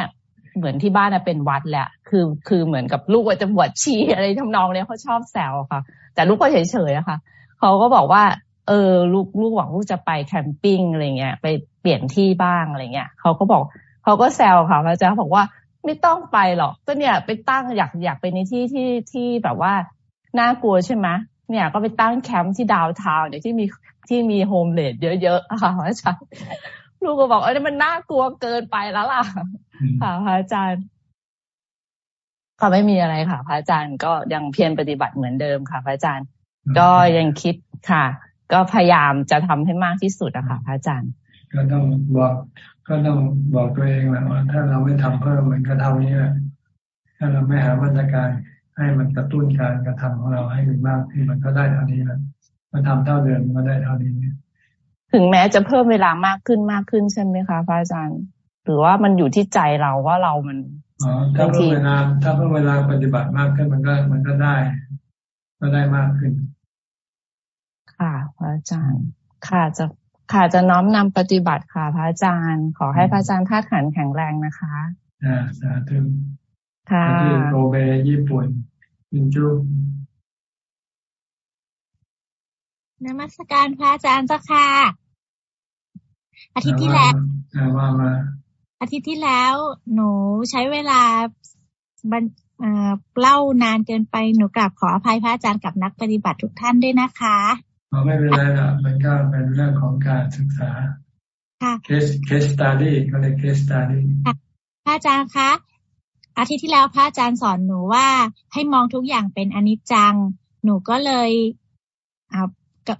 เหมือนที่บ้านเป็นวัดแหละ คือ คือเหมือนกับลูกว่าจะบวชชีอะไรทำนองเนี้ยเขาชอบแซวค่ะ แต่ลูกก็เฉยๆอะค่ะเขาก็บอกว่า เออ ลูกลูกหวังลูกจะไปแคมปิ้งอะไรเงี้ย ไปเปลี่ยนที่บ้างอะไรเงี้ยเขาก็บอกเขาก็แซวค่ะพระอาจารย์บอกว่าไม่ต้องไปหรอก ก็เนี่ยไปตั้งอยากอยากไปในที่ที่ที่แบบว่าน่ากลัวใช่ไหมเนี่ยก็ไปตั้งแคมป์ที่ downtown เนี่ยที่มีที่มี homeless เยอะๆค่ะอาจารย์ ลูกก็บอกเออมันน่ากลัวเกินไปแล้วล่ะ ค่ะพระอาจารย์ก็ไม่มีอะไรค่ะ พระอาจารย์ก็ยังเพียรปฏิบัติเหมือนเดิมค่ะ พระอาจารย์ ก็ยังคิดค่ะ ก็พยายามจะทำให้มากที่สุดอะค่ะ พระอาจารย์ ก็ต้องบอก ก็ต้องบอกตัวเองแหละว่าถ้าเราไม่ทำเพิ่มมันก็เท่านี้แหละถ้าเราไม่หามาตรการให้มันกระตุ้นการกระทำของเราให้มีมากที่มันก็ได้เท่านี้แหละมาทำเท่าเดิมก็ได้เท่านี้ ถึงแม้จะเพิ่มเวลามากขึ้นมากขึ้นใช่ไหมคะพระอาจารย์ หรือว่ามันอยู่ที่ใจเราว่าเรามันอ๋อถ้าเพิ่มเวลาถ้าเพิ่มเวลาปฏิบัติมากขึ้นมันก็มันก็ได้ ก็ได้มากขึ้น ค่ะ พระอาจารย์ ค่ะจะค่ะจะน้อมนำปฏิบัติค่ะ พระอาจารย์ ขอให้พระอาจารย์ธาตุขันแข็งแรงนะคะอ่าสาธุค่ะที่โกเบญี่ปุ่นมินจู นมัสการพระอาจารย์เจ้าค่ะ อาทิตย์ที่แล้วว่ามาอาทิตย์ที่แล้ว หนูใช้เวลาบันเล่านานเกินไปหนูกราบขออภัยพระอาจารย์กับนักปฏิบัติทุกท่านด้วยนะคะไม่เป็นไรนะมันก็เป็นเรื่องของการศึกษา case case study ก็เลย case studyพระอาจารย์คะอาทิตย์ที่แล้วพระอาจารย์สอนหนูว่าให้มองทุกอย่างเป็นอนิจจัง หนูก็เลยเอา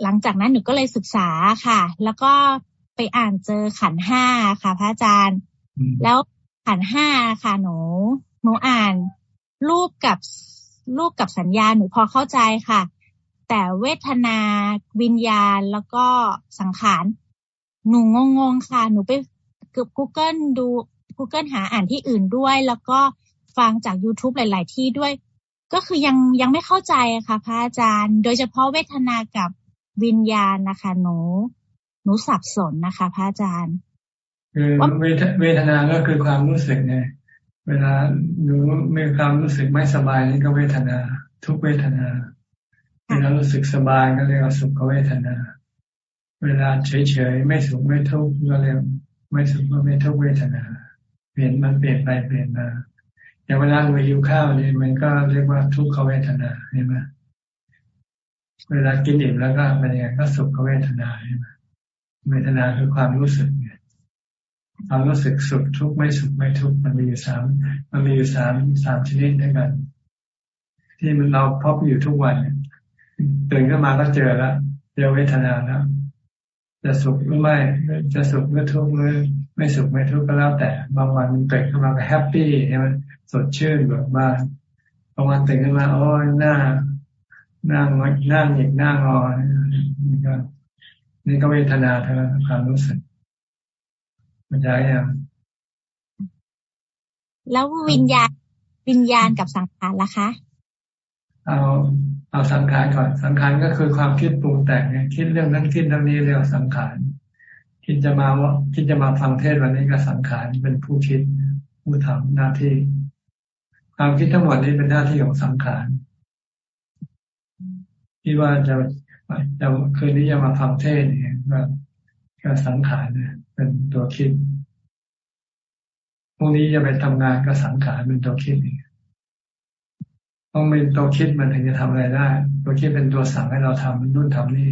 หลังจากนั้นหนูก็เลยศึกษาค่ะ แล้วก็ไปอ่านเจอขันธ์ห้าค่ะ พระอาจารย์ แล้วขันห้าค่ะหนูหนูอ่านรูปกับรูปกับสัญญาหนูพอเข้าใจค่ะ แต่เวทนาวิญญาณแล้วก็สังขารหนูงงๆค่ะ หนูไปเกือบ Google ดู Google หาอ่านที่อื่นด้วย แล้วก็ฟังจาก YouTube หลาย ๆ ที่ด้วย ก็คือยังยังไม่เข้าใจค่ะ พระอาจารย์ โดยเฉพาะเวทนากับ วิญญาณนะคะ หนู หนูสับสนนะคะ พระอาจารย์คือเวทนาก็คือความรู้สึกไงเวลาหนูมีความรู้สึกไม่สบายนี่ก็เวทนา ทุกเวทนา เวลารู้สึกสบายก็เรียกว่าสุขเวทนา เวลาเฉยๆไม่สุขไม่ทุกข์ก็เรียกไม่สุขไม่ทุกข์เวทนา เปลี่ยนมันเปลี่ยนไปเปลี่ยนมาอย่างเวลาเราหิวข้าวนี่มันก็เรียกว่าทุกขเวทนาใช่ไหม เวลากินอิ่มแล้วก็เป็นยังไงก็สุขเวทนาใช่ไหมเวทนาคือความรู้สึกเนี่ยความรู้สึกสุขทุกข์ไม่สุขไม่ทุกข์มันมีอยู่สามมันมีอยู่สามสามชนิดด้วยกัน ที่มันเราพบอยู่ทุกวันเนี่ยตื่นขึ้นมาก็เจอแล้วเจอเวทนาแล้วจะสุขหรือไม่ จะสุขหรือทุกข์หรือไม่สุขไม่ทุกข์ก็แล้วแต่ บางวันมันตื่นขึ้นมาก็แฮปปี้ใช่ไหมสดชื่นแบบบานบางวันตื่นขึ้นมาโอ้ยหน้า นั่งนั่งอีกนั่งงอนี่ก็นี่ก็เวทนาเท่านั้นความรู้สึกมันจะยังแล้ววิญญาณวิญญาณกับสังขารล่ะคะ เอาเอาสังขารก่อน สังขารก็คือความคิดปรุงแต่งไงคิดเรื่องนั้นคิดเรื่องนี้เรียกสังขารคิดจะมาว่าคิดจะมาฟังเทศวันนี้ก็สังขารเป็นผู้คิดผู้ทำหน้าที่ ความคิดทั้งหมดนี้เป็นหน้าที่ของสังขาร ที่ว่าจะจะคืนนี้จะมาฟังเทศเนี่ยก็ก็สังขารเนี่ยเป็นตัวคิดพรุ่งนี้จะไปทำงานก็สังขารเป็นตัวคิดอีกต้องเป็นตัวคิดมันถึงจะทำอะไรได้ ตัวคิดเป็นตัวสั่งให้เราทำนู่นทำนี่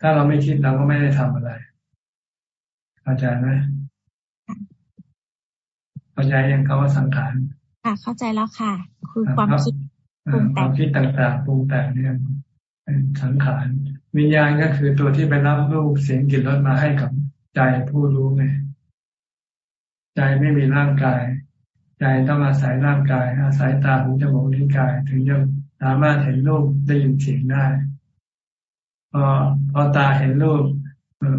ถ้าเราไม่คิดเราก็ไม่ได้ทำอะไรเข้าใจไหมเข้าใจยังคำว่าสังขาร ค่ะ เข้าใจแล้วค่ะ คือความคิดความคิดต่างๆปรุงแต่งเนี่ย สังขารวิญญาณก็คือตัวที่ไปรับรูปเสียงกลิ่นรสมาให้กับใจผู้รู้ไงใจไม่มีร่างกาย ใจต้องอาศัยร่างกาย อาศัยตาหูจมูกลิ้นกาย ถึงจะสามารถเห็นรูปได้ยินเสียงได้พอพอตาเห็นรูป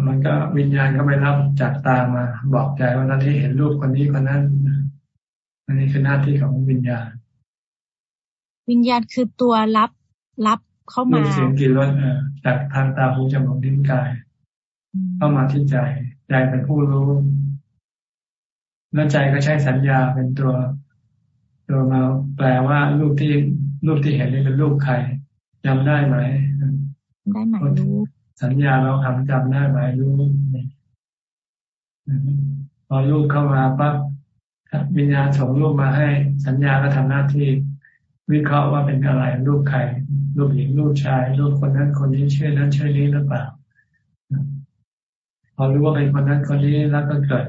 มันก็วิญญาณก็ไปรับจากตามา บอกใจว่านั้นที่เห็นรูปคนนี้คนนั้นอันนี้คือหน้าที่ของวิญญาณ วิญญาณคือตัวรับรับ เข้ามาเสียงกี่รสจากทางตาหูจมูกลิ้นกาย เข้ามาที่ใจใจเป็นผู้รู้แล้วใจก็ใช้สัญญาเป็นตัว ตัวมาแปลว่ารูปที่รูปที่เห็นนี่เป็นรูปใครจำได้ไหมได้ไหมรู้สัญญาเราทำจำได้ไหมรู้พอรูปเข้ามาปั๊บวิญญาณส่งรูปมาให้ สัญญาก็ทำหน้าที่ วิเคราะห์ว่าเป็นอะไรรูปใครรูปหญิงรูปชายรูปคนนั้นคนนี้ชื่อนั้นชื่อนี้หรือเปล่าพอรู้ว่าเป็นคนนั้นคนนี้แล้วก็เกิด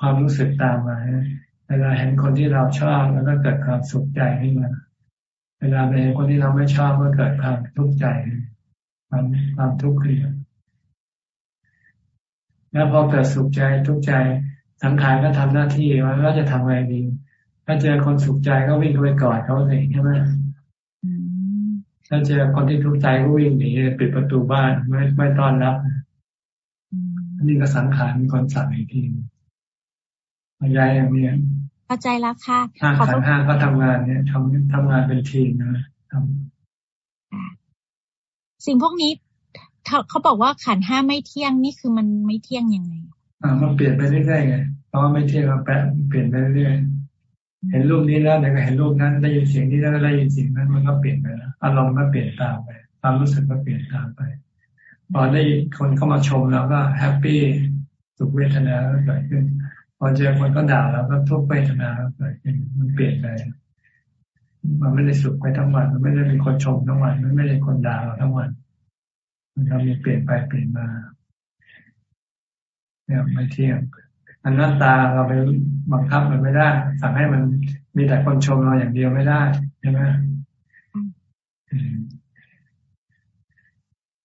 ความรู้สึกตามมาเวลาเห็นคนที่เราชอบแล้วก็เกิดความสุขใจขึ้นมา เวลาเห็นคนที่เราไม่ชอบก็เกิดความทุกข์ใจความความทุกข์ขึ้นแล้วพอเกิดสุขใจทุกข์ใจสังขารก็ทำหน้าที่ว่าเราจะทำอะไรดี ถ้าเจอคนสุขใจก็วิ่งไปกอดเขาเลยใช่ไหมถ้าเจอคนที่ทุกข์ใจก็วิ่งหนีปิดประตูบ้านไม่ไม่ต้อนรับนี่ก็สังขารมีคนสั่งอีกทีเข้าใจอย่างนี้เข้าใจแล้วค่ะห้าขันห้าก็ทำงานเนี่ยทำทำงานเป็นทีมนะทำสิ่งพวกนี้เขาบอกว่าขันห้าไม่เที่ยงนี่คือมันไม่เที่ยงยังไง อ่ามันเปลี่ยนไปเรื่อยๆไงเพราะว่าไม่เที่ยงมันแปะเปลี่ยนไปเรื่อยๆ เห็นรูปนี้แล้วเดี๋ยวก็เห็นรูปนั้น ได้ยินเสียงนี้แล้วได้ยินเสียงนั้นมันก็เปลี่ยนไปแล้วอารมณ์ก็เปลี่ยนตามไปความรู้สึกก็เปลี่ยนตามไปพอได้คนเข้ามาชมเราก็แฮปปี้สุขเวทนาเกิดขึ้นพอเจอคนก็ด่าแล้วก็ทุกข์ไปทนาเกิดขึ้นมันเปลี่ยนไปมันไม่ได้สุขไปทั้งวัน มันไม่ได้มีคนชมทั้งวัน มันไม่ได้คนด่าเราทั้งวัน มันก็มีเปลี่ยนไปเปลี่ยนมาเนี่ยไม่เที่ยง อันนั้นตาเราไปบังคับมันไม่ได้ สั่งให้มันมีแต่คนชมเราอย่างเดียวไม่ได้ใช่ไหม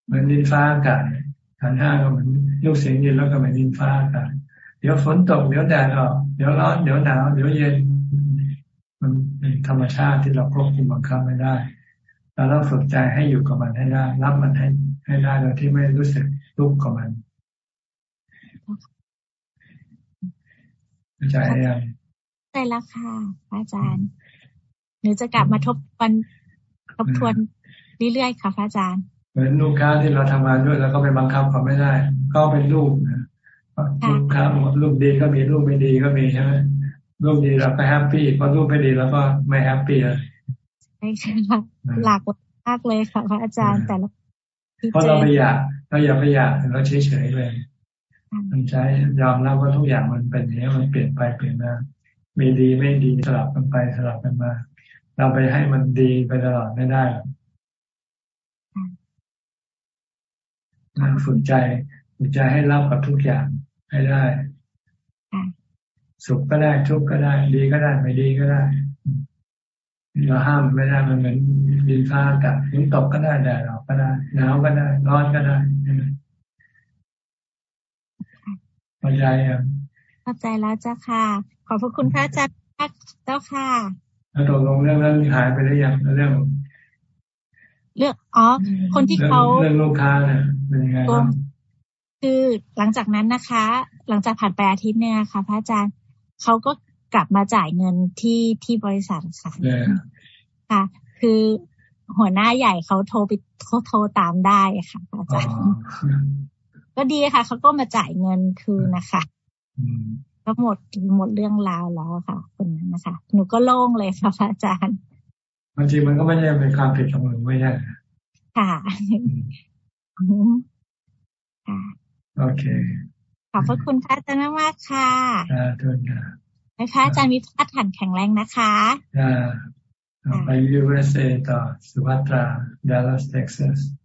เหมือนดินฟ้าอากาศขันห้าก็เหมือนลูกเสียงเย็นแล้วก็เหมือนดินฟ้าอากาศเดี๋ยวฝนตกเดี๋ยวแดดออกเดี๋ยวร้อนเดี๋ยวหนาวเดี๋ยวเย็น มันเป็นธรรมชาติที่เราควบคุมบังคับไม่ได้เราต้องฝึกใจให้อยู่กับมันให้ได้ รับมันให้ให้ได้โดยที่ไม่รู้สึกทุกข์กับมัน ใจยังใช่แล้วค่ะอาจารย์หนูจะกลับมาทบทวนทบทวนเรื่อยๆค่ะอาจารย์ เหมือนลูกค้าที่เราทำงานด้วยแล้วก็ไปบังคับเขาไม่ได้ ก็เป็นลูกนะลูกค้าลูกดีก็มีลูกไม่ดีก็มีใช่ไหมลูกดีเราก็แฮปปี้พอลูกไม่ดีเราก็ไม่แฮปปี้เลยใช่ค่ะหลากมากเลยค่ะพระอาจารย์แต่ละเพราะเราไม่อยากเราอยากไม่อยากเราเฉยเฉยเลย มันใช้ยอมรับว่าทุกอย่างมันเป็นอย่างนี้มันเปลี่ยนไปเปลี่ยนมามีดีไม่ดีสลับกันไปสลับกันมา เราไปให้มันดีไปตลอดไม่ได้ฝึกใจฝึกใจให้รับกับทุกอย่างให้ได้สุขก็ได้ทุกข์ก็ได้ ดีก็ได้ไม่ดีก็ได้เราห้ามไม่ได้มันเหมือนดินฟ้าอากาศฝนตกก็ได้แดดออกก็ได้หนาวก็ได้ ร้อนก็ได้ เข้าใจยังเข้าใจแล้วเจ้าค่ะ ขอบพระคุณพระอาจารย์เจ้าค่ะ แล้วตกลงเรื่องนั้นหายไปหรือยังเรื่อง เรื่องอ๋อ คนที่เขาเรื่องลูกค้าเนี่ยเป็นยังไงคือหลังจากนั้นนะคะ หลังจากผ่านไปอาทิตย์เนี่ยค่ะ พระอาจารย์เขาก็กลับมาจ่ายเงินที่ที่บริษัทค่ะค่ะ คือหัวหน้าใหญ่เขาโทรไปเขาโทรตามได้ค่ะพระอาจารย์ ก็ดีค่ะเขาก็มาจ่ายเงินคืนนะคะก็หมดหมดเรื่องราวแล้วค่ะคนนั้นนะคะ หนูก็โล่งเลยค่ะพระอาจารย์บางทีมันก็ไม่ใช่เป็นความผิดของหนูไม่ใช่ค่ะโอเคขอบพระคุณพระอาจารย์มากค่ะอ่าทุนค่ะนะคะอาจารย์มีพัฒนแข็งแรงนะคะอ่าไป USA ต่อสุวัตรา Dallas Texas กั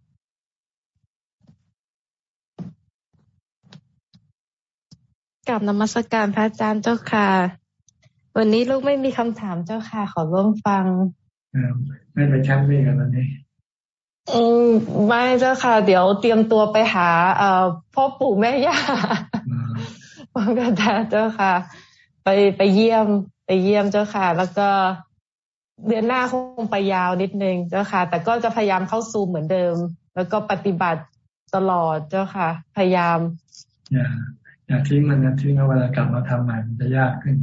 บนมัสการพระอาจารย์เจ้าค่ะ วันนี้ลูกไม่มีคำถามเจ้าค่ะ ขอร่วมฟัง ไม่ไปแคมปิ้งกันวันนี้อืมไม่เจ้าค่ะ เดี๋ยวเตรียมตัวไปหา เอ่อพ่อปู่แม่ย่าพ่อกระดาเจ้าค่ะ ไปไปเยี่ยม ไปเยี่ยมเจ้าค่ะ แล้วก็เดือนหน้าคงไปยาวนิดนึงเจ้าค่ะ แต่ก็จะพยายามเข้าซูมเหมือนเดิม แล้วก็ปฏิบัติตลอดเจ้าค่ะ พยายาม อย่าอย่าทิ้งมันนะทิ้งเอาเวลากลับมาทำใหม่มันจะยากขึ้น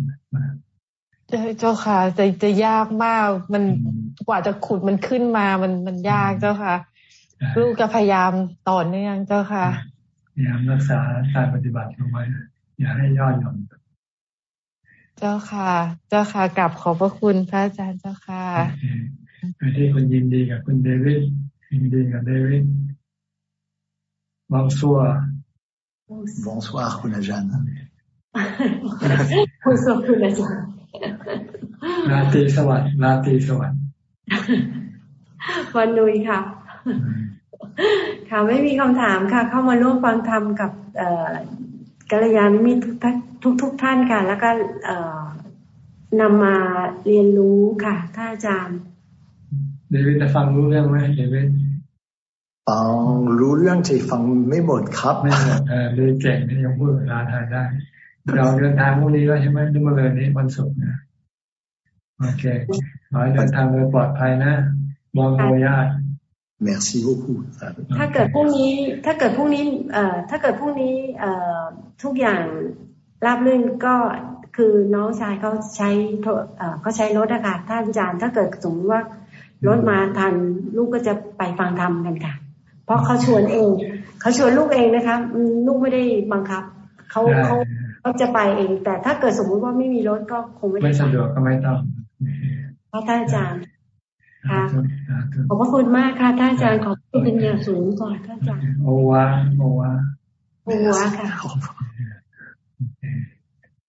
เจ้าค่ะจะจะยากมาก มันกว่าจะขุดมันขึ้นมามันมันยากเจ้าค่ะ ลูกจะพยายามต่อเนื่องเจ้าค่ะพยายามรักษาการปฏิบัติลงไว้อย่าให้ย่อหย่อนเจ้าค่ะ เจ้าค่ะกลับขอบพระคุณพระอาจารย์เจ้าค่ะไปที่คุณยินดีกับคุณเดวิดยินดีกับเดวิดบองซัว Bonsoir, คุณอาจารย์ Bonsoir, คุณอาจารย์ราตรีสวัสดิ์ราตรีสวัสดิ์วันนุยค่ะ ค่ะไม่มีคำถามค่ะ เข้ามาร่วมฟังธรรมกับกัลยาณมิตรทุกทุกท่านค่ะ แล้วก็นำมาเรียนรู้ค่ะท่านอาจารย์เดวิดจะฟังรู้เรื่องไหมเดวิด ฟังรู้เรื่องที่ฟังไม่หมดครับไม่หมดเออเลยเก่งนี่ยังพูดเวลาไทยได้ เราเดินทางพรุ่งนี้แล้วใช่ไหมนึกมาเลยนี้วันศุกร์นะโอเคขอให้เดินทางโดยปลอดภัยนะมองโดยญาติ merci beaucoup ถ้าเกิดพรุ่งนี้ถ้าเกิดพรุ่งนี้เอ่อถ้าเกิดพรุ่งนี้เอ่อทุกอย่างราบรื่นก็คือน้องชายเขาใช้เอ่อเขาใช้รถอากาศท่านอาจารย์ ถ้าเกิดสมมติว่ารถมาทันลูกก็จะไปฟังธรรมกันค่ะ เพราะเขาชวนเองเขาชวนลูกเองนะคะลูกไม่ได้บังคับเขาเขาเขาจะไปเอง แต่ถ้าเกิดสมมุติว่าไม่มีรถก็คงไม่ได้ไม่สะดวกก็ไม่ต้องพระท่านอาจารย์ค่ะขอบพระคุณมากค่ะท่านอาจารย์ขอบคุณเป็นอย่างสูงก่อนท่านอาจารย์โอวาโอวาโอวาค่ะ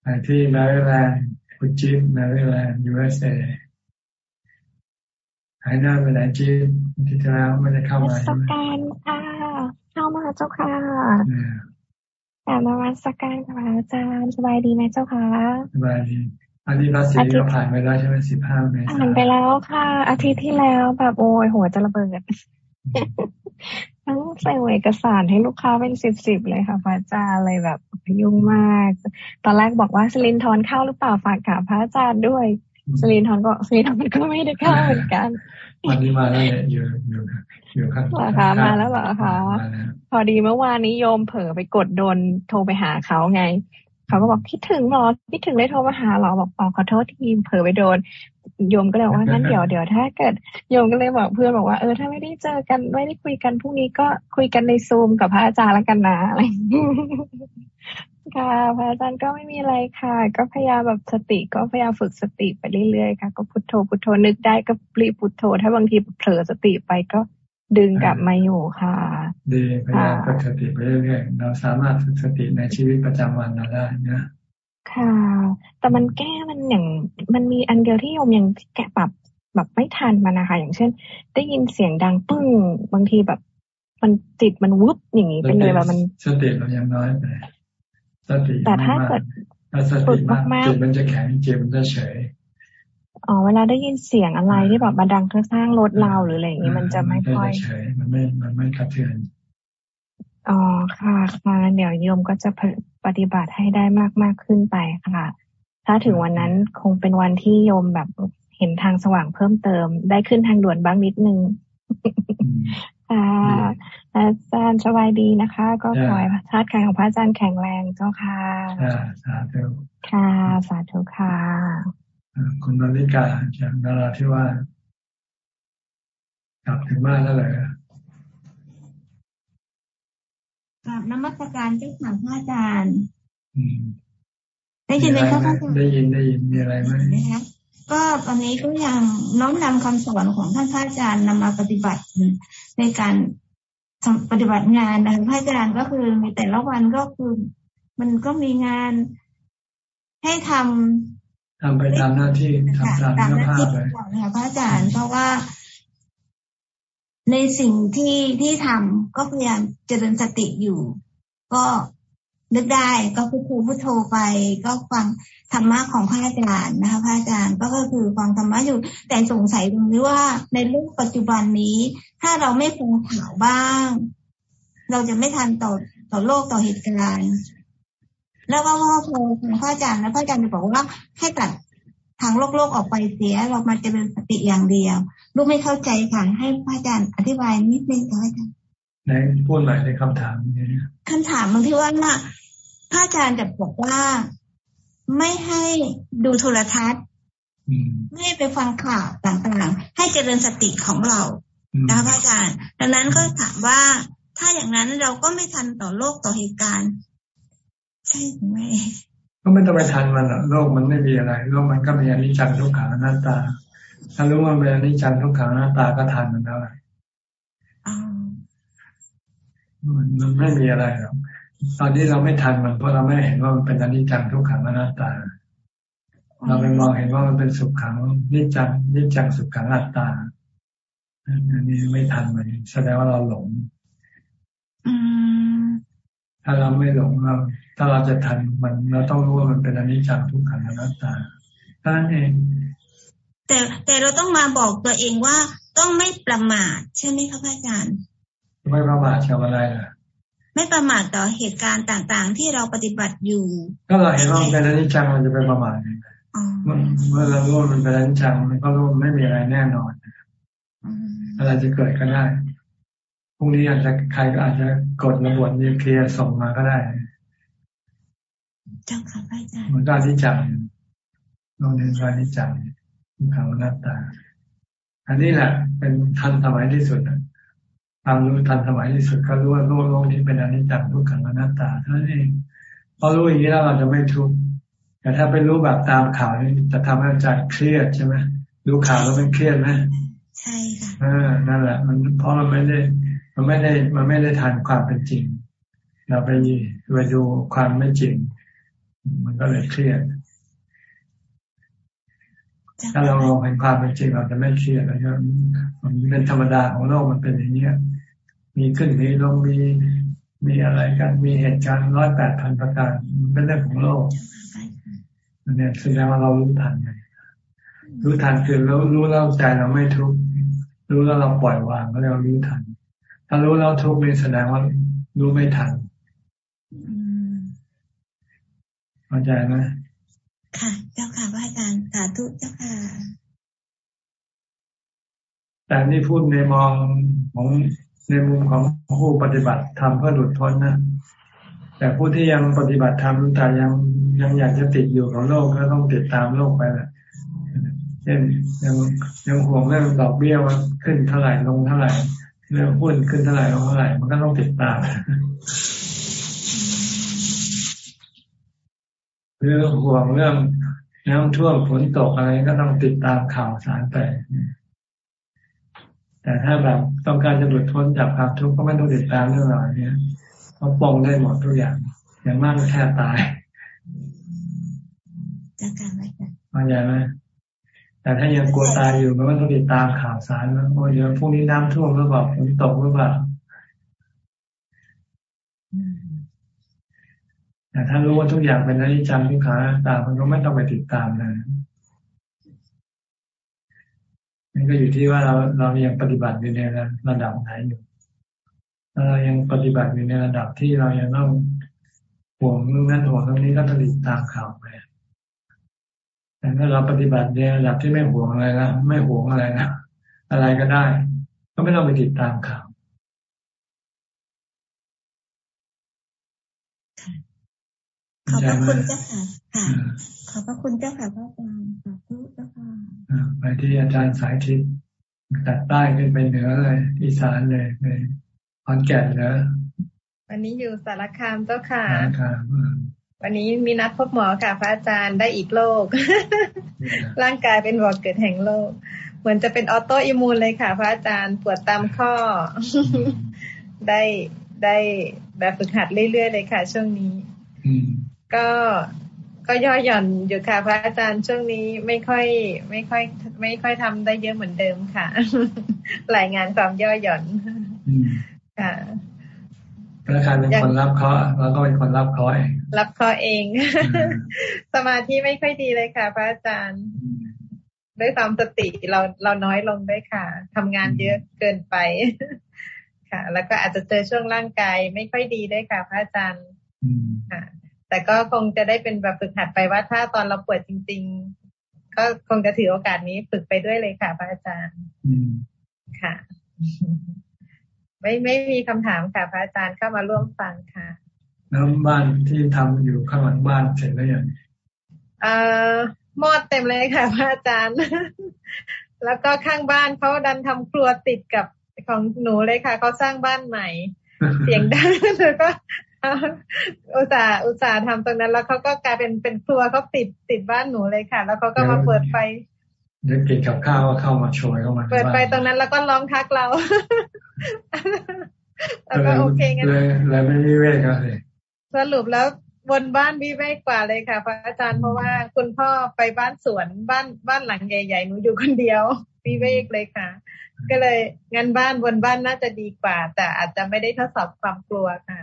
ไปที่แมริแลนด์คุณจิ๊บแมริแลนด์ยูเอสเอ หายหน้าไปไหนจิ๊บที่แล้วไม่ได้เข้ามาสการค่ะ เข้ามาเจ้าค่ะแต่มาวันสการค่ะอาจารย์สบายดีไหมเจ้าค่ะสบายดีอันนี้ภาษีก็ผ่านไปแล้วใช่ไหมสิบห้าเมษผ่านไปแล้วค่ะ อาทิตย์ที่แล้วแบบโอ้ยหัวจะระเบิดทั้งใส่เอกสารให้ลูกค้าเป็นสิบสิบเลยค่ะพระอาจารย์เลยแบบยุ่งมาก ตอนแรกบอกว่าสลินทอนเข้าหรือเปล่าฝากถามพระอาจารย์ด้วย สลินทอนก็สลินทอนก็ไม่ได้เข้าเหมือนกัน วันนี้มาแล้วเนี่ยอยู่อยู่อยู่ข้างหรอคะมาแล้วเหรอคะพอดีเมื่อวานนี้โยมเผลอไปกดโดนโทรไปหาเขาไงเขาก็บอกคิดถึงหรอคิดถึงได้โทรมาหาหรอบอกอ๋อขอโทษทีเผลอไปโดนโยมก็เลยว่างั้นเดี๋ยวเดี๋ยวถ้าเกิดโยมก็เลยบอกเพื่อนบอกว่าเออถ้าไม่ได้เจอกันไม่ได้คุยกันพรุ่งนี้ก็คุยกันในซูมกับพระอาจารย์แล้วกันนะอะไร ค่ะพระอาจารย์ก็ไม่มีอะไรค่ะ ก็พยายามแบบสติ ก็พยายามฝึกสติไปเรื่อยๆค่ะ ก็พุทโธพุทโธนึกได้ก็รีบพุทโธ ถ้าบางทีเผลอสติไปก็ดึงกลับมาอยู่ค่ะ ดีพยายามฝึกสติไปเรื่อยๆ เราสามารถฝึกสติในชีวิตประจำวันเราได้นะค่ะ แต่มันแก้มันอย่างมันมีอันเดียวที่โยมยังแกะปรับแบบไม่ทันมันนะคะ อย่างเช่น ได้ยินเสียงดังปึ้งบางทีแบบ มันติดมันวุบอย่างนี้เป็นเลยแบบมันสติเรายังน้อยไป สติแต่ถ้าเกิดถ้าสติมากจิตมันจะแข็งจิตมันจะเฉยอ๋อเวลาได้ยินเสียงอะไรที่แบบมาดังข้างๆรถเราหรืออะไรอย่างนี้มันจะไม่ค่อยเฉยมันไม่มันไม่กระเทือนอ๋อค่ะค่ะเดี๋ยวโยมก็จะปฏิบัติให้ได้มากมากขึ้นไปค่ะ ถ้าถึงวันนั้นคงเป็นวันที่โยมแบบเห็นทางสว่างเพิ่มเติม ได้ขึ้นทางด่วนบ้างนิดนึงค่ะ อาจารย์สบายดีนะคะ ก็ขอให้ชาติการของพระอาจารย์แข็งแรงเจ้าค่ะสาธุค่ะ สาธุค่ะ คุณนริกาจากนาราที่ว่ากลับถึงบ้านแล้วเลยกลับนมัสการเจ้าค่ะพระอาจารย์ได้ยินไหมครับได้ยินได้ยินมีอะไรไหมนะคะ ก็ตอนนี้ก็ยังน้อมนำคำสอนของท่านพระอาจารย์นำมาปฏิบัติในการปฏิบัติงานนะคะพระอาจารย์ก็คือในแต่ละวันก็คือมันก็มีงานให้ทำทำไปตามหน้าที่ทำตามหน้าที่ไปค่ะพระอาจารย์เพราะว่า ในสิ่งที่ที่ทำก็พยายามเจริญสติอยู่ ก็นึกได้ก็พูดครูพูดโทรไปก็ฟัง ธรรมะของพระอาจารย์นะคะพระอาจารย์ก็คือฟังธรรมะอยู่ แต่สงสัยตรงนี้ว่าในโลกปัจจุบันนี้ ถ้าเราไม่ฟังข่าวบ้าง เราจะไม่ทันต่อต่อโลกต่อเหตุการณ์แล้วก็พ่อพอพระอาจารย์แล้วพระอาจารย์จะบอกว่าให้ตัดทางโลกโลกออกไปเสีย เรามาเจริญสติอย่างเดียว ลูกไม่เข้าใจค่ะ ให้พระอาจารย์อธิบายนิดนึงค่ะอาจารย์ในพูดใหม่ในคำถามนี้คำถามบางที่ว่าพระอาจารย์จะบอกว่า ไม่ให้ดูโทรทัศน์ไม่ให้ไปฟังข่าวต่างๆ ให้เจริญสติของเรานะพระอาจารย์ ดังนั้นก็ถามว่าถ้าอย่างนั้นเราก็ไม่ทันต่อโลกต่อเหตุการณ์ ใช่ไหมก็ไม่ต้องไปทันมันหรอกโลกมันไม่มีอะไร โลกมันก็มีอนิจจังทุกขังอนัตตา ถ้ารู้ว่าเป็นอนิจจังทุกขังอนัตตาก็ทันมันแล้วมันมันไม่มีอะไรหรอก ตอนนี้เราไม่ทันมันเพราะเราไม่เห็นว่ามันเป็นอนิจจังทุกขังอนัตตา เราไปมองเห็นว่ามันเป็นสุขขังนิจจังนิจจังสุขขังอนัตตาอันนี้ไม่ทันมันแสดงว่าเราหลงถ้าเราไม่หลงเราถ้าเราจะทันมันเราต้องรู้ว่ามันเป็นอนิจจังทุกขังอนัตตาท่านั้นเอง แต่แต่เราต้องมาบอกตัวเองว่าต้องไม่ประมาทใช่ไหมครับอาจารย์ ไม่ประมาทชาวอะไรล่ะ ไม่ประมาทต่อเหตุการณ์ต่างๆ ที่เราปฏิบัติอยู่ ก็เราเห็นว่ามันเป็นอนิจจังมันจะเป็นประมาทเมื่อเรารู้มันเป็นอนิจจังมันก็รู้ไม่มีอะไรแน่นอนอะไรจะเกิดก็ได้พรุ่งนี้อาจจะใครก็อาจจะกดระบบนิวเคลียร์ส่งมาก็ได้จังค่ะอาจารย์มันก็อนิจจังลองเรียนว่าอนิจจังเขาหน้าตา อันนี้แหละเป็นทันสมัยที่สุด ความรู้ทันสมัยที่สุดก็รู้ว่าโลกโลกนี้เป็นอนิจจังทุกขังอนัตตาเท่านั้นเองพอรู้อย่างนี้แล้วเราจะไม่ทุกข์แต่ถ้าไปรู้แบบตามข่าวนี่จะทำให้ใจเครียดใช่ไหมดูข่าวแล้วมันเครียดไหมใช่ค่ะอ่านั่นแหละ มันเพราะมันไม่ได้ มันไม่ได้ มันไม่ได้ทันความเป็นจริง เราไปไปดูความไม่จริง มันก็เลยเครียดถ้าเรามองเห็นความเป็นจริงเราจะไม่เครียดแล้วมันเป็นธรรมดาของโลกมันเป็นอย่างนี้ มีขึ้นมีลงมีมีอะไรกันมีเหตุการณ์ร้อยแปดพันประการมันเป็นเรื่องของโลกอันนี้แสดงว่าเรารู้ทันไงรู้ทันคือรู้รู้แล้วใจเราไม่ทุกข์รู้แล้วเราปล่อยวางก็เรียกรู้ทัน ถ้ารู้แล้วทุกข์นี่แสดงว่ารู้ไม่ทันเข้าใจไหมค่ะ เจ้าค่ะพระอาจารย์สาธุเจ้าค่ะ แต่นี่พูดในมองของ ในมุมของผู้ปฏิบัติทำเพื่อหลุดพ้นนะ แต่ผู้ที่ยังปฏิบัติธรรมแต่ยังยังอยากจะติดอยู่กับโลกก็ต้องติดตามโลกไปแหละเช่นยังยังห่วงเรื่องดอกเบี้ยว่าขึ้นเท่าไหร่ลงเท่าไหร่เรื่องหุ้นขึ้นเท่าไหร่ลงเท่าไหร่มันก็ต้องติดตามเรื่องห่วงเรื่องน้ำท่วมฝนตกอะไรก็ต้องติดตามข่าวสารไป แต่ถ้าแบบต้องการจะหลุดพ้นจากความทุกข์ก็ไม่ต้องติดตามเรื่องอะไรเนี้ยเขาปองได้หมดทุกอย่าง อย่างมากก็แค่ตายจะการอะไรกันเข้าใจไหมแต่ถ้ายังกลัวตายอยู่มันก็ต้องติดตามข่าวสารว่าโอ้ยเดี๋ยวพรุ่งนี้น้ำท่วมหรือเปล่าฝนตกหรือเปล่าแต่ถ้ารู้ว่าทุกอย่างเป็นอนิจจังทุกขังตามันก็ไม่ต้องไปติดตามนะ มันก็อยู่ที่ว่าเราเรายังปฏิบัติอยู่ในระดับไหนอยู่ถ้าเรายังปฏิบัติอยู่ในระดับที่เรายังต้องห่วงเรื่องนั้นห่วงเรื่องนี้ก็ต้องติดตามข่าวไปแต่ถ้าเราปฏิบัติในระดับที่ไม่ห่วงอะไรนะไม่ห่วงอะไรนะอะไรก็ได้ ก็ไม่ต้องไปติดตามข่าวขอบพระคุณเจ้าค่ะ ค่ะ ขอบพระคุณเจ้าค่ะพระอาจารย์สาธุเจ้าค่ะ ไปที่อาจารย์สายทิพย์ตัดใต้ขึ้นไปเหนือเลย อีสานเลยไปขอนแก่นเนอะวันนี้อยู่สารคามเจ้าค่ะวันนี้มีนัดพบหมอค่ะ พระอาจารย์ได้อีกโรคร่างกายเป็นบอกเกิดแห่งโรคเหมือนจะเป็นออโตอิมูนเลยค่ะ พระอาจารย์ปวดตามข้อ ได้ได้แบบฝึกหัดเรื่อยๆเลยค่ะ ช่วงนี้ก็ ก็ย่อหย่อนอยู่ค่ะ พระอาจารย์ช่วงนี้ไม่ค่อย ไม่ค่อย ไม่ค่อยทำได้เยอะเหมือนเดิมค่ะหลายงานความย่อหย่อนค่ะแล้วการเป็นคนรับเคราะห์แล้วก็เป็นคนรับเคราะห์เองรับเคราะห์เอง สมาธิไม่ค่อยดีเลยค่ะ พระอาจารย์ด้วยความสติเราเราน้อยลงด้วยค่ะทำงานเยอะเกินไป ค่ะ แล้วก็อาจจะเจอช่วงร่างกายไม่ค่อยดีด้วยค่ะ พระอาจารย์ค่ะ แต่ก็คงจะได้เป็นแบบฝึกหัดไปว่าถ้าตอนเราปวดจริง ๆ ก็คงจะถือโอกาสนี้ฝึกไปด้วยเลยค่ะพระอาจารย์ค่ะ ไม่ไม่มีคำถามค่ะพระอาจารย์เข้ามาร่วมฟังค่ะแล้วบ้านที่ทำอยู่ข้างหลังบ้านเสร็จแล้วยังเอ่อมอดเต็มเลยค่ะพระอาจารย์ แล้วก็ข้างบ้านเขาดันทำครัวติดกับของหนูเลยค่ะเขาสร้างบ้านใหม่ เสียงดังแล้วก็ อุตส่าห์อุตส่าห์ทำตรงนั้น แล้วเขาก็กลายเป็นเป็นครัวเขาติดติดบ้านหนูเลยค่ะ แล้วเขาก็มาเปิดไฟเดี๋ยวกินกับข้าวเข้ามาโชยเข้ามาเปิดไฟตรงนั้นแล้วก็ร้องทักเราแล้วก็โอเคงั้นเลยเลยไม่มีเวกเลยสรุปแล้วบนบ้านวิเวกกว่าเลยค่ะพระอาจารย์เพราะว่าคุณพ่อไปบ้านสวนบ้านบ้านหลังใหญ่ๆหนูอยู่คนเดียววิเวกเลยค่ะ ก็เลยงั้นบ้านบนบ้านน่าจะดีกว่า แต่อาจจะไม่ได้ทดสอบความกลัวค่ะ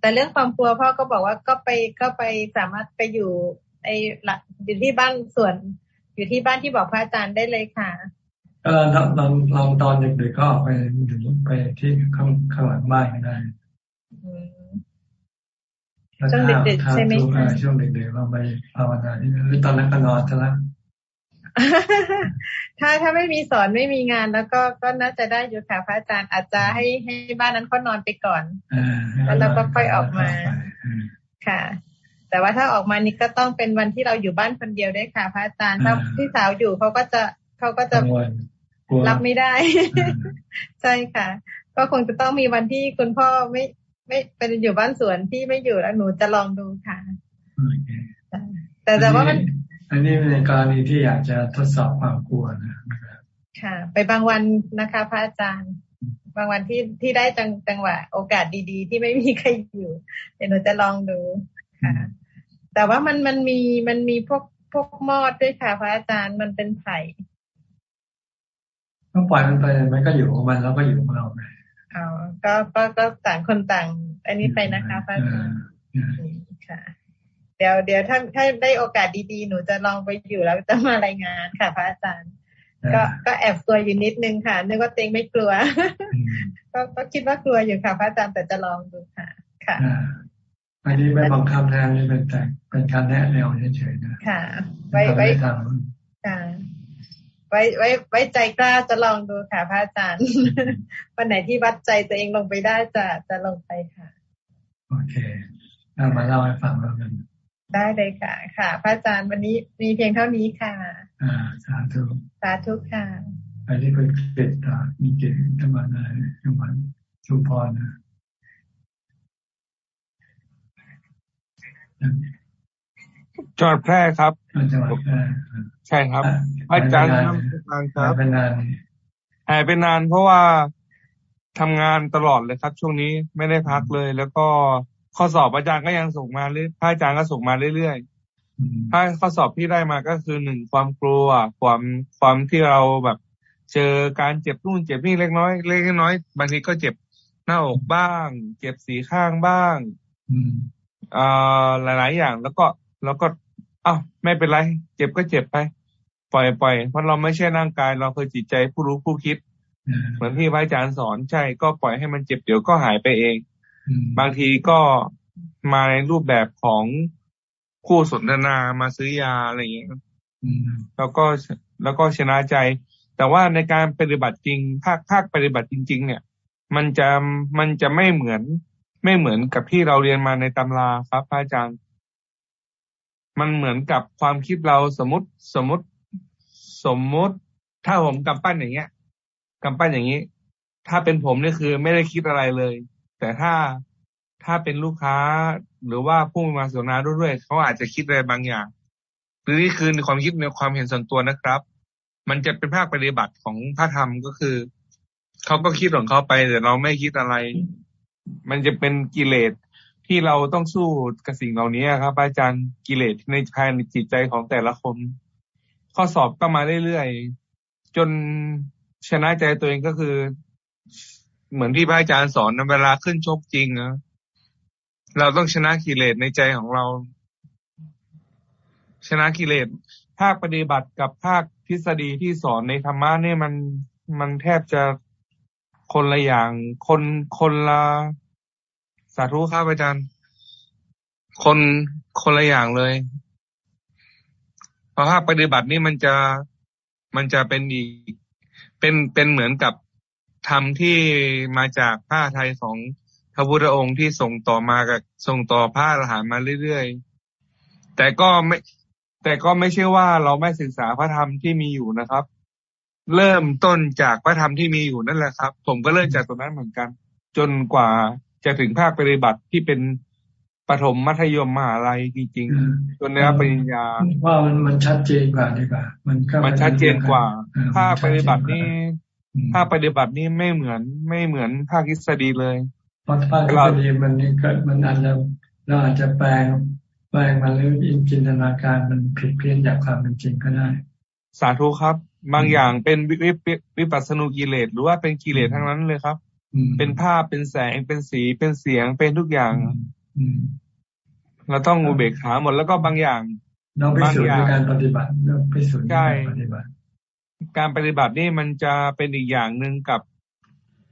แต่เรื่องความกลัวพ่อก็บอกว่าก็ไปก็ไปสามารถไปอยู่ไอ้อยู่ที่บ้านสวน อยู่ที่บ้านที่บอกพระอาจารย์ได้เลยค่ะเออลองลองลองตอนเด็กๆก็ไปอยู่ไปที่ข้างข้างหลังบ้านก็ได้ช่วงเด็กๆใช่ไหมคะช่วงเด็กๆเราไปภาวนาที่หรือตอนนั้นก็นอนซะแล้ว ถ้าถ้าไม่มีสอนไม่มีงานแล้วก็ก็น่าจะได้อยู่ค่ะพระอาจารย์อาจจะให้ให้บ้านนั้นเขานอนไปก่อนแล้วเราก็ค่อยออกมาค่ะ แต่ว่าถ้าออกมานี่ก็ต้องเป็นวันที่เราอยู่บ้านคนเดียวได้ค่ะ พระอาจารย์ถ้าพี่สาวอยู่เขาก็จะเขาก็จะรับไม่ได้ ใช่ค่ะ ก็คงจะต้องมีวันที่คุณพ่อไม่ไม่เป็นอยู่บ้านสวนที่ไม่อยู่แล้วหนูจะลองดูค่ะแต่แต่ว่ามัน อันนี้ในกรณีที่อยากจะทดสอบความกลัวนะค่ะ ไปบางวันนะคะ พระอาจารย์ บางวันที่ที่ได้จังจังหวะ โอกาสดีๆ ที่ไม่มีใครอยู่ เดี๋ยวหนูจะลองดูค่ะ แต่ว่ามันมันมีมันมีพวกพวกมอดด้วยค่ะ พระอาจารย์มันเป็นไผ่ก็ปล่อยมันไปมันก็อยู่ของมันแล้วก็อยู่ของเราไปอ๋อก็ก็ก็ต่างคนต่าง อันนี้ไปนะคะพระอาจารย์ค่ะเดี๋ยวเดี๋ยวถ้าถ้าได้โอกาสดีๆ หนูจะลองไปอยู่แล้วจะมารายงานค่ะ พระอาจารย์ ก็ก็แอบกลัวอยู่นิดนึงค่ะนึกว่าเต็งไม่กลัว ก็ก็คิดว่ากลัวอยู่ค่ะพระอาจารย์แต่จะลองดูค่ะ ค่ะอันนี้ไม่บังคับแทนนี่เป็นแต่เป็นการแนะแนวเฉยๆนะค่ะ ไว้ไว้ค่ะไว้ไว้ไว้ใจกล้าจะลองดูค่ะพระอาจารย์ วันไหนที่วัดใจตัวเองลงไปได้จะจะลงไปค่ะ โอเคเอามาเล่าให้ฟังแล้วกัน ได้เลยค่ะ ค่ะ พระอาจารย์วันนี้มีเพียงเท่านี้ค่ะ อ่า สาธุ สาธุค่ะไปที่คุณเกตตามีเกตธรรมนาจังหวัดชุมพรนะจังหวัดแพร่ครับจังหวัดแพร่ใช่ครับอาจารย์ครับหายไปนานหายไปนานเพราะว่าทำงานตลอดเลยครับ ช่วงนี้ไม่ได้พักเลย แล้วก็ ข้อสอบอาจารย์ก็ยังส่งมาเรื่อยพระอาจารย์ก็ส่งมาเรื่อยๆถ้าข้อสอบที่ได้มาก็คือหนึ่งความกลัว ความความที่เราแบบเจอการเจ็บนู่นเจ็บนี่เล็กน้อย เล็กน้อยบางทีก็เจ็บหน้าอกบ้าง เจ็บสีข้างบ้างอ่าหลาย ๆ อย่างแล้วก็แล้วก็อ้าวไม่เป็นไร เจ็บก็เจ็บไป ปล่อยปล่อยเพราะเราไม่ใช่ร่างกาย เราคือจิตใจผู้รู้ผู้คิด เหมือนที่พระอาจารย์สอนใช่ก็ปล่อยให้มันเจ็บเดี๋ยวก็หายไปเอง บางทีก็มาในรูปแบบของคู่สนทนามาซื้อยาอะไรอย่างเงี้ยแล้วก็แล้วก็ชนะใจ แต่ว่าในการปฏิบัติจริง ภาคภาคปฏิบัติจริง ๆ เนี่ย มันจะมันจะไม่เหมือน ไม่เหมือนกับที่เราเรียนมาในตำราครับพระอาจารย์ มันเหมือนกับความคิดเราสมมติสมมติสมมติ ถ้าผมกำปั้นอย่างเงี้ยกำปั้นอย่างนี้ ถ้าเป็นผมนี่คือไม่ได้คิดอะไรเลย แต่ถ้าถ้าเป็นลูกค้าหรือว่าผู้มาสนทนาด้วยเขาอาจจะคิดอะไรบางอย่างหรือนี่คือความคิดในความเห็นส่วนตัวนะครับ มันจะเป็นภาคปฏิบัติของพระธรรมก็คือเขาก็คิดของเขาไปแต่เราไม่คิดอะไร มันจะเป็นกิเลสที่เราต้องสู้กับสิ่งเหล่านี้ครับ อาจารย์กิเลสในภายในจิตใจของแต่ละคน ข้อสอบก็มาเรื่อยๆจนชนะใจตัวเองก็คือ เหมือนที่พระอาจารย์สอนเวลาขึ้นชกจริงนะเราต้องชนะกิเลสในใจของเรา ชนะกิเลสภาคปฏิบัติกับภาคทฤษฎีที่สอนในธรรมะเนี่ยมันมันแทบจะคนละอย่าง คนคนละสาธุครับอาจารย์ คนคนละอย่างเลยเพราะภาคปฏิบัตินี่มันจะมันจะเป็นอีกเป็นเป็นเหมือนกับ ธรรมที่มาจากผ้าไทยของพระพุทธองค์ที่ส่งต่อมากับส่งต่อพระอรหันต์มาเรื่อยๆ แต่ก็ไม่ แต่ก็ไม่ใช่ว่าเราไม่ศึกษาพระธรรมที่มีอยู่นะครับ เริ่มต้นจากพระธรรมที่มีอยู่นั่นแหละครับ ผมก็เริ่มจากตรงนั้นเหมือนกัน จนกว่าจะถึงภาคปฏิบัติที่เป็นปฐมมัธยมมหาลัยจริงๆจนได้รับปริญญาว่ามันมันชัดเจนกว่าดีกว่า มันก็มันชัดเจนกว่าภาคปฏิบัตินี่ ภาคปฏิบัตินี่ไม่เหมือน ไม่เหมือนภาคทฤษฎีเลยเพราะภาคทฤษฎีมันเกิดมันอาจจะเราอาจจะแปลงแปลงมันหรือจินตนาการมันผิดเพี้ยนจากความเป็นจริงก็ได้ สาธุครับ บางอย่างเป็นวิวิปัสสนุกิเลสหรือว่าเป็นกิเลสทั้งนั้นเลยครับ เป็นภาพเป็นแสงเป็นสีเป็นเสียงเป็นทุกอย่างเราต้องอุเบกขาหมดแล้วก็บางอย่างบางอย่างการปฏิบัติไปสูจน์การปฏิบัติ การปฏิบัตินี่มันจะเป็นอีกอย่างหนึ่งกับ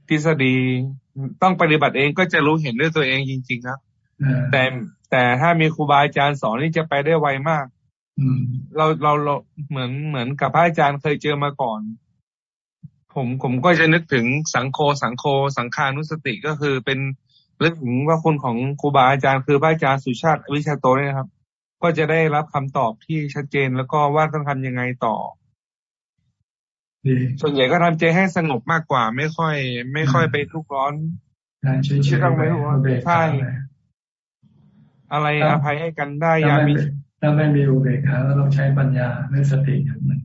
ทฤษฎีต้องปฏิบัติเองก็จะรู้เห็นด้วยตัวเองจริง ๆ ครับแต่แต่ถ้ามีครูบาอาจารย์สอนนี่จะไปได้ไวมากเราเราเราเหมือนเหมือนกับพระอาจารย์เคยเจอมาก่อน ผมผมก็จะนึกถึงสังโคสังโคสังคานุสติก็คือเป็นเรื่องถึงว่าคนของครูบาอาจารย์คือพระอาจารย์สุชาติวิชาโตเนี่ยครับ ก็จะได้รับคำตอบที่ชัดเจนแล้วก็ว่าต้องทำยังไงต่อ ส่วนใหญ่ก็ทำใจให้สงบมากกว่า ไม่ค่อย ไม่ค่อยไปทุกร้อนชื่อต้องไม่รู้ใช่อะไรอภัยให้กันได้ยามีถ้าไม่มีอุเบกขาเราต้องใช้ปัญญาไม่สติมัน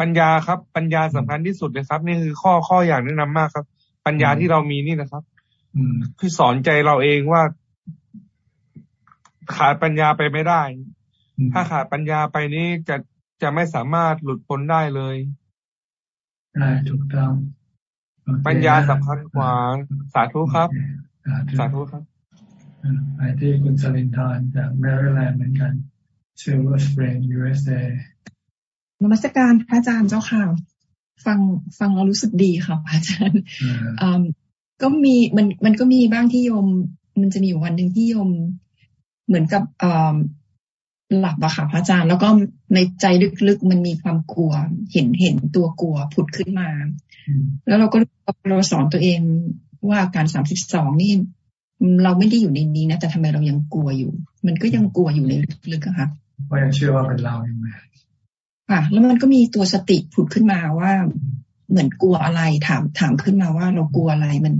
ปัญญาครับ ปัญญาสำคัญที่สุดเลยครับ นี่คือข้อข้ออย่างแนะนำมากครับ ปัญญาที่เรามีนี่นะครับคือสอนใจเราเองว่าขาดปัญญาไปไม่ได้ ถ้าขาดปัญญาไปนี้จะจะไม่สามารถหลุดพ้นได้เลย ได้ถูกต้อง ปัญญาสำคัญกว่าสาธุครับ สาธุครับไปที่คุณสลินทานจากแมริแลนด์เหมือนกันSilver Spring USAนมัสการพระอาจารย์เจ้าค่ะ ฟังฟังแล้วรู้สึกดีค่ะพระอาจารย์ก็มีมันมันก็มีบ้างที่โยม มันจะมีอยู่วันหนึ่งที่โยม เหมือนกับ หลับอะค่ะพระอาจารย์แล้วก็ในใจลึกๆมันมีความกลัว เห็นเห็นตัวกลัวผุดขึ้นมา แล้วเราก็เราสอนตัวเองว่าอาการสามสิบสองนี่เราไม่ได้อยู่ในนี้นะแต่ทำไมเรายังกลัวอยู่ มันก็ยังกลัวอยู่ในลึกๆอะค่ะว่ายังเชื่อว่าเป็นเราอยู่ไหมค่ะ แล้วมันก็มีตัวสติผุดขึ้นมาว่าเหมือนกลัวอะไรถามถามขึ้นมาว่าเรากลัวอะไรมัน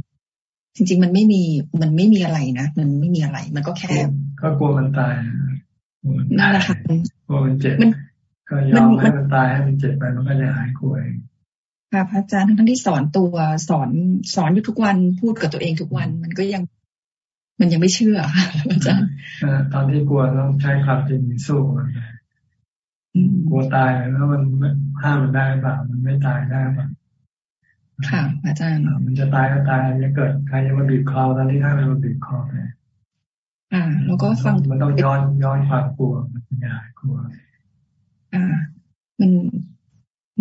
จริง ๆ มันไม่มีมันไม่มีอะไรนะมันไม่มีอะไร มันก็แค่ ก็กลัวมันตาย นั่นแหละค่ะกลัวมันเจ็บก็ยอมให้มันตายให้มันเจ็บไปมันก็จะหายกลัวเองค่ะพระอาจารย์ทั้งที่สอนตัวสอนสอนอยู่ทุกวันพูดกับตัวเองทุกวัน มันก็ยัง มันยังไม่เชื่อค่ะอาจารย์ตอนที่กลัวต้องใช้ความจริงสู้มันกลัวตายแล้วมันห้ามมันได้เปล่ามันไม่ตายได้เปล่าค่ะอาจารย์มันจะตายก็ตายจะเกิดใครจะมาบีบคอตอนนี้ถ้ามันมาบีบคอไป อ่า แล้วก็ฟังมันต้องย้อนย้อนความกลัวมันยากกลัว อ่า มัน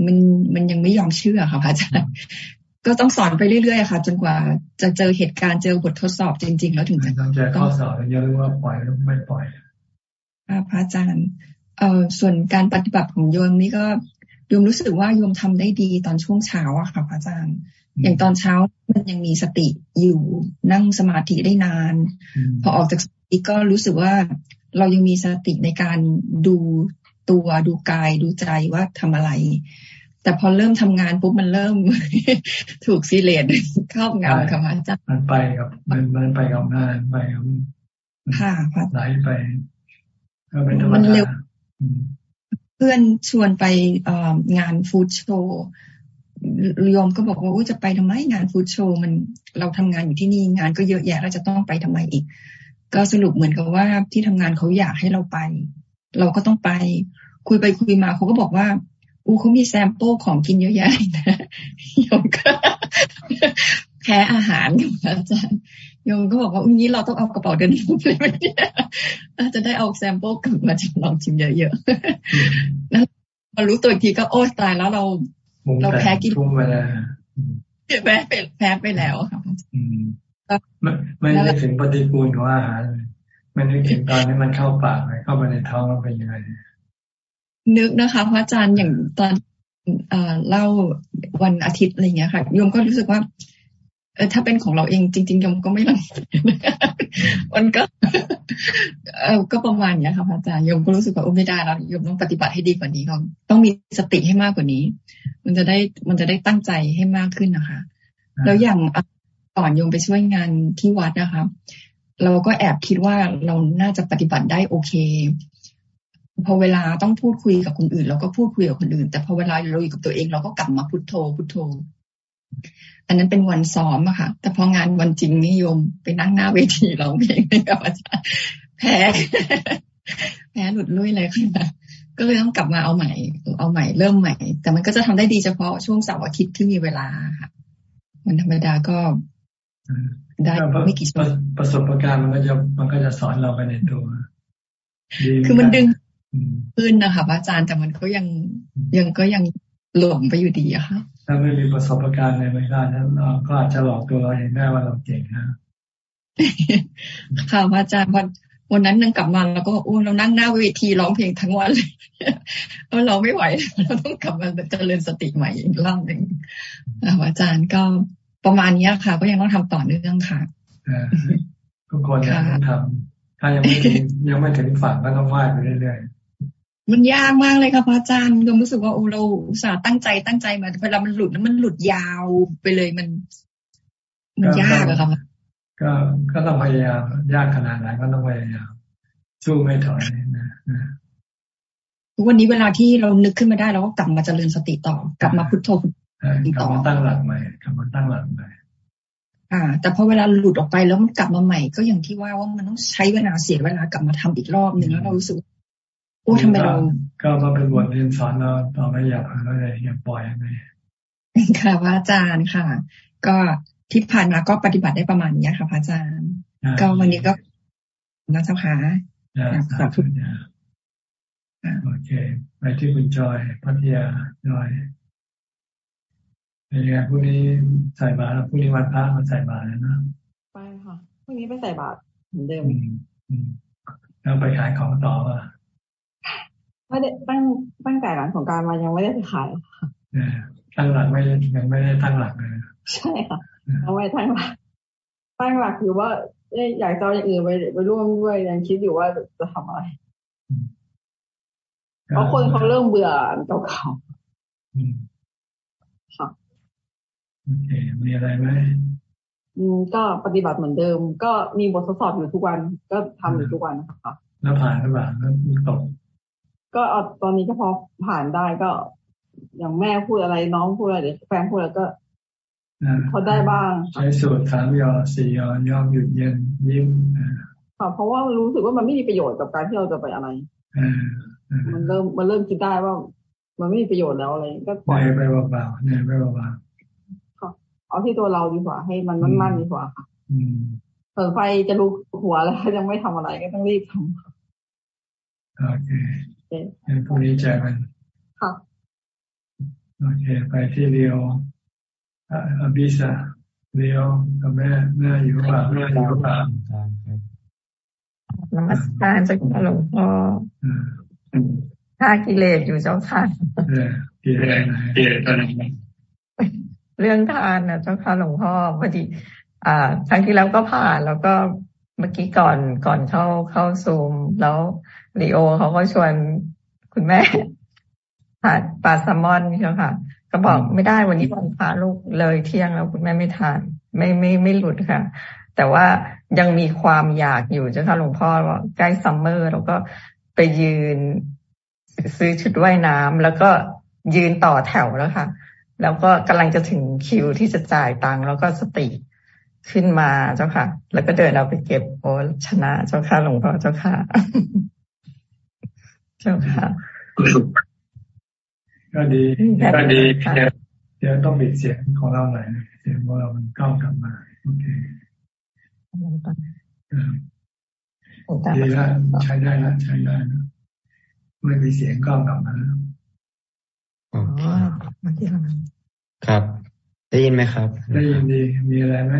มันมันยังไม่ยอมเชื่อค่ะอาจารย์ก็ต้องสอนไปเรื่อยๆค่ะ จนกว่าจะเจอเหตุการณ์เจอบททดสอบจริง ๆ แล้วถึงจะต้องเจอข้อสอบยังรู้ว่าปล่อยหรือไม่ปล่อยพระอาจารย์เอ่อส่วนการปฏิบัติของโยมนี่ก็โยมรู้สึกว่าโยมทำได้ดีตอนช่วงเช้าอะค่ะพระอาจารย์ อย่างตอนเช้ามันยังมีสติอยู่นั่งสมาธิได้นาน พอออกจากสติ ก็รู้สึกว่าเรายังมีสติในการดูตัวดูกายดูใจว่าทำอะไร แต่พอเริ่มทำงานปุ๊บมันเริ่มถูกซีเลตครอบงำค่ะพระอาจารย์มันไปกับมันมันไปกับงานไปกับค่ะไหลไปก็เป็นธรรมดาเพื่อนชวนไปงานฟู้ดโชว์โยมก็บอกว่าจะไปทำไมงานฟู้ดโชว์มันเราทำงานอยู่ที่นี่งานก็เยอะแยะเราจะต้องไปทำไมอีก ก็สรุปเหมือนกับว่าที่ทำงานเขาอยากให้เราไป เราก็ต้องไป คุยไปคุยมาเขาก็บอกว่า อูเขามี sample ของกินเยอะแยะนะโยมก็แพ้อาหารกับอาจารย์โยมก็บอกว่าอุ้งนี้เราต้องเอากระเป๋าเดินทางไปไหมเนี่ยจะได้เอา sample กลับมาจะลองชิมเยอะๆแล้วพอรู้ตัวอีกทีก็โอ้ตายแล้วเรา เราแพ้กินไปแล้วแพ้ไปแพ้ไปแล้วค่ะ ไม่ไม่ได้ถึงปฏิกูลของอาหารเลยไม่ได้ถึงตอนนี้มันเข้าปากเข้าไปในท้องมันเป็นยังไงนึกนะคะพระอาจารย์อย่างตอนเล่าวันอาทิตย์อะไรเงี้ยค่ะโยมก็รู้สึกว่า เออถ้าเป็นของเราเองจริงๆโยมก็ไม่รังมันก็ เออก็ประมาณเนี้ยค่ะพระอาจารย์โยมก็รู้สึกว่าโอ้ไม่ได้แล้วโยมต้องปฏิบัติให้ดีกว่านี้ก็ต้องมีสติให้มากกว่านี้ มันจะได้มันจะได้ตั้งใจให้มากขึ้นนะคะ แล้วอย่าง ก่อนโยมไปช่วยงานที่วัดนะคะ เราก็แอบคิดว่าเราน่าจะปฏิบัติได้โอเค พอเวลาต้องพูดคุยกับคนอื่น เราก็พูดคุยกับคนอื่น แต่พอเวลาเราอยู่กับตัวเองเราก็กลับมาพุทโธพุทโธ อันนั้นเป็นวันซ้อมอะค่ะ แต่พองานวันจริงนิยมไปนั่งหน้าเวทีร้องเพลงกับอาจารย์แพ้แพ้หลุดลุ่ยเลยค่ะก็เลยต้องกลับมาเอาใหม่ เอาใหม่เริ่มใหม่ แต่มันก็จะทำได้ดีเฉพาะช่วงเสาร์อาทิตย์ที่มีเวลาค่ะวันธรรมดาก็ ได้ไม่กี่ชั่วโมงประสบการณ์มันก็จะมันก็จะสอนเราไปในตัว คือมันดึงขึ้นนะคะอาจารย์แต่มันก็ยังยังก็ยังหลงไปอยู่ดีอะค่ะ ถ้าไม่มีประสบการณ์ในไม่ได้นั้นเราก็อาจจะหลอกตัวเราเองได้ว่าเราเก่งนะค่ะอาจารย์วันวันนั้นนึงกลับมาแล้วก็โอ้เรานั่งหน้าเวทีร้องเพลงทั้งวันเลยเราไม่ไหวเราต้องกลับมาเจริญสติใหม่อีกรอบหนึ่งอาจารย์ก็ ประมาณนี้ค่ะ ก็ยังต้องทำต่อเนื่องค่ะทุกคนต้องทำถ้ายังไม่ยังไม่ถึงฝั่งก็ต้องไหว้ไปเรื่อยมันยากมากเลยค่ะพระอาจารย์ก็รู้สึกว่าโอ้เราอุตส่าห์ตั้งใจตั้งใจมาเวลามันหลุดแล้วมันหลุดยาวไปเลยมัน มันยากอะค่ะก็ก็ต้องพยายามยากขนาดไหนก็ต้องพยายามสู้ไม่ถอยนะทุกวันนี้เวลาที่เรานึกขึ้นมาได้เราก็กลับมาเจริญสติต่อกลับมาพุทโธ ต่อมาตั้งหลักใหม่กลับมาตั้งหลักใหม่อ่า แต่พอเวลาหลุดออกไปแล้วมันกลับมาใหม่ ก็อย่างที่ว่าว่ามันต้องใช้เวลาเสียเวลากลับมาทำอีกรอบหนึ่งแล้วเรารู้สึกโอ้ทำไมเราก็มาเป็นบทเรียนสอนเราต่อไม่อยากก็เลยอย่าปล่อยไปค่ะพระอาจารย์ค่ะ ก็ที่ผ่านมาก็ปฏิบัติได้ประมาณนี้ค่ะพระอาจารย์ ก็วันนี้ก็นะเจ้าค่ะสาธุโอเค ไปที่คุณจอยพัทยาจอย เป็นยังไงพรุ่งนี้ใส่บาตรพรุ่งนี้วันพระมาใส่บาตรนะไปค่ะพรุ่งนี้ไปใส่บาตรเหมือนเดิมแล้วไปขายของต่อป่ะไม่ได้ตั้งตั้งแต่หลังของการมายังไม่ได้ไปขายตั้งหลักไม่ยังไม่ได้ตั้งหลักเลยใช่ค่ะเอาไว้ตั้งหลักตั้งหลักคือว่าอยากจะอย่างอื่นไปไปร่วมด้วยยังคิดอยู่ว่าจะทำอะไรเพราะคนเขาเริ่มเบื่อเก่าๆค่ะ โอเค มีอะไรไหมอืมก็ปฏิบัติเหมือนเดิม ก็มีบททดสอบอยู่ทุกวัน ก็ทำอยู่ทุกวันนะคะแล้วผ่านหรือเปล่าแล้วตกก็เอาตอนนี้ก็พอผ่านได้ก็ อย่างแม่พูดอะไรน้องพูดอะไรหรือแฟนพูดอะไรก็พอได้บ้าง ใช้สูตรสามยอสี่ยอยอมหยุดเย็นยิ้มค่ะเพราะว่ารู้สึกว่ามันไม่มีประโยชน์กับการที่เราจะไปอะไรมันเริ่มมันเริ่มคิดได้ว่า มันไม่มีประโยชน์แล้วอะไรก็ปล่อยไปเบาๆเนี่ยไปเบาๆ เอาที่ตัวเราดีกว่า ให้มันมั่นๆดีกว่าค่ะเปิดไฟจะลุกหัวแล้วยังไม่ทำอะไรก็ต้องรีบทำโอเคพรุ่งนี้เจอกันค่ะโอเค ไปที่เรียวอาบิสาเรียวกับแม่แม่อยู่ป่าแม่อยู่ป่านมัสการเจ้าค่ะหลวงพ่อฆ่ากิเลสอยู่เจ้าค่ะกิเลสกิเลสตัวไหน เรื่องทานนะเจ้าค่ะหลวงพ่อพอดีอ่าครั้งที่แล้วก็ผ่านแล้วก็เมื่อกี้ก่อนก่อนเข้าเข้าซูม แล้วลีโอเขาก็ชวนคุณแม่ทานปลาแซลมอนใช่ไหมค่ะ ก็บอกไม่ได้วันนี้วันพาลูกเลยเที่ยงแล้วคุณแม่ไม่ทาน ไม่ไม่ไม่หลุดค่ะ แต่ว่ายังมีความอยากอยู่เจ้ะค่ะหลวงพ่อว่าใกล้ซัมเมอร์แล้วก็ไปยืนซื้อชุดว่ายน้ำแล้วก็ยืนต่อแถวแล้วค่ะ แล้วก็กำลังจะถึงคิวที่จะจ่ายตังค์แล้วก็สติขึ้นมาเจ้าค่ะ แล้วก็เดินเอาไปเก็บโอ้ชนะเจ้าค่ะหลวงพ่อเจ้าค่ะ เจ้าค่ะ ก็ดีก็ดีเดี๋ยวต้องปิดเสียงของเราหน่อยเสียงของเรามันก้าวกลับมาโอเคดีแล้วใช้ได้แล้วใช้ได้แล้วไม่มีเสียงก้าวกลับมาแล้ว อ๋อครับ ได้ยินไหมครับ ได้ยินดี มีอะไรไหม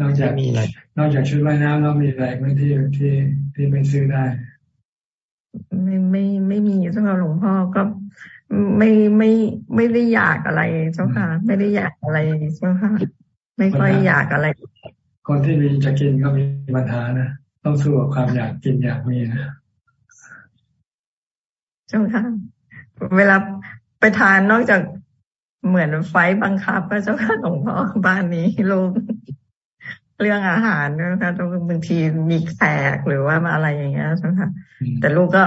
นอกจากมีอะไร นอกจากชุดว่ายน้ำแล้วมีอะไรไหมที่ที่ที่ไม่ซื้อได้ ไม่ไม่ไม่มีเจ้าค่ะหลวงพ่อก็ไม่ไม่ไม่ได้อยากอะไรเจ้าค่ะ ไม่ได้อยากอะไรเจ้าค่ะ ไม่ค่อยอยากอะไร คนที่มีจะกินก็มีปัญหานะต้องสู้กับความอยากกินอยากมีนะเจ้าค่ะ เวลาไปทานนอกจากเหมือนไฟบังคับก็เจ้าค่ะหลวงพ่อบ้านนี้ลูกเรื่องอาหารนะคะบางทีมีแขกหรือว่ามาอะไรอย่างเงี้ยใช่ไหมคะแต่ลูกก็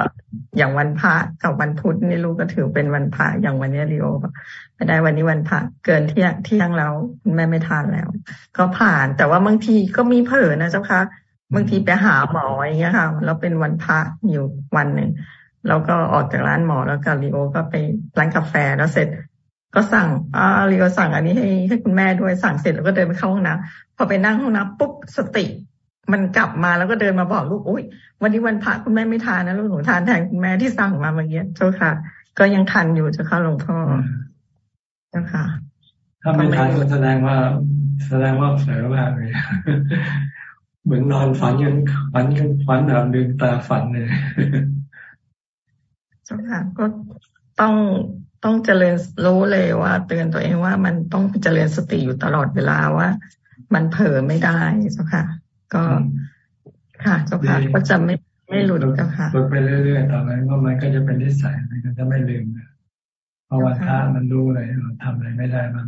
อย่างวันพระกับวันพุธนี่ลูกก็ถือเป็นวันพระอย่างวันนี้ริโอไม่ได้วันนี้วันพระเกินเที่ยงเที่ยงแล้วคุณแม่ไม่ทานแล้ว ก็ผ่านแต่ว่าบางทีก็มีเผลอนะเจ้าค่ะบางทีไปหาหมออย่างเงี้ยค่ะแล้วเป็นวันพระอยู่วันหนึ่ง แล้วก็ออกจากร้านหมอแล้วกับริโอก็ไปร้านกาแฟแล้วเสร็จ ก็สั่งอ่าริโอสั่งอันนี้ให้ให้คุณแม่ด้วยสั่งเสร็จแล้วก็เดินไปเข้าห้องน้ำพอไปนั่งห้องน้ำปุ๊บสติ มันกลับมาแล้วก็เดินมาบอกลูกอุ้ยวันนี้วันพระคุณแม่ไม่ทานนะลูกหนูทานแทนคุณแม่ที่สั่งมาเมื่อกี้เจ้าค่ะ ก็ยังทันอยู่เจ้าค่ะหลวงพ่อเจ้าค่ะ ถ้าไม่ทานก็แสดงว่า แสดงว่าเผลอมากเลยเหมือนนอนฝันยังฝันยังฝันแบบลืมตาฝันเลย จ้าค่ะก็ต้องต้องเจริญรู้เลยว่า เตือนตัวเองว่ามันต้องเจริญสติอยู่ตลอดเวลาว่า มันเผลอไม่ได้เจ้าค่ะ ก็ค่ะเจ้าค่ะก็จะไม่ไม่หลุดเจ้าค่ะฝึกไปเรื่อยๆต่อไปว่ามันก็จะเป็นนิสัยมันก็จะไม่ลืมเพราะวันพระมันรู้เลยเราทำอะไรไม่ได้บ้าง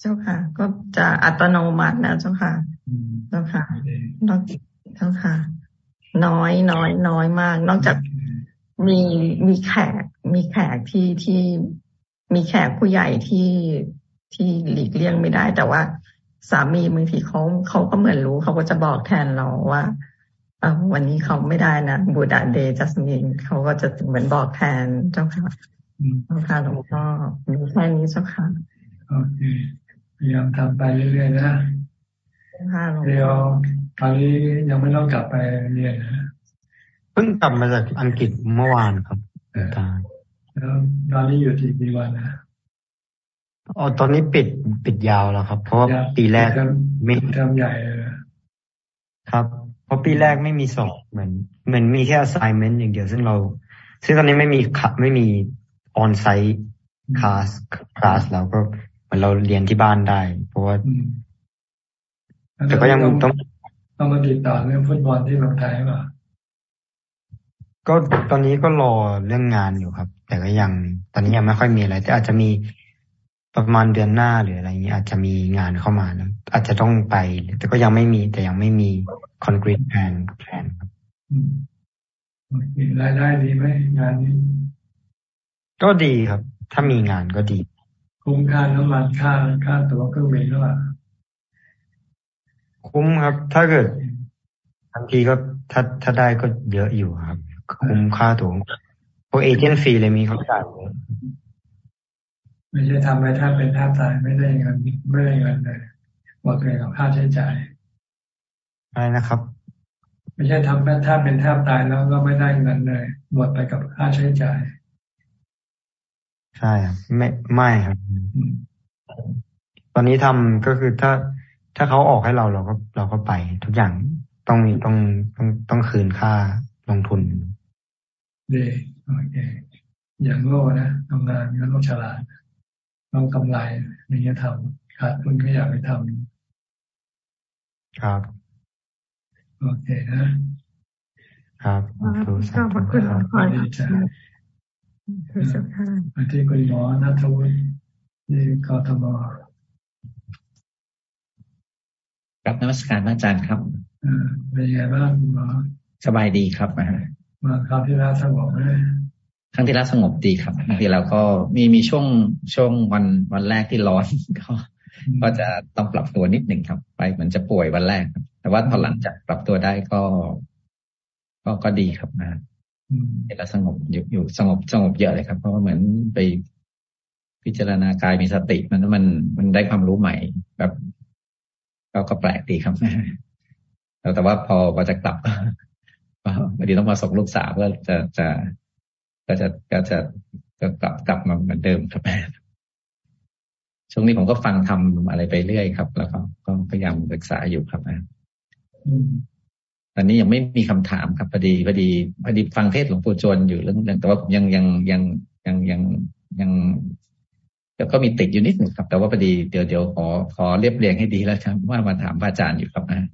เจ้าค่ะ ก็จะอัตโนมัตินะเจ้าค่ะเจ้าค่ะนอกเจ้าค่ะ น้อยน้อยน้อยมาก นอกจาก มีมีแขกมีแขกที่ที่มีแขกผู้ใหญ่ที่ที่หลีกเลี่ยงไม่ได้ แต่ว่าสามีบางทีเขาเขาก็เหมือนรู้เขาก็จะบอกแทนเราว่าเออวันนี้เขาไม่ได้นะบูดาเดย์จัสมินเขาก็จะเหมือนบอกแทนเจ้าค่ะเจ้าค่ะหลวงพ่อมีแค่นี้เจ้าค่ะโอเคพยายามทำไปเรื่อยๆนะเดี๋ยวตอนนี้ยังไม่ต้องกลับไปเรียนนะ เพิ่งกลับมาจากอังกฤษเมื่อวานครับอาจารย์แล้วตอนนี้อยู่ที่กี่วันนะอ๋อตอนนี้ปิดปิดยาวแล้วครับ เพราะว่าปีแรกไม่ทำใหญ่ครับ เพราะปีแรกไม่มีสอบเหมือนเหมือนมีแค่ assignment อย่างเดียว ซึ่งเรา ซึ่งตอนนี้ไม่มีขับไม่มี on site class class แล้วก็เหมือนเราเรียนที่บ้านได้ เพราะว่า แต่ก็ยังต้องต้องมาติดต่อเรื่องฟุตบอลที่เมืองไทยป่ะ ก็ตอนนี้ก็รอเรื่องงานอยู่ครับ แต่ก็ยัง ตอนนี้ยังไม่ค่อยมีอะไร แต่อาจจะมีประมาณเดือนหน้าหรืออะไรเงี้ยอาจจะมีงานเข้ามาแล้วอาจจะต้องไป แต่ก็ยังไม่มี แต่ยังไม่มีคอนกรีตแผนแผนครับมีรายได้ดีไหมงานนี้ ก็ดีครับ ถ้ามีงานก็ดี คุ้มค่าน้ำมันค่าค่าตั๋วเครื่องบินหรือเปล่าคุ้มครับ ถ้าเกิดบางทีก็ถ้าถ้าได้ก็เยอะอยู่ครับ คุ้มค่าตั๋วพวกเอเจนต์ฟรีเลยมีเขาจ่ายไม่ใช่ทำไปถ้าเป็นท่าตายไม่ได้เงินไม่ได้เงินเลยหมดเลยกับค่าใช้จ่ายอะไรนะครับ ไม่ใช่ทำแค่ถ้าเป็นท่าตายแล้วก็ไม่ได้เงินเลยหมดไปกับค่าใช้จ่าย ใช่ครับไม่ไม่ครับ ตอนนี้ทำก็คือถ้าถ้าเขาออกให้เราเราก็เราก็ไป ทุกอย่างต้องมีต้องต้องต้องคืนค่าลงทุน ดีโอเคอย่างโง่นะทำงานก็ต้องฉลาดต้องกำไรไม่อยากทำขาดทุนก็อยากไปทำครับ โอเคนะ ครับขอบคุณขอบคุณขอดีจ้ะมาที่คุณหมอนัทวุฒิที่กทมรับนมัสการอาจารย์ครับเป็นยังไงบ้างคุณหมอสบายดีครับ มาคราวที่แล้วท่านบอกไหมครั้งที่แล้วสงบดีครับครั้งที่แล้วก็มีมีช่วงช่วงวันวันแรกที่ร้อนก็ก็จะต้องปรับตัวนิดหนึ่งครับ ไปเหมือนจะป่วยวันแรกครับแต่ว่าพอหลังจากปรับตัวได้ก็ ก็ก็ดีครับนะเห็นแล้วสงบอยู่อยู่สงบสงบเยอะเลยครับ เพราะว่าเหมือนไปพิจารณากายมีสติมันมันมันได้ความรู้ใหม่แบบก็ก็แปลกดีครับแต่แต่ว่าพอพอจะกลับ ก็พอดีต้องมาส่งลูกสาวก็จะจะก็จะก็จะก็กลับกลับมาเหมือนเดิมครับช่วงนี้ผมก็ฟังทำอะไรไปเรื่อยครับ แล้วก็ก็พยายามศึกษาอยู่ครับนะตอนนี้ยังไม่มีคำถามครับพอดีพอดีพอดีฟังเทศหลวงปู่จวนอยู่เรื่องแต่ว่าผมยังยังยังยังยังยังแล้วก็มีติดอยู่นิดหนึ่งครับ แต่ว่าพอดีเดี๋ยวเดี๋ยวขอขอเรียบเรียงให้ดีแล้วครับ ว่ามาถามพระอาจารย์อยู่ครับนะ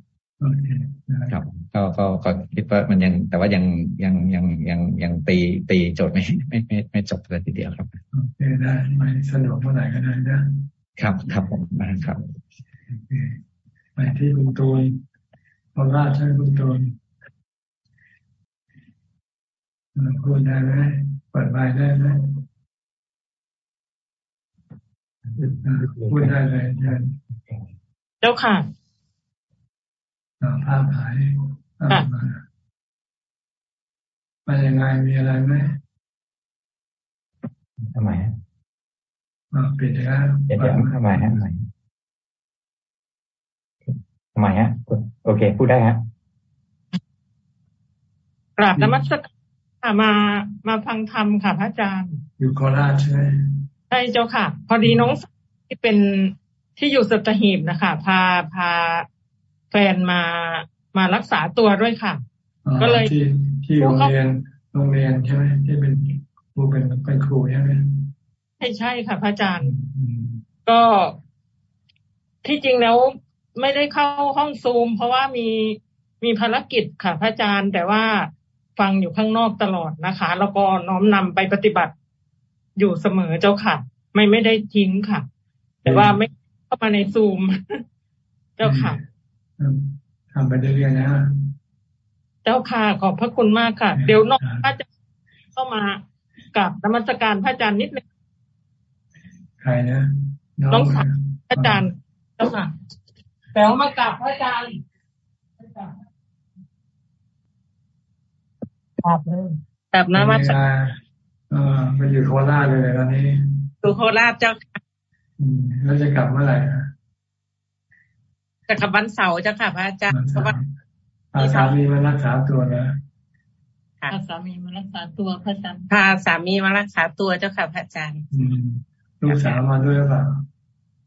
ครับก็ก็ก็คิดว่ามันยังแต่ว่ายังยังยังยังยังตีตีโจทย์ไม่ไม่ไม่ไม่จบเลยทีเดียวครับโอเคได้ไม่สะดวกเมื่อไหร่ก็ได้นะครับครับผมนะครับโอเคไปที่คุณตูนพอราชใช่คุณตูนพูดได้ไหมเปิดใบได้ไหมพูดได้เลยเจ้าค่ะ ภาพหายมามันยังไงมีอะไรไหมทำไมฮะปิดแล้วเดี๋ยวทำไมฮะทำไมทำไมฮะ โอเค พูดได้ฮะกราบนมัสการมามาฟังธรรมค่ะพระอาจารย์ อยู่โคราชใช่ไหมใช่เจ้าค่ะ พอดีน้องที่เป็นที่อยู่สัตหีบนะคะ พาพา แฟนมามารักษาตัวด้วยค่ะ ก็เลยที่ที่โรงเรียนโรงเรียนใช่ไหมที่เป็นครูเป็นเป็นครูใช่ไหมใช่ใช่ค่ะพระอาจารย์ก็ที่จริงแล้วไม่ได้เข้าห้องซูม เพราะว่ามีมีภารกิจค่ะ พระอาจารย์ แต่ว่าฟังอยู่ข้างนอกตลอดนะคะ แล้วก็น้อมนำไปปฏิบัติอยู่เสมอเจ้าค่ะ ไม่ไม่ได้ทิ้งค่ะ แต่ว่าไม่เข้ามาในซูม เจ้าค่ะ ทำไปเรื่อยๆนะ เจ้าค่ะ ขอบพระคุณมากค่ะ เดี๋ยวน้องพระอาจารย์เข้ามากับนมัสการพระอาจารย์นิดนึงใครนะน้องสาวพระอาจารย์เจ้าค่ะแต่วมากับพระอาจารย์กราบเลยกราบนมัสการเออไปอยู่โคราชเลยตอนนี้อยู่โคราชเจ้าค่ะแล้วจะกลับเมื่อไหร่ จะกลับวันเสาร์เจ้าค่ะพระอาจารย์เพราะว่าสามีมารักษาตัวนะพาสามีมารักษาตัวพระอาจารย์พาสามีมารักษาตัวเจ้าค่ะพระอาจารย์ลูกสาวมาด้วยหรือเปล่า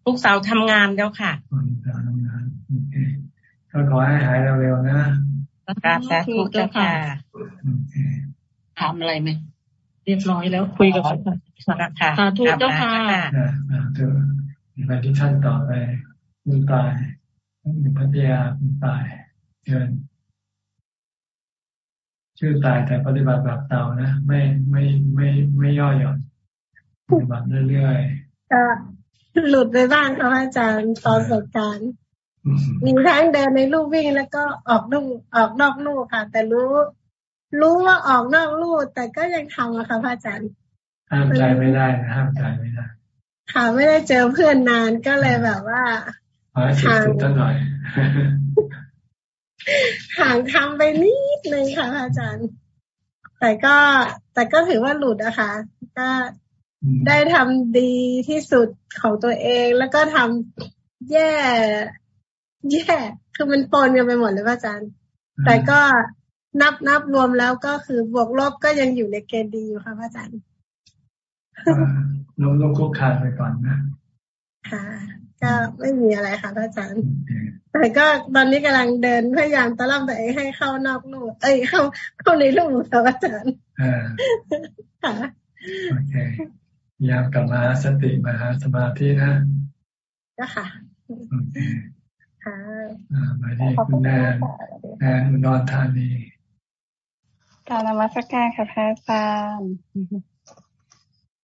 ลูกสาวทำงานเจ้าค่ะลูกสาวทำงานโอเคก็ขอให้หายเร็วๆนะกราบสาธุเจ้าค่ะถามอะไรไหมเรียบร้อยแล้วคุยกับพระอาจารย์สาธุเจ้าค่ะเธอไปที่ท่านต่อไปคุณตาย อยู่พัทยาคุณตายเชิญชื่อตายแต่ปฏิบัติแบบเต่านะ ไม่ไม่ไม่ไม่ย่อหย่อนปฏิบัติเรื่อยๆก็หลุดไปบ้างครับอาจารย์ตอนสดการมีทั้งเดินในลูกวิ่งแล้วก็ออกลูกออกนอกลูกค่ะ แต่รู้ รู้ว่าออกนอกลูกแต่ก็ยังทำอะค่ะพระอาจารย์ห้ามใจไม่ได้นะห้ามใจไม่ได้ ค่ะไม่ได้เจอเพื่อนนานก็เลยแบบว่า ห่างหน่อยห่างทำไปนิดนึงค่ะอาจารย์ แต่ก็แต่ก็ถือว่าหลุดอะค่ะก็ได้ทำดีที่สุดของตัวเอง แล้วก็ทำแย่ แย่ คือมันปนกันไปหมดเลยอาจารย์ แต่ก็นับนับรวมแล้วก็คือบวกลบก็ยังอยู่ในเกณฑ์ดีอยู่ค่ะอาจารย์ลงลงคุกคานไปก่อนนะ ค่ะ ก็ไม่มีอะไรค่ะอาจารย์ แต่ก็ตอนนี้กำลังเดินพยายามตะล่อมตัวเองให้เข้านอกลูกเอ้ยเข้าเข้าในลูกค่ะอาจารย์ค่ะโอเคยามกลับมาสติมาหาสมาธินะก็ค่ะโอเคค่ะมาที่คุณแนนแนนอุดรธานีการนมัสการค่ะพระอาจารย์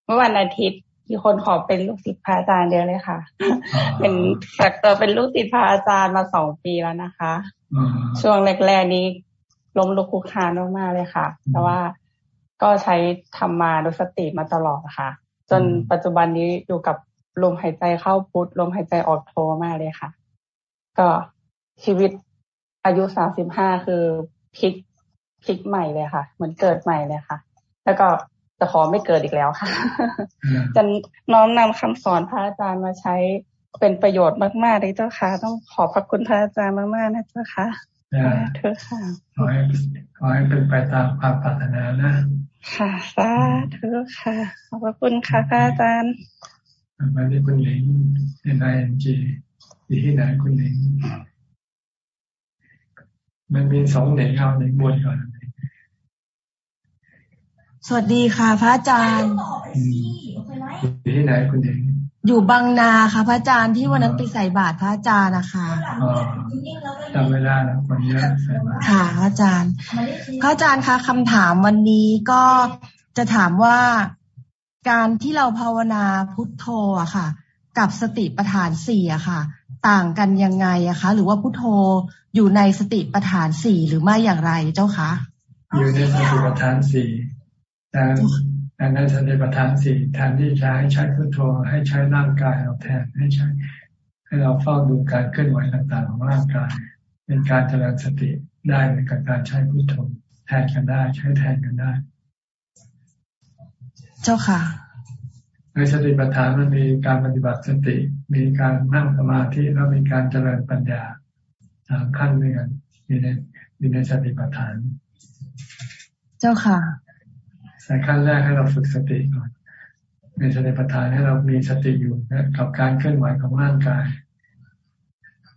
เมื่อวันอาทิตย์ มีคนขอเป็นลูกศิษย์พระอาจารย์เดียวเลยค่ะ เป็นจากตัวเป็นลูกศิษย์พระอาจารย์มาสองปีแล้วนะคะ ช่วงแรกๆนี้ล้มลุกคุกคานมากๆเลยค่ะ แต่ว่าก็ใช้ทำมาโดยสติมาตลอดค่ะ จนปัจจุบันนี้อยู่กับลมหายใจเข้าพุทลมหายใจออกโทมากเลยค่ะ ก็ชีวิตอายุสามสิบห้าคือพลิกพลิกใหม่เลยค่ะ เหมือนเกิดใหม่เลยค่ะ แล้วก็ จะขอไม่เกิดอีกแล้วค่ะ จะน้อมนำคำสอนพระอาจารย์มาใช้เป็นประโยชน์มากๆเลยเจ้าค่ะ ต้องขอบพระคุณพระอาจารย์มากๆนะเจ้าค่ะเธอค่ะขอให้ขอให้เป็นไปตามความปรารถนานะ ค่ะสาธุค่ะ ขอบพระคุณค่ะพระอาจารย์มาที่คุณหลิงในนายเอ็นจีอยู่ที่ไหนคุณหลิงมันมีสองเหน่งเอาหนึ่งบนก่อน สวัสดีค่ะ พระอาจารย์อยู่ที่ไหนคุณหลิงอยู่บางนาค่ะ พระอาจารย์ที่วันนั้นไปใส่บาตรพระอาจารย์นะคะจำไม่ได้แล้ววันนี้ใส่บาตรค่ะพระอาจารย์ พระอาจารย์คะคำถามวันนี้ก็จะถามว่าการที่เราภาวนาพุทโธอะค่ะ กับสติปัฏฐานสี่อะค่ะ ต่างกันยังไงอะคะ หรือว่าพุทโธอยู่ในสติปัฏฐานสี่หรือไม่อย่างไรเจ้าคะ อยู่ในสติปัฏฐานสี่ แต่ในสติปัฏฐานสี่แทนที่จะให้ใช้พุทโธให้ใช้ร่างกายเราแทนให้ใช้ ให้เราเฝ้าดูการเคลื่อนไหวต่างๆของร่างกาย เป็นการเจริญสติได้ในการใช้พุทโธแทนกันได้ใช้แทนกันได้ เจ้าค่ะในสติปัฏฐานมันมีการปฏิบัติสติ มีการนั่งสมาธิแล้วมีการเจริญปัญญาสามขั้นด้วยกันมีในมีในสติปัฏฐาน เจ้าค่ะ ในขั้นแรกให้เราฝึกสติก่อนในสติปัฏฐานให้เรามีสติอยู่กับการเคลื่อนไหวของร่างกาย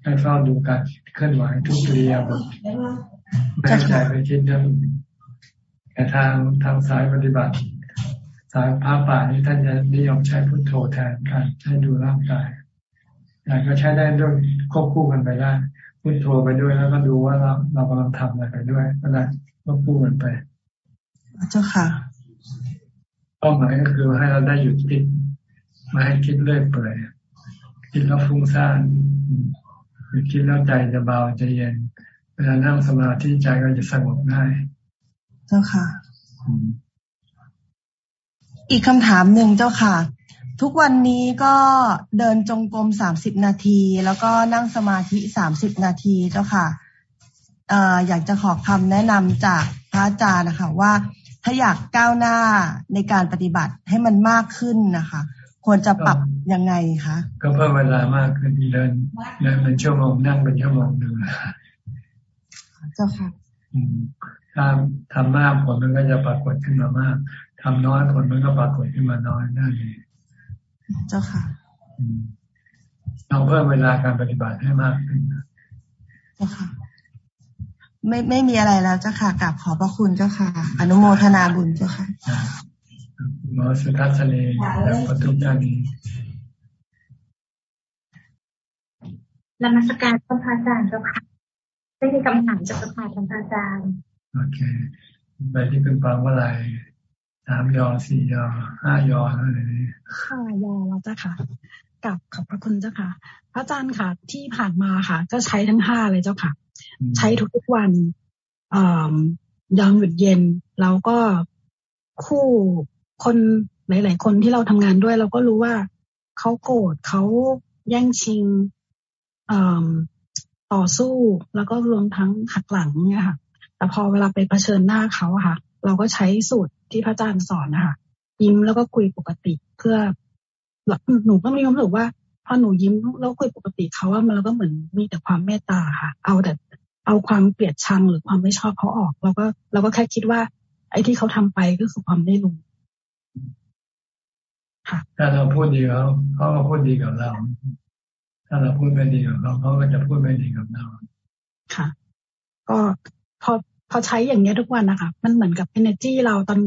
ให้เฝ้าดูการเคลื่อนไหวทุกเรียบทไม่ใจไปคิดเรื่องแต่ทางทางสายปฏิบัติสายพระป่านี้ท่านจะนิยมใช้พุทโธแทนการใช้ดูร่างกายแต่ก็ใช้ได้ด้วยควบคู่กันไปได้พุทโธไปด้วยแล้วก็ดูว่าเราเรากำลังทำอะไรไปด้วยก็ได้ควบคู่กันไปเจ้าค่ะ เป้าหมายก็คือให้เราได้หยุดคิดไม่ให้คิดเรื่อยเปื่อยคิดแล้วฟุ้งซ่านหยุดคิดแล้วใจจะเบาจะเย็น เวลานั่งสมาธิใจก็จะสงบง่ายเจ้าค่ะ อีกคำถามหนึ่งเจ้าค่ะ ทุกวันนี้ก็เดินจงกรมสามสิบนาที แล้วก็นั่งสมาธิสามสิบนาทีเจ้าค่ะออยากจะขอคำแนะนำจากพระอาจารย์นะคะว่า ถ้าอยากก้าวหน้าในการปฏิบัติให้มันมากขึ้นนะคะ ควรจะปรับยังไงคะก็เพิ่มเวลามากขึ้นเดินเดินเป็นชั่วโมงนั่งเป็นชั่วโมงหนึ่งเจ้าค่ะถ้าทำมากผลมันก็จะปรากฏขึ้นมามากทำน้อยผลมันก็ปรากฏขึ้นมาน้อยนั่นเองเจ้าค่ะต้องเพิ่มเวลาการปฏิบัติให้มากขึ้นเจ้าค่ะ ไม่ไม่มีอะไรแล้วเจ้าค่ะกลับขอบพระคุณเจ้าค่ะ อนุโมทนาบุญเจ้าค่ะหมอสุทัศนีจากปทุมธานีนมัสการพระอาจารย์เจ้าค่ะไม่มีคำถามจากพระอาจารย์โอเคไปที่คุณฟังว่าอะไรสามยอสี่ยอห้ายออะไรนี่ห้ายอแล้วจ้ะค่ะกับขอบพระคุณเจ้าค่ะ พระอาจารย์ค่ะ ที่ผ่านมาค่ะ ก็ใช้ทั้งห้าเลยเจ้าค่ะ ใช้ทุกๆวันยังหยุดเย็นแล้วก็คู่คนหลาย ๆ คนที่เราทำงานด้วย เราก็รู้ว่าเขาโกรธเขาแย่งชิงต่อสู้แล้วก็รวมทั้งหักหลังเนี่ยค่ะ แต่พอเวลาไปเผชิญหน้าเขาค่ะ เราก็ใช้สูตรที่พระอาจารย์สอนนะคะยิ้มแล้วก็คุยปกติเพื่อหนูก็มีความรู้สึกว่าพอหนูยิ้มแล้วคุยปกติเขาว่ามันก็เหมือนมีแต่ความเมตตาค่ะ เอาแต่ เอาความเกลียดชังหรือความไม่ชอบเขาออกเราก็เราก็แค่คิดว่า ไอ้ที่เขาทำไปก็คือความไม่รู้ค่ะถ้าเราพูดดีเขาเขาก็พูดดีกับเรา ถ้าเราพูดไม่ดีกับเขาเขาก็จะพูดไม่ดีกับเราค่ะ ก็พอพอใช้อย่างเงี้ยทุกวันนะคะมันเหมือนกับ energy เราตอน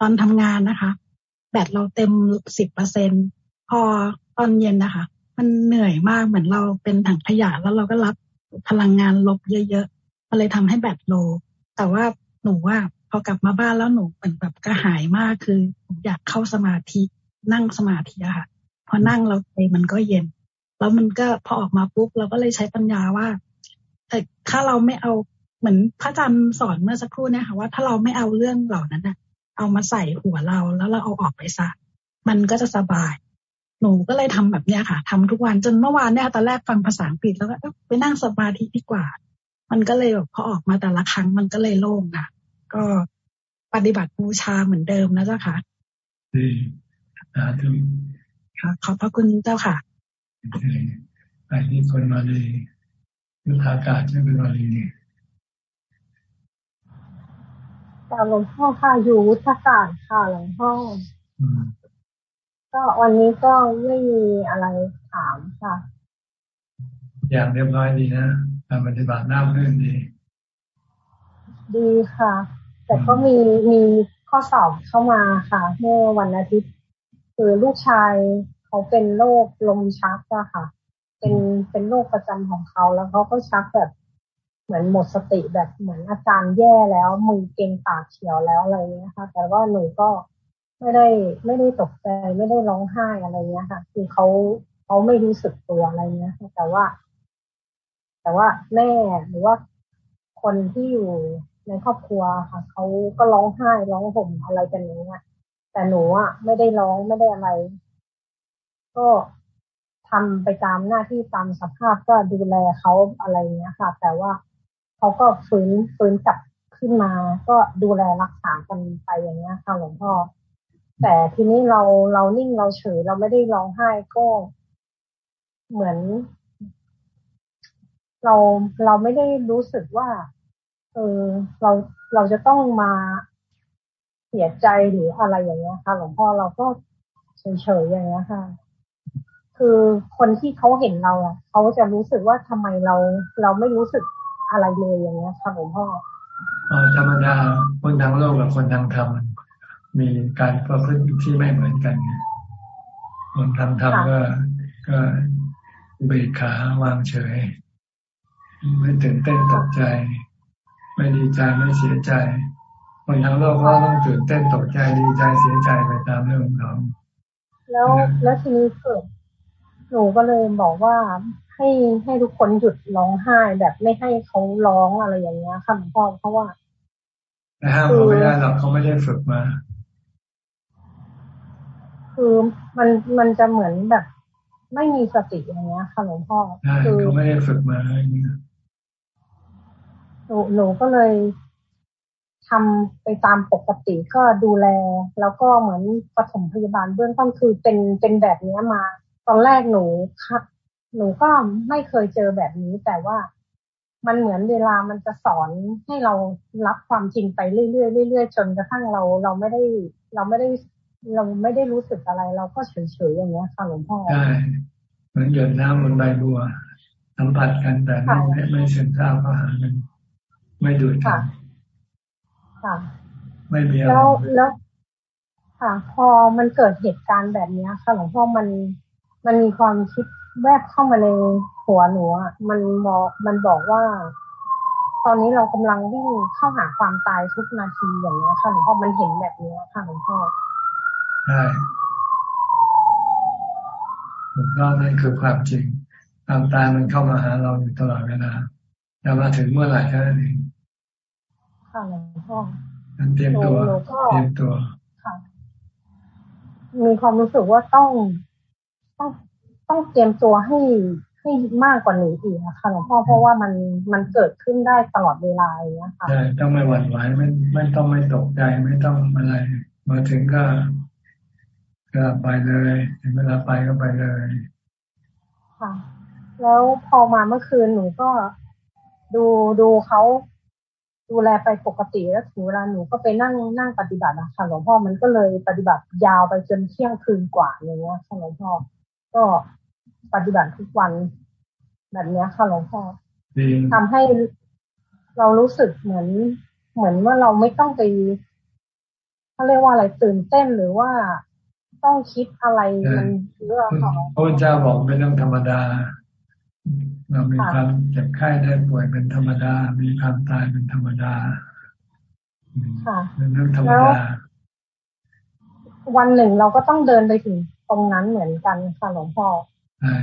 ตอนทำงานนะคะ แบตเราเต็มสิบเปอร์เซ็นพอตอนเย็นนะคะ มันเหนื่อยมากเหมือนเราเป็นถังขยะแล้วเราก็รับ พลังงานลบเยอะๆมันเลยทำให้แบตโล แต่ว่าหนูว่าพอกลับมาบ้านแล้วหนูเหมือนแบบกระหายมากคืออยากเข้าสมาธินั่งสมาธิอะค่ะพอนั่งเราใจมันก็เย็น แล้วมันก็พอออกมาปุ๊บเราก็เลยใช้ปัญญาว่าแต่ถ้าเราไม่เอาเหมือนพระอาจารย์สอนเมื่อสักครู่เนี่ยค่ะว่าถ้าเราไม่เอาเรื่องเหล่านั้นนะเอามาใส่หัวเราแล้วเราเอาออกไปซะมันก็จะสบาย หนูก็เลยทำแบบเนี้ยค่ะทำทุกวันจนเมื่อวานเนี่ยตอนแรกฟังภาษาอังกฤษแล้วก็ไปนั่งสมาธิดีกว่า มันก็เลยแบบพอออกมาแต่ละครั้งมันก็เลยโล่งค่ะ ก็ปฏิบัติบูชาเหมือนเดิมนะเจ้าค่ะดีสาธุค่ะขอบพระคุณเจ้าค่ะไปที่คนมาเลยยุทธากาศใช่ไหมมาเลยนี่การหลวงพ่อค่ะอยู่วุฒากาศค่ะหลวงพ่อ ก็วันนี้ก็ไม่มีอะไรถามค่ะ อย่างเรียบร้อยดีนะการปฏิบัติหน้าเพื่อนดี ดีค่ะ แต่ก็มีมีข้อสอบเข้ามาค่ะ เมื่อวันอาทิตย์ คือลูกชายเขาเป็นโรคลมชักอะค่ะ เป็นเป็นโรคประจำของเขาแล้วเขาก็ชักแบบเหมือนหมดสติแบบเหมือนอาการแย่แล้วมือเก่งปากเขียวแล้วอะไรเงี้ยค่ะ แต่ว่าหนูก็ ไม่ได้ไม่ได้ตกใจไม่ได้ร้องไห้อะไรเงี้ยค่ะ คือเขาเขาไม่รู้สึกตัวอะไรเงี้ยแต่ว่า แต่ว่าแม่หรือว่าคนที่อยู่ในครอบครัวค่ะเขาก็ร้องไห้ร้องห่มอะไรกันอย่างเงี้ยแต่หนูอะไม่ได้ร้องไม่ได้อะไร ก็ทำไปตามหน้าที่ตามสภาพก็ดูแลเขาอะไรเงี้ยค่ะ แต่ว่าเขาก็ฟื้นฟื้นกลับขึ้นมา ก็ดูแลรักษากันไปอย่างเงี้ยค่ะหลวงพ่อ แต่ทีนี้เราเรานิ่งเราเฉยเราไม่ได้ร้องไห้ก็เหมือน เราเราไม่ได้รู้สึกว่า เออเราเราจะต้องมาเสียใจหรืออะไรอย่างเงี้ยค่ะ หลวงพ่อเราก็เฉยๆอย่างเงี้ยค่ะ คือคนที่เขาเห็นเราอะเขาจะรู้สึกว่าทำไมเรา เราไม่รู้สึกอะไรเลยอย่างเงี้ยค่ะหลวงพ่อธรรมดาคนทางโลกกับคนทางธรรมมี การประพฤติที่ไม่เหมือนกันคนทำธรรมก็ก็เบิกขาวางเฉย ไม่ตื่นเต้นตกใจ ไม่ดีใจไม่เสียใจคนทั้งโลกก็ต้องตื่นเต้นตกใจดีใจเสียใจไปตามเรื่องของเขาแล้วแล้วทีนี้เกิดหนูก็เลยบอกว่าให้ให้ทุกคนหยุดร้องไห้แบบไม่ให้เขาร้องอะไรอย่างเงี้ยค่ะหลวงพ่อเพราะว่าแต่ห้ามเขาไม่ได้หรอกเขาไม่ได้ฝึกมา คือมันมันจะเหมือนแบบ ไม่มีสติอย่างเงี้ยค่ะหลวงพ่อคือเขาไม่ได้ฝึกมาหนูหนูก็เลยทำไปตามปกติก็ดูแล แล้วก็เหมือนปฐมพยาบาลเบื้องต้นคือเป็นเป็นแบบนี้มา ตอนแรกหนูคัดหนูก็ไม่เคยเจอแบบนี้ แต่ว่ามันเหมือนเวลามันจะสอนให้เรารับความจริงไปเรื่อยๆเรื่อยๆจนกระทั่งเราเราไม่ได้ เราไม่ได้ เราไม่ได้รู้สึกอะไร เราก็เฉยๆอย่างเงี้ยค่ะหลวงพ่อใช่เหมือนหยดน้ำบนใบบัวสัมผัสกันแต่ไม่ไม่ไม่เชื่อมข้าวก็หากันไม่ดูดกันค่ะไม่มีอะไรแล้วแล้วค่ะ พอมันเกิดเหตุการณ์แบบนี้ค่ะหลวงพ่อมันมันมีความคิดแวบเข้ามาในหัวหนูอะมันบอกมันบอกว่า ตอนนี้เรากำลังวิ่งเข้าหาความตายทุกนาทีอย่างนี้ค่ะหลวงพ่อมันเห็นแบบนี้ค่ะหลวงพ่อ ใช่ถูกต้องนั่นคือความจริงความตายมันเข้ามาหาเราอยู่ตลอดเวลาจะมาถึงเมื่อไหร่แค่นั้นเองค่ะหลวงพ่อเตรียมตัวเตรียมตัวค่ะ มีความรู้สึกว่าต้องต้องต้องเตรียมตัวให้ให้มากกว่านี้อีกนะคะหลวงพ่อเพราะว่ามันมันเกิดขึ้นได้ตลอดเวลาอย่างนี้ค่ะใช่ต้องไม่หวั่นไหวไม่ไม่ต้องไม่ตกใจไม่ต้องอะไร มาถึงก็ ก็ไปเลยถึงเวลาไปก็ไปเลย ค่ะ แล้วพอมาเมื่อคืนหนูก็ดูดูเขาดูแลไปปกติแล้วถึงเวลาหนูก็ไปนั่งนั่งปฏิบัตินะคะหลวงพ่อมันก็เลยปฏิบัติยาวไปจนเที่ยงคืนกว่าอย่างเงี้ยค่ะหลวงพ่อก็ปฏิบัติทุกวันแบบนี้ค่ะหลวงพ่อทำให้เรารู้สึกเหมือน เหมือนว่าเราไม่ต้องไปเขาเรียกว่าอะไรตื่นเต้นหรือว่า ต้องคิดอะไรมันเรื่องของพระเจ้าบอกเป็นเรื่องธรรมดา เรามีความเจ็บไข้ได้ป่วยเป็นธรรมดา มีความตายเป็นธรรมดาเป็นเรื่องธรรมดา วันหนึ่งเราก็ต้องเดินไปถึงตรงนั้นเหมือนกันค่ะหลวงพ่อใช่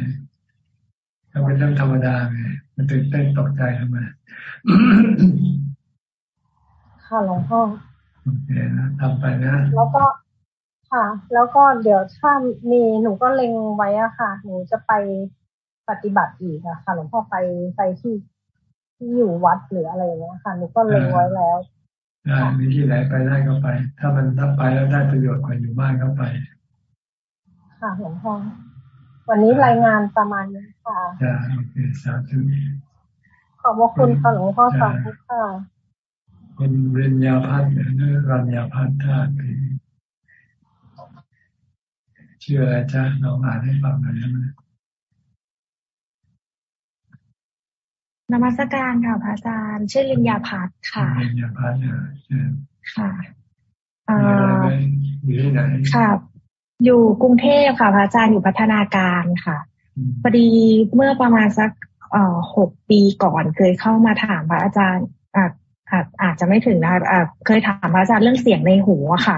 ก็เป็นเรื่องธรรมดาไงมันตื่นเต้นตกใจทำไมค่ะหลวงพ่อโอเคนะทำไปนะแล้วก็ ค่ะ แล้วก็เดี๋ยวถ้ามีหนูก็เล็งไว้อะค่ะ หนูจะไปปฏิบัติอีกอะค่ะหลวงพ่อไปไปที่ที่อยู่วัดหรืออะไรอย่างเงี้ยค่ะหนูก็เล็งไว้แล้วได้มีที่ไหนไปได้ก็ไป ถ้ามันถ้าไปแล้วได้ประโยชน์กว่าอยู่บ้านก็ไป ค่ะหลวงพ่อวันนี้รายงานประมาณนี้ค่ะจ้าโอเคสาธุขอบคุณค่ะหลวงพ่อสาธุค่ะเป็นเรียนยาพัฒน์หรือรัญญาพัฒน์ท่าน ชื่ออะไรจ้าเราอ่านให้ฟังหน่อยได้ไหมนมัสการค่ะพระอาจารย์ชื่อลินยาพัฒค่ะลินยาพัฒน์ค่ะอยู่ที่ไหนค่ะ อยู่กรุงเทพค่ะพระอาจารย์อยู่พัฒนาการค่ะพอดีเมื่อประมาณสักเอ่อหกปีก่อนเคยเข้ามาถามพระอาจารย์อาจอาจอาจจะไม่ถึงนะเคยถามพระอาจารย์เรื่องเสียงในหูอะค่ะ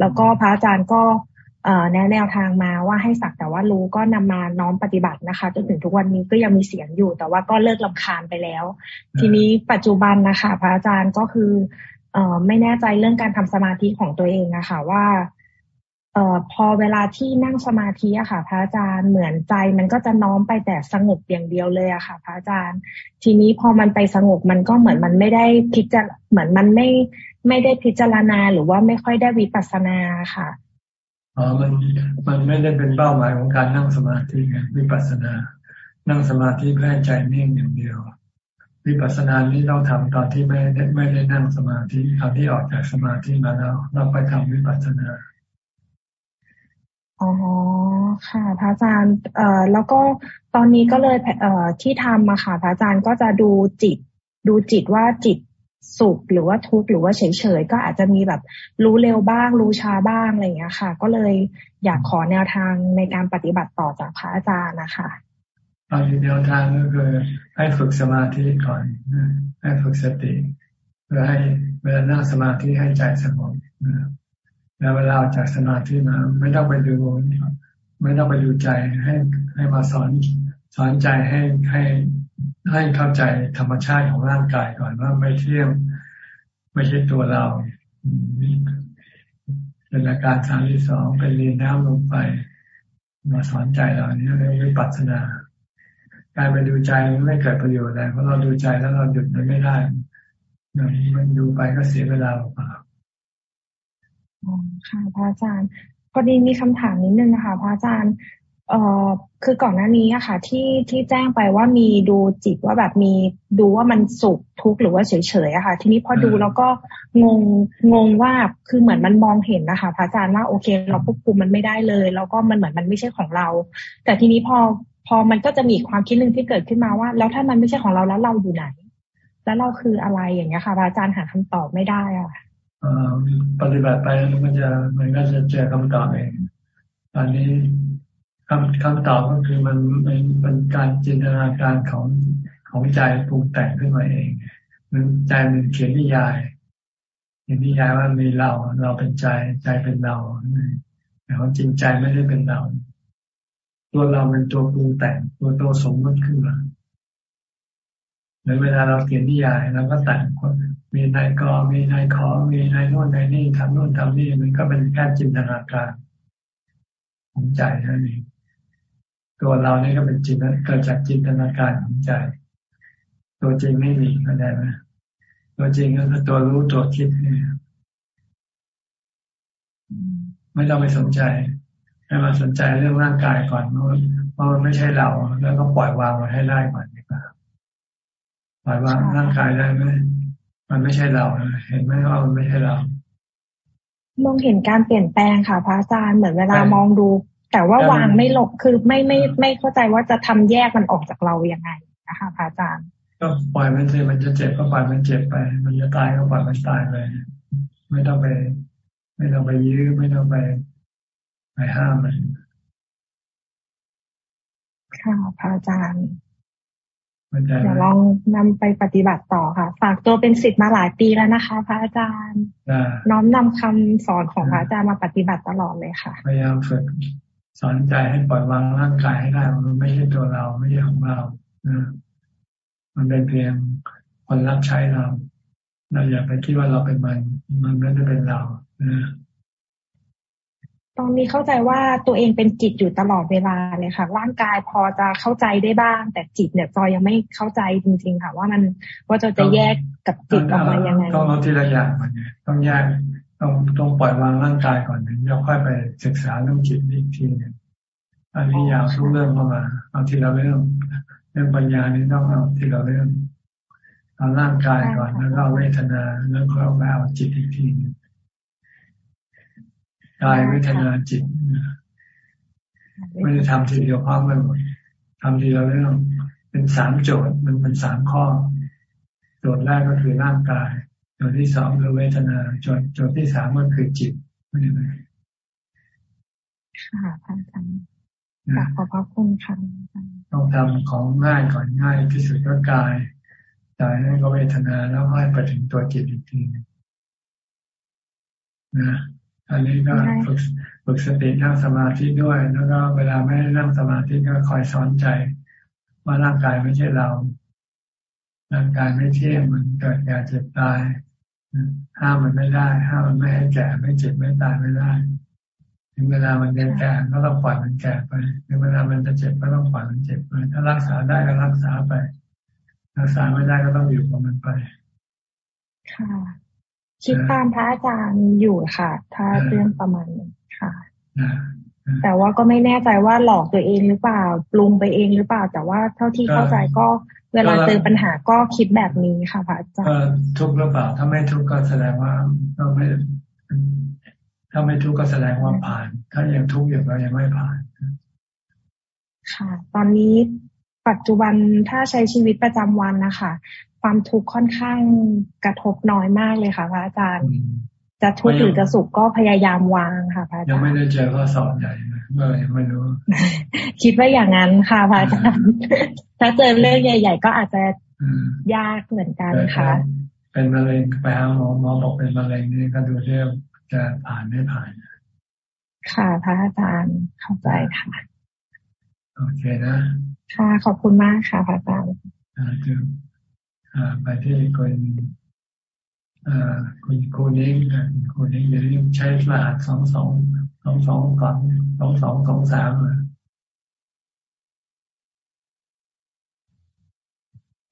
แล้วก็พระอาจารย์ก็ แนวแนวทางมาว่าให้สักแต่ว่ารู้ก็นำมาน้อมปฏิบัตินะคะจนถึงทุกวันนี้ก็ยังมีเสียงอยู่ แต่ว่าก็เลิกลำคาญไปแล้ว ทีนี้ปัจจุบันนะคะพระอาจารย์ก็คือเอไม่แน่ใจเรื่องการทำสมาธิของตัวเองนะคะว่าเอ่อพอเวลาที่นั่งสมาธิอะค่ะ พระอาจารย์เหมือนใจ มันก็จะน้อมไปแต่สงบอย่างเดียวเลยอะค่ะ พระอาจารย์ ทีนี้พอมันไปสงบมันก็เหมือนมันไม่ได้พิจารเหมือนมันไม่ไม่ได้พิจารณาหรือว่าไม่ค่อยได้วิปัสสนาค่ะ อ๋อมันมันไม่ได้เป็นเป้าหมายของการนั่งสมาธิไงวิปัสสนา นั่งสมาธิเพื่อให้ใจนิ่งอย่างเดียววิปัสสนานี้เราทำตอนที่ไม่ได้ไม่ได้นั่งสมาธิตอนที่ออกจากสมาธิมาแล้วเราไปทำวิปัสสนาอ๋อค่ะ พระอาจารย์ เอ่อแล้วก็ตอนนี้ก็เลยเอ่อที่ทำมาค่ะพระอาจารย์ก็จะดูจิต ดูจิตว่าจิต สุขหรือว่าทุกข์หรือว่าเฉยๆก็อาจจะมีแบบรู้เร็วบ้าง รู้ช้าบ้างอะไรอย่างเงี้ค่ะ ก็เลยอยากขอแนวทางในการปฏิบัติต่อจากพระอาจารย์นะคะอันแนวทางก็คือให้ฝึกสมาธิก่อนให้ฝึกสติเพื่อให้เวลานั่งสมาธิให้ใจสงบแล้วเวลาจากสมาธิมาไม่ต้องไปดูไม่ต้องไปดูใจให้ให้มาสอนสอนใจให้ให้ ให้เข้าใจธรรมชาติของร่างกายก่อนว่าไม่เที่ยงไม่ใช่ตัวเราเป็นอาการสามที่สองเป็นเรียนน้ำลงไปมาสอนใจเราเนี้เรียกวิปัสสนาการไปดูใจไม่เกิดประโยชน์อะไรเพราะเราดูใจแล้วเราหยุดมันไม่ได้มันดูไปก็เสียเวลาเปล่าค่ะพระอาจารย์พอดีมีคำถามนิดนึงนะคะพระอาจารย์ เอ่อคือก่อนหน้านี้อะค่ะ ที่ที่แจ้งไปว่ามีดูจิตว่าแบบมีดูว่ามันสุขทุกข์หรือว่าเฉยๆอะค่ะ ทีนี้พอดูแล้วก็งงงงว่าคือเหมือนมันมองเห็นนะคะพระอาจารย์ว่าโอเค เราควบคุมมันไม่ได้เลย แล้วก็มันเหมือนมันไม่ใช่ของเรา แต่ทีนี้พอพอมันก็จะมีความคิดหนึ่งที่เกิดขึ้นมาว่า แล้วถ้ามันไม่ใช่ของเราแล้วเราอยู่ไหน แล้วเราคืออะไรอย่างเงี้ยค่ะพระอาจารย์หาคำตอบไม่ได้อะปฏิบัติไปมันจะมันก็จะเจอคำตอบเองตอนนี้ คำคำตอบก็คือมันเป็นเป็นการจินตนาการของของใจปรุงแต่งขึ้นมาเองมันใจมันเขียนนิยายเขียนนิยายว่ามีเราเราเป็นใจใจเป็นเราแต่ความจริงใจไม่ได้เป็นเรา ตัวเราเป็นตัวปรุงแต่งตัวโตสมมติขึ้นมาหรือเวลาเราเขียนนิยายเราก็แต่งคนมีนายกมีนายขอมีนายโน่นนายนี่ทำโน่นทำนี่มันก็เป็นแค่จินตนาการของใจนั่นเอง ตัวเรานี่ก็เป็นจิตเกิดจากจินตนาการของใจ ตัวจริงไม่มีเข้าใจไหมตัวจริงก็คือตัวรู้ตัวคิดนี่ไม่ต้องไปสนใจให้มาสนใจเรื่องร่างกายก่อนว่าะมันไม่ใช่เรา แล้วก็ปล่อยวางมันให้ได้ก่อนดีกว่าปล่อยวางร่างกายได้ไหมมันไม่ใช่เราเห็นไหมว่ามันไม่ใช่เรา มองเห็นการเปลี่ยนแปลงค่ะพระอาจารย์เหมือนเวลามองดู แต่ว่าวางไม่หลบคือไม่ไม่ไม่เข้าใจว่าจะทำแยกมันออกจากเราอย่างไงนะคะพระอาจารย์ ก็ปล่อยมันเลยมันจะเจ็บก็ปล่อยมันเจ็บไป มันจะตายก็ปล่อยมันตายไปไม่ต้องไป ไม่ต้องไปยื้อไม่ต้องไปไปห้ามมันค่ะพระอาจารย์เดี๋ยวลองนำไปปฏิบัติต่อค่ะ ฝากตัวเป็นสิทธิ์มาหลายปีแล้วนะคะ พระอาจารย์ น้อมนำคำสอนของพระอาจารย์มาปฏิบัติตลอดเลยค่ะ พยายามฝึก สอนใจให้ปล่อยวางร่างกายให้ได้มันไม่ใช่ตัวเราไม่ใช่ของเรานะมันเป็นเพียงคนรับใช้เรา เราอย่าไปคิดว่าเราเป็นมัน มันไม่ได้เป็นเรานะตอนนี้เข้าใจว่าตัวเองเป็นจิตอยู่ตลอดเวลาเลยค่ะ ร่างกายพอจะเข้าใจได้บ้าง แต่จิตเนี่ยจอยยังไม่เข้าใจจริง ๆ ค่ะ ว่ามันว่าจะจะแยกกับจิตออกมายังไงต้องเอาทีละอย่างมันไงต้องแยก ต้องต้องปล่อยวางร่างกายก่อนถึงจะค่อยไปศึกษาเรื่องจิตอีกทีหนึ่งอันนี้ยาวทุกเรื่องเข้ามา เอาทีละเรื่องเรื่องปัญญานี้ต้องเอาทีละเรื่องเอาร่างกายก่อนแล้วก็เวทนาแล้วก็เอาจิตอีกทีนึงกายเวทนาจิตไม่ได้ทำทีเดียวพร้อมกันหมดทำทีละเรื่องเป็นสามโจทย์มันเป็นสามข้อโจทย์แรกก็คือร่างกาย จทย์ที่สองคือเวทนาโจทย์โจทย์ที่สามก็คือจิตไม่ได้ไหมค่ะพระอาจารย์ขอบพระคุณค่ะต้องทำของง่ายก่อนง่ายที่สุดก็กายใจให้ก็เวทนาแล้วให้ไปถึงตัวจิตอีกทีนะอันนี้ก็ฝึกฝึกสตินั่งสมาธิด้วย แล้วก็เวลาไม่นั่งสมาธิก็คอยสอนใจ ว่าร่างกายไม่ใช่เราร่างกายไม่เที่ยงมันเกิดแก่เจ็บตาย ห้ามมันไม่ได้ ห้ามมันไม่ให้แก่ ไม่เจ็บไม่ตายไม่ได้ ถึงเวลามันจะแก่ก็ต้องปล่อยมันแก่ไป ถึงเวลามันจะเจ็บก็ต้องปล่อยมันเจ็บไป ถ้ารักษาได้ก็รักษาไป รักษาไม่ได้ก็ต้องอยู่กับมันไป ค่ะ คิดตามพระอาจารย์อยู่ค่ะ ถ้าเรื่องประมาณนี้ค่ะ แต่ว่าก็ไม่แน่ใจว่าหลอกตัวเองหรือเปล่า ปรุงไปเองหรือเปล่า แต่ว่าเท่าที่เข้าใจก็เวลาเจอปัญหาก็คิดแบบนี้ค่ะพระอาจารย์ทุกข์หรือเปล่า ถ้าไม่ทุกข์ก็แสดงว่าก็ไม่ ถ้าไม่ทุกข์ก็แสดงว่าผ่าน ถ้ายังทุกข์อยู่ก็ยังไม่ผ่าน ค่ะ ตอนนี้ปัจจุบันถ้าใช้ชีวิตประจำวันนะคะความทุกข์ค่อนข้างกระทบน้อยมากเลยค่ะพระอาจารย์ จะทุกข์หรือจะสุขก็พยายามวางค่ะพระอาจารย์ยังไม่ได้เจอข้อสอบใหญ่เมื่อไม่รู้ คิดว่าอย่างนั้นค่ะพระอาจารย์ถ้าเจอเรื่องใหญ่ ๆ ก็อาจจะยากเหมือนกันค่ะ เป็นมะเร็งไปหาหมอหมอบอกเป็นมะเร็งนี่ก็ดูเรื่องจะผ่านไม่ผ่าน ค่ะพระอาจารย์เข้าใจค่ะ โอเคนะ ค่ะขอบคุณมากค่ะพระอาจารย์ไปที่คน คุณครูนิ้งคุณครูนิ้งอย่าลืมใช้รหัสสองสองสองสองก่อนสองสองสองสาม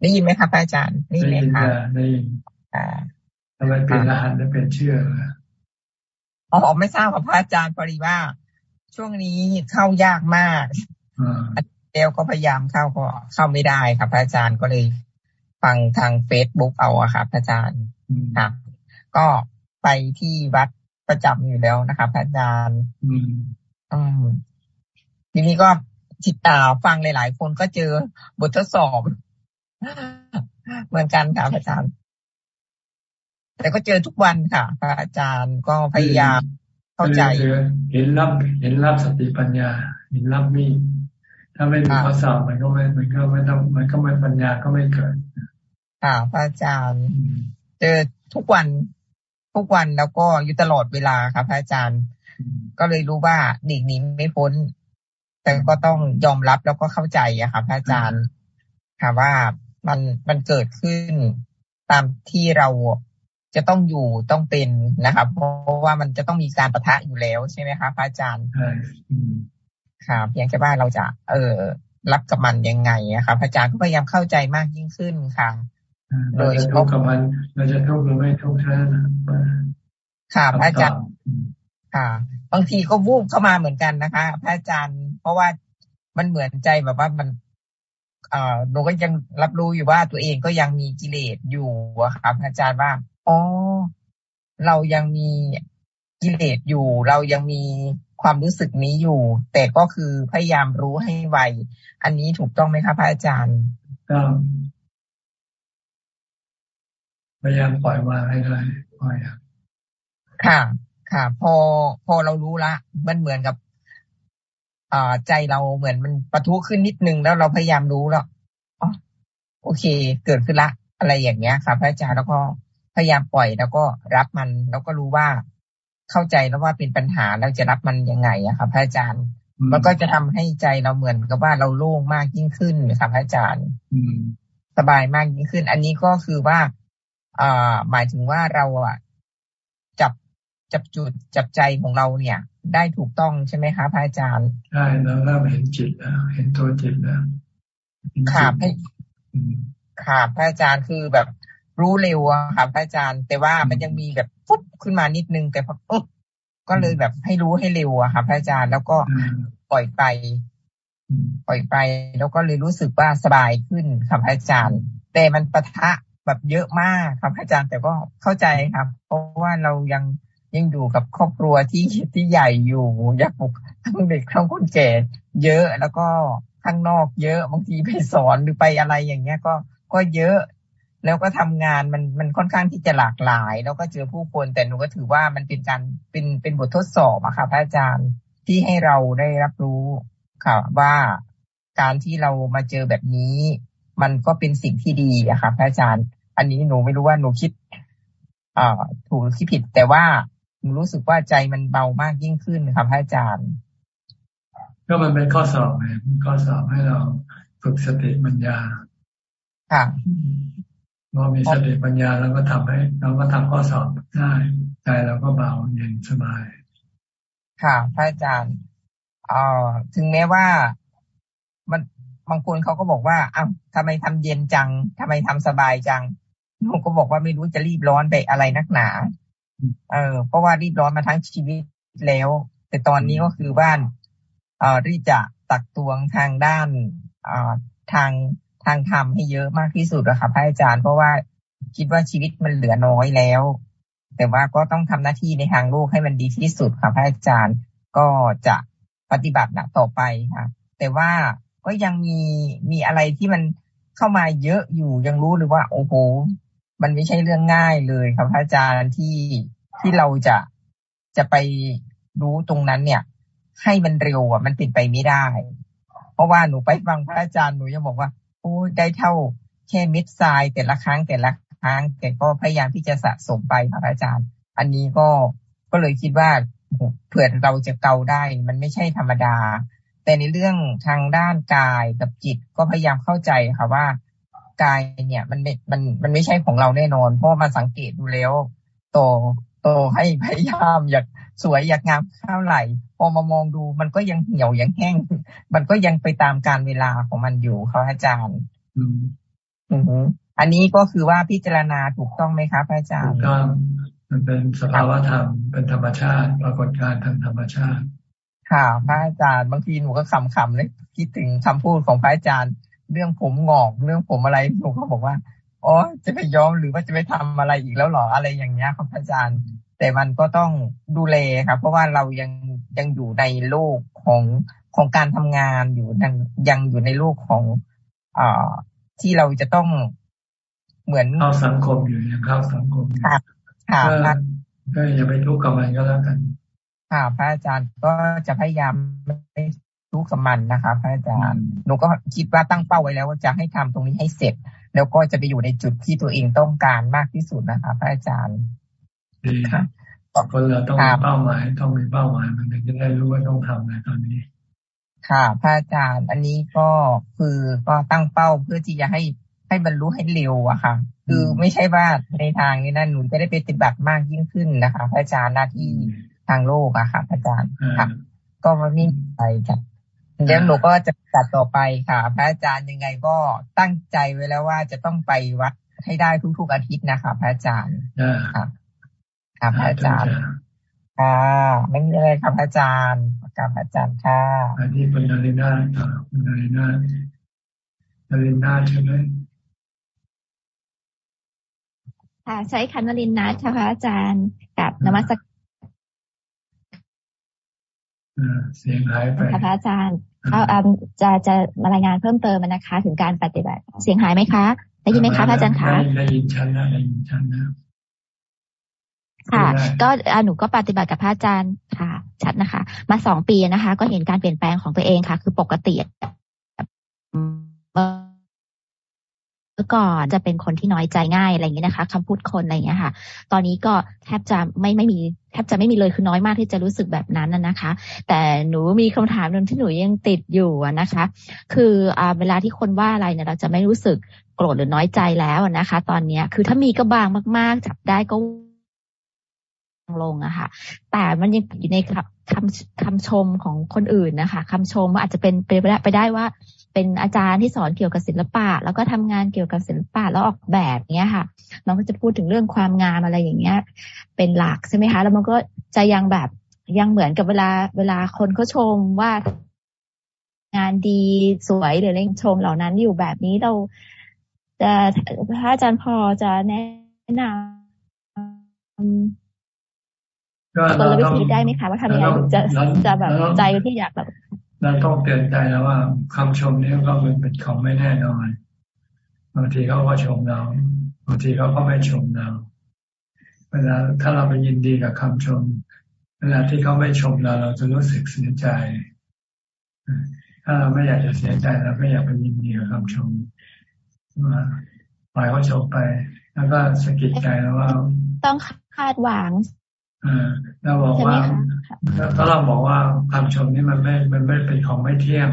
ได้ยินไหมคะอาจารย์ได้ยินไหมคะได้ยินทำไมเปลี่ยนรหัสได้เป็นชื่ออ๋อไม่ทราบค่ะพระอาจารย์พอดีว่า ช่วงนี้เข้ายากมากเดลก็พยายามเข้าก็เข้าไม่ได้ครับพระอาจารย์ก็เลย ฟังทางเฟซบุ๊กเอาอะครับอาจารย์ ครับ ก็ไปที่วัดประจำอยู่แล้วนะครับอาจารย์อืมทีนี้ก็ติดตาฟังหลาย ๆ คนก็เจอบททดสอบ เหมือนกันครับอาจารย์ แต่ก็เจอทุกวันค่ะพระอาจารย์ก็พยายามเข้าใจ เห็นรับ เห็นรับสติปัญญา เห็นรับมีถ้าไม่มีข้อสอบมันก็ไม่มันก็ไม่ต้องมันก็ไม่ปัญญาก็ไม่เกิดค่ะพระอาจารย์ เจอทุกวันทุกวันแล้วก็อยู่ตลอดเวลาครับพระอาจารย์ ก็เลยรู้ว่าเด็กนี้ไม่พ้น แต่ก็ต้องยอมรับแล้วก็เข้าใจอะค่ะพระอาจารย์ ค่ะว่ามันมันเกิดขึ้นตามที่เราจะต้องอยู่ต้องเป็นนะครับ เพราะว่ามันจะต้องมีการประทะอยู่แล้วใช่ไหมคะพระอาจารย์ค่ะเพียงแค่ว่าเราจะ เออรับกับมันยังไงอะค่ะพระอาจารย์ก็พยายามเข้าใจมากยิ่งขึ้นค่ะ โดยทุกข์กับมันเราจะทุกข์หรือไม่ทุกข์แค่นั้นค่ะพระอาจารย์ค่ะ บางทีก็วูบเข้ามาเหมือนกันนะคะพระอาจารย์ เพราะว่ามันเหมือนใจแบบว่ามันเอ่อหนูก็ยังรับรู้อยู่ว่าตัวเองก็ยังมีกิเลสอยู่อะค่ะพระอาจารย์ว่าอ๋อเรายังมีกิเลสอยู่ เรายังมีความรู้สึกนี้อยู่ แต่ก็คือพยายามรู้ให้ไว อันนี้ถูกต้องไหมคะพระอาจารย์ต้อง พยายามปล่อยวางให้ได้ปล่อยค่ะ ค่ะ พอพอเรารู้ละมันเหมือนกับอ่าใจเราเหมือนมันประทุขึ้นนิดนึงแล้วเราพยายามรู้แล้วอ๋อโอเค เกิดขึ้นละ อะไรอย่างเงี้ยค่ะ พระอาจารย์แล้วก็พยายามปล่อยแล้วก็รับมันแล้วก็รู้ว่าเข้าใจแล้วว่าเป็นปัญหาเราจะรับมันยังไงอะค่ะพระอาจารย์ มันก็จะทำให้ใจเราเหมือนกับว่าเราโล่งมากยิ่งขึ้นค่ะพระอาจารย์สบายมากยิ่งขึ้น อันนี้ก็คือว่า อ่าหมายถึงว่าเราอะจับจับจุดจับใจของเราเนี่ย ได้ถูกต้องใช่ไหมคะพระอาจารย์ใช่เราเริ่มเห็นจิตแล้ว เห็นตัวจิตแล้วค่ะพระค่ะพระอาจารย์คือแบบรู้เร็วอะค่ะพระอาจารย์ แต่ว่ามันยังมีแบบปุ๊บขึ้นมานิดนึง แต่พอปุ๊บก็เลยแบบให้รู้ให้เร็วอะค่ะพระอาจารย์แล้วก็ปล่อยไป ปล่อยไป แล้วก็เลยรู้สึกว่าสบายขึ้นครับอาจารย์ แต่มันปะทะ แบบเยอะมากครับอาจารย์แต่ก็เข้าใจครับ เพราะว่าเรายังยังอยู่กับครอบครัวที่ที่ใหญ่อยู่อยากปลุกทั้งเด็กทั้งคนแก่ เยอะแล้วก็ข้างนอกเยอะบางทีไปสอนหรือไปอะไรอย่างเงี้ยก็ก็เยอะ แล้วก็ทำงานมันมันค่อนข้างที่จะหลากหลาย แล้วก็เจอผู้คนแต่หนูก็ถือว่ามันเป็นการเป็นเป็นบททดสอบอะค่ะพระอาจารย์ที่ให้เราได้รับรู้ค่ะว่าการที่เรามาเจอแบบนี้ มันก็เป็นสิ่งที่ดีอะค่ะพระอาจารย์ อันนี้หนูไม่รู้ว่าหนูคิดอ่าถูกหรือคิดผิด แต่ว่าหนูรู้สึกว่าใจมันเบามากยิ่งขึ้นค่ะพระอาจารย์ ก็มันเป็นข้อสอบไงข้อสอบให้เราฝึกสติปัญญา ค่ะพอมีสติปัญญาแล้วก็ทำให้ เราก็ทำข้อสอบได้ใจเราก็เบาเย็นสบาย ค่ะพระอาจารย์เอ่อถึงแม้ว่ามัน บางคนเขาก็บอกว่าอ้าวทำไมทำเย็นจังทำไมทำสบายจังผมก็บอกว่าไม่รู้จะรีบร้อนไปอะไรนักหนา เออ เพราะว่ารีบร้อนมาทั้งชีวิตแล้ว แต่ตอนนี้ก็คือว่าเอ่อรีจะตักตวงทางด้านเอ่อทางทางธรรมให้เยอะมากที่สุดอะค่ะพระอาจารย์ เพราะว่าคิดว่าชีวิตมันเหลือน้อยแล้ว แต่ว่าก็ต้องทำหน้าที่ในทางโลกให้มันดีที่สุดค่ะพระอาจารย์ก็จะปฏิบัติหนะต่อไปค่ะ แต่ว่า ก็ยังมีมีอะไรที่มันเข้ามาเยอะอยู่ยังรู้หรือว่า โอ้โห มันไม่ใช่เรื่องง่ายเลยครับพระอาจารย์ที่ที่เราจะจะไปรู้ตรงนั้นเนี่ย ให้มันเร็วอะมันติดไปไม่ได้ เพราะว่าหนูไปฟังพระอาจารย์หนูยังบอกว่าโอ้ได้เท่าแค่มิดทรายแต่ละครั้งแต่ละครั้งแต่ก็พยายามที่จะสะสมไปครับอาจารย์ อันนี้ก็ก็เลยคิดว่าเผื่อเราจะเกาได้ มันไม่ใช่ธรรมดา แต่ในเรื่องทางด้านกายกับจิตก็พยายามเข้าใจค่ะว่ากายเนี่ยมันมันมันไม่ใช่ของเราแน่นอน เพราะมาสังเกตดูแล้ว โตโตให้พยายามอยากสวยอยากงามเท่าไหร่พอมามองดูมันก็ยังเหี่ยวยังแห้ง มันก็ยังไปตามการเวลาของมันอยู่เขาอาจารย์อืมอันนี้ก็คือว่าพิจารณาถูกต้องไหมครับอาจารย์ถูกต้องมันเป็นสภาวะธรรมเป็นธรรมชาติ ปรากฏการทางธรรมชาติ ค่ะพระอาจารย์บางทีหนูก็คำคำเลยคิดถึงคำพูดของพระอาจารย์ เรื่องผมงอกเรื่องผมอะไรหนูก็บอกว่าอ๋อจะไปย้อมหรือว่าจะไปทำอะไรอีกแล้วหรออะไรอย่างเงี้ยครับพระอาจารย์ แต่มันก็ต้องดูแลครับ เพราะว่าเรายังยังอยู่ในโลกของของการทำงานอยู่ยังยังอยู่ในโลกของอ่าที่เราจะต้องเหมือนเข้าสังคมอยู่ยังเข้าสังคมค่ะค่ะก็อย่าไปทุกข์กับมันก็แล้วกัน ค่ะพระอาจารย์ก็จะพยายามไม่ทุกข์กับมันนะคะพระอาจารย์หนูก็คิดว่าตั้งเป้าไว้แล้วว่าจะให้ทำตรงนี้ให้เสร็จ แล้วก็จะไปอยู่ในจุดที่ตัวเองต้องการมากที่สุดนะคะพระอาจารย์ดีค่ะคนเราต้องมีเป้าหมายต้องมีเป้าหมายมันถึงจะได้รู้ว่าต้องทำอะไรตอนนี้ ค่ะ พระอาจารย์อันนี้ก็คือก็ตั้งเป้าเพื่อที่จะให้ให้บรรลุให้เร็วอะค่ะ คือไม่ใช่ว่าในทางนี้นะหนูจะได้ไปปฏิบัติมากยิ่งขึ้นนะคะ พระอาจารย์หน้าที่ ทางโลกอะค่ะพระอาจารย์ค่ะ ก็ไม่มีไปจ้ะเดี๋ยวหนูก็จะจัดต่อไปค่ะ พระอาจารย์ยังไงก็ตั้งใจไว้แล้วว่าจะต้องไปวัดให้ได้ทุกๆอาทิตย์นะคะ พระอาจารย์ค่ะค่ะพระอาจารย์ค่ะไม่มีอะไรครับพระอาจารย์กับพระอาจารย์ค่ะ อันนี้เป็นนารินาคุณนารินานารินาใช่ไหมค่ะใช้คันวลินนัทค่ะพระอาจารย์กับนมัสก เสียงหายไปค่ะพระอาจารย์เขาจะจะมารายงานเพิ่มเติมนะคะ ถึงการปฏิบัติ เสียงหายไหมคะได้ยินไหมคะพระอาจารย์คะได้ยินชัดนะได้ยินชัดนะค่ะ ก็หนูก็ปฏิบัติกับพระอาจารย์ค่ะ ชัดนะคะ มาสองปีนะคะ ก็เห็นการเปลี่ยนแปลงของตัวเองค่ะ คือปกติ เมื่อก่อนจะเป็นคนที่น้อยใจง่ายอะไรอย่างนี้นะคะคำพูดคนอะไรอย่างนี้ค่ะ ตอนนี้ก็แทบจะไม่ไม่มีแทบจะไม่มีเลยคือน้อยมากที่จะรู้สึกแบบนั้นนะคะ แต่หนูมีคำถามหนึ่งที่หนูยังติดอยู่นะคะ คืออ่าเวลาที่คนว่าอะไรเนี่ยเราจะไม่รู้สึกโกรธหรือน้อยใจแล้วนะคะ ตอนเนี้ยคือถ้ามีก็บางมาก ๆ จับได้ก็ลงอะค่ะ แต่มันยังอยู่ในคำคำชมของคนอื่นนะคะคำชมว่าอาจจะเป็นไปได้ไปได้ว่า เป็นอาจารย์ที่สอนเกี่ยวกับศิลปะ แล้วก็ทำงานเกี่ยวกับศิลปะแล้วออกแบบเนี้ยค่ะน้องก็จะพูดถึงเรื่องความงามอะไรอย่างเงี้ย เป็นหลักใช่ไหมคะ แล้วมันก็จะยังแบบยังเหมือนกับเวลาเวลาคนเขาชมว่างานดีสวยหรือเร่งชมเหล่านั้นอยู่แบบนี้เราจะพระอาจารย์พอจะแนะนำกลวิธีได้ไหมคะว่าทำยังไงจะจะแบบใจที่อยากแบบ เราต้องเตือนใจแล้วว่าคำชมนี้ก็มันเป็นของไม่แน่นอนบางทีเขาก็ชมเราบางทีเขาก็ไม่ชมเราเวลาถ้าเราไปยินดีกับคำชม เวลาที่เขาไม่ชมเรา เราจะรู้สึกเสียใจถ้าเราไม่อยากจะเสียใจเราไม่อยากไปยินดีกับคำชมว่าปล่อยเขาชมไป แล้วก็สะกิดใจแล้วว่า ต้องคาดหวัง เราบอกว่าถ้าเราบอกว่าคำชมนี่มันไม่ มันไม่เป็นของไม่เที่ยง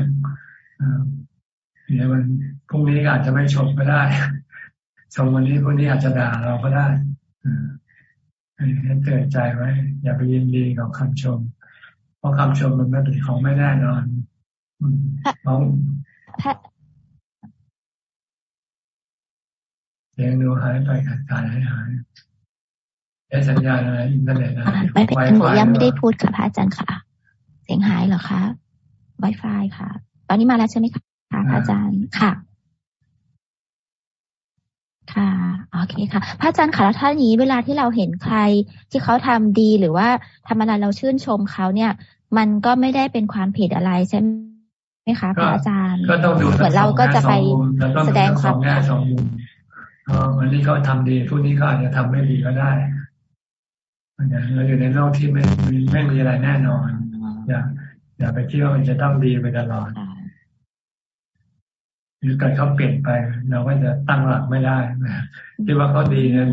เนี่ยมันพรุ่งนี้อาจจะไม่ชมก็ได้ชมวันนี้พรุ่งนี้อาจจะด่าเราก็ได้ให้เตือนใจไว้ อย่าไปยินดีกับคำชม เพราะคำชมมันไม่เป็นของไม่แน่นอนน้องเสียงดูหายไปขาดการหายหาย ได้สัญญาณอะไรอินเทอร์เน็ตอะไรไม่ได้หนูยังไม่ได้พูดค่ะพระอาจารย์ค่ะ เสียงหายเหรอคะ Wi-Fi ค่ะ ตอนนี้มาแล้วใช่ไหมคะพระอาจารย์ค่ะ ค่ะโอเคค่ะ พระอาจารย์ค่ะแล้วท่านี้เวลาที่เราเห็นใครที่เขาทำดีหรือว่าทำอะไรเราชื่นชมเขาเนี่ย มันก็ไม่ได้เป็นความผิดอะไรใช่ไหมไหมคะพระอาจารย์ก็ต้องดูเหมือนเราก็จะไปแสดงความแง่สองมุมวันนี้เขาทาดีพรุ่งนี้เขาอาจจะทำไม่ดีก็ได้ เราอยู่ในโลกที่ไม่ไม่มีอะไรแน่นอน อย่าอย่าไปคิดว่ามันจะต้องดีไปตลอดหรือการเขาเปลี่ยนไป เราก็จะตั้งหลักไม่ได้นะคิดว่าเขาดีนั้น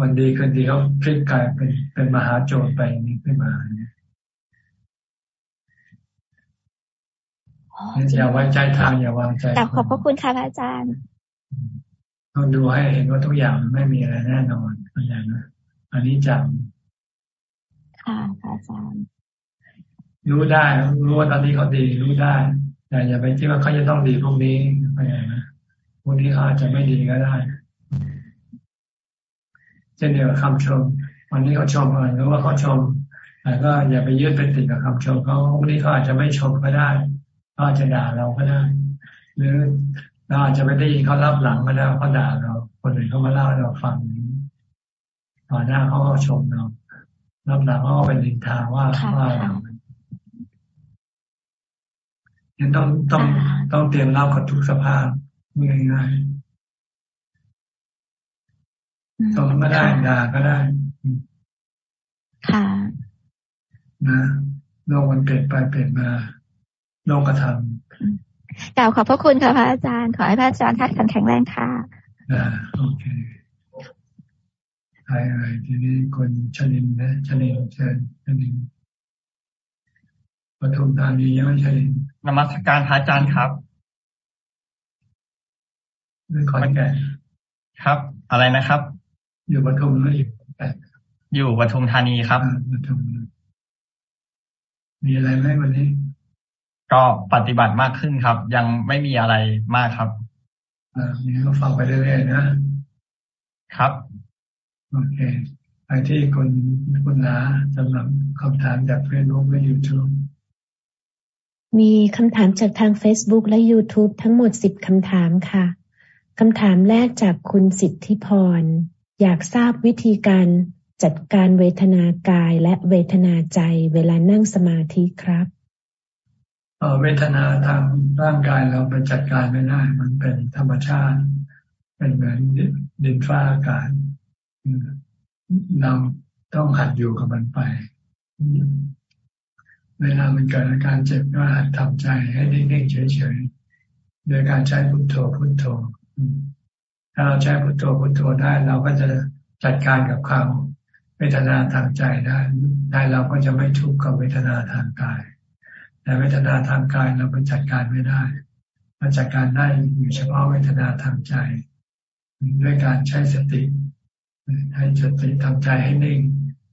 มันดีขึ้นดีเขาพลิกกลายเป็นเป็นมหาโจรไปนี้ขึ้นมาเนี่ยอย่าไว้ใจทางอย่าวางใจแต่ขอบพระคุณค่ะอาจารย์ต้องดูให้เห็นว่าทุกอย่างไม่มีอะไรแน่นอนอะไรนะ อันนี้จังค่ะอาจารย์รู้ได้รู้ว่าตอนนี้เขาดีรู้ได้ แต่อย่าไปคิดว่าเขาจะต้องดีพรุ่งนี้ไปนะพรุ่งนี้เขาอาจจะไม่ดีก็ได้เช่นเดียวกับคำชม วันนี้เขาชมอะไรรู้ว่าเขาชมแต่ก็อย่าไปยึดเป็นติดกับคำชมเขาวันนี้เขาอาจจะไม่ชมก็ได้เขาอาจจะด่าเราก็ได้ หรือเราอาจจะไม่ได้ยินเขารับหลังก็ได้เขาด่าเรา คนอื่นเขามาเล่าให้เราฟัง ต่อหน้าเขาก็ชมเรารับหลังเขาก็เป็นลินทาว่าว่าเรายังต้องต้องต้องเตรียมรับกับทุกสภาพง่ายๆชมก็ได้ด่าก็ได้ ค่ะ นะโลกมันเปลี่ยนไปเปลี่ยนมาโลกกระทำกล่าวขอบพระคุณค่ะพระอาจารย์ ขอให้พระอาจารย์ท่านแข็งแรงค่ะอ่าโอเค ใครอะไรทีนี้คนชนินนะชนินเชิญชนินปทุมธานียังไม่ใช่นมัสการพระอาจารย์ครับเรื่องขอนแก่ครับ อะไรนะครับ อยู่ปทุมหรืออยู่แก่อยู่ปทุมธานีครับปทุมมีอะไรไหมวันนี้ ก็ปฏิบัติมากขึ้นครับ ยังไม่มีอะไรมากครับอ่านี่ก็ฟังไปเรื่อยๆนะครับ โอเคไปที่คุณคุณนาสำหรับคำถามจากเฟซบุ๊กและยูทูบมีคำถามจากทาง Facebook และ YouTube ทั้งหมดสิบคำถามค่ะคำถามแรกจากคุณสิทธิพร อยากทราบวิธีการจัดการเวทนากายและเวทนาใจเวลานั่งสมาธิครับเวทนาทางร่างกายเราไปจัดการไม่ได้ มันเป็นธรรมชาติ เป็นเหมือนดินฟ้าอากาศ เราต้องหัดอยู่กับมันไป เวลามันเกิดอาการเจ็บก็หัดทำใจให้นิ่งๆเฉยๆโดยการใช้พุทโธพุทโธ ถ้าเราใช้พุทโธพุทโธได้ เราก็จะจัดการกับความเวทนาทางใจได้ได้เราก็จะไม่ทุกข์กับเวทนาทางกาย แต่เวทนาทางกายเราไปจัดการไม่ได้มาจากการได้อยู่เฉพาะเวทนาทางใจ ด้วยการใช้สติ ให้สติทำใจให้นิ่ง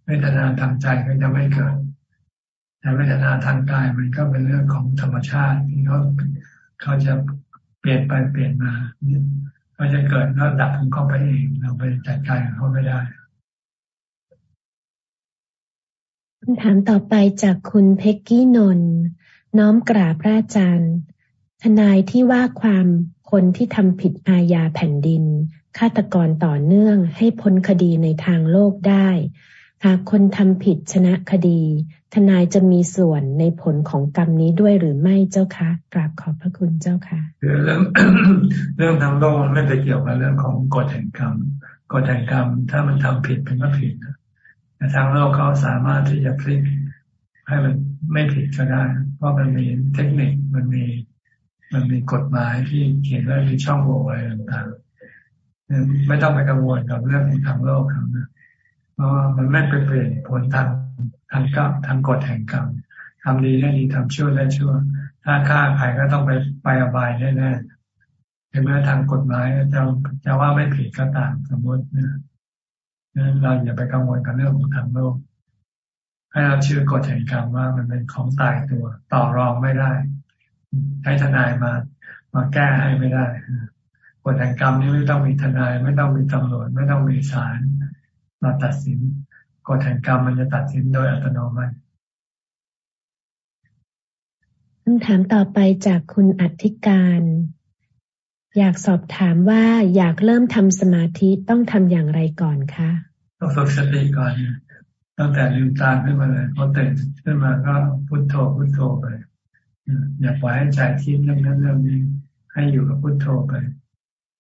เวทนาทางใจก็จะไม่เกิด แต่เวทนาทางกายมันก็เป็นเรื่องของธรรมชาติที่เขาเขาจะเปลี่ยนไปเปลี่ยนมาก็จะเกิดแล้วดับของเขาไปเองเราไปจัดการเขาไม่ได้คำถามต่อไปจากคุณเพ็กกี้นนท์น้อมกราบพระอาจารย์ ทนายที่ว่าความคนที่ทำผิดอาญาแผ่นดิน ฆาตกรต่อเนื่องให้พ้นคดีในทางโลกได้ หากคนทำผิดชนะคดี ทนายจะมีส่วนในผลของกรรมนี้ด้วยหรือไม่เจ้าคะกราบขอบพระคุณเจ้าค่ะเรื่องเรื่องทางโลกมันไม่ไปเกี่ยวกับเรื่องของกฎแห่งกรรมกฎแห่งกรรมถ้ามันทำผิดเป็นก็ผิดแต่ทางโลกเขาสามารถที่จะพลิกให้มันไม่ผิดก็ได้ เพราะมันมีเทคนิคมันมี มันมีกฎหมายที่เขียนไว้มีช่องโหว่อะไรต่างๆ ไม่ต้องไปกังวลกับเรื่องทางโลกครับเพราะมันไม่ไปเปลี่ยนผลทางทางกรรมทางกฎแห่งกรรมทำดีได้ดีทำชั่วได้ชั่ว ถ้าฆ่าใครก็ต้องไปไปอบายแน่ๆถึงแม้ทางกฎหมายจะจะว่าไม่ผิดก็ตามสมมตินะนั้นเราอย่าไปกังวลกับเรื่องของทางโลก ให้เราเชื่อกฎแห่งกรรมว่ามันเป็นของตายตัว ต่อรองไม่ได้ ให้ทนายมามาแก้ให้ไม่ได้ ฎแห่งกรรมนี้ไม่ต้องมีทนาย ไม่ต้องมีตำรวจไม่ต้องมีศาลมาตัดสินกฎแห่งกรรมมันจะตัดสินโดยอัตโนมัติคำถามต่อไปจากคุณอธิการ อยากสอบถามว่าอยากเริ่มทำสมาธิต้องทำอย่างไรก่อนคะต้องฝึกสติก่อนตั้งแต่ลืมตาขึ้นมาเลยพอตื่นขึ้นมาก็พุโทโธพุโทโธไปอย่าปล่อยให้ใจคิดเรื่องนั้นเรื่องนี้ให้อยู่กับพุทโธไป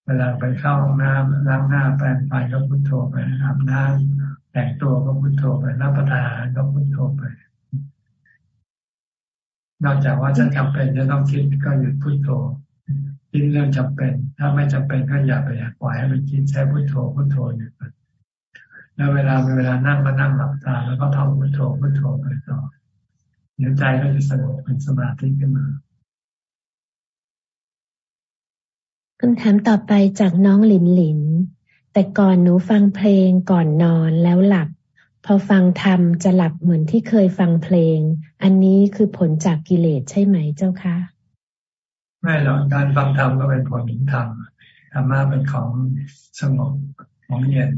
เวลาไปเข้าห้องน้ำล้างหน้าแปรงฟันก็พุทโธไปอาบน้ำแต่งตัวก็พุทโธไปรับประทานก็พุทโธไป นอกจากว่าจะจำเป็นจะต้องคิดก็หยุดพุทโธคิดเรื่องจำเป็น ถ้าไม่จำเป็นก็อย่าไปปล่อยให้มันคิดใช้พุทโธพุทโธอยู่แล้วเวลาเวลานั่งก็นั่งหลับตา แล้วก็ท่องพุทโธพุทโธไปต่อเดี๋ยวใจก็จะสงบเป็นสมาธิขึ้นมา คำถามต่อไปจากน้องหลินหลิน แต่ก่อนหนูฟังเพลงก่อนนอนแล้วหลับ พอฟังธรรมจะหลับเหมือนที่เคยฟังเพลง อันนี้คือผลจากกิเลสใช่ไหมเจ้าคะไม่หรอกการฟังธรรมก็เป็นผลของธรรมธรรมะเป็นของสงบของเย็น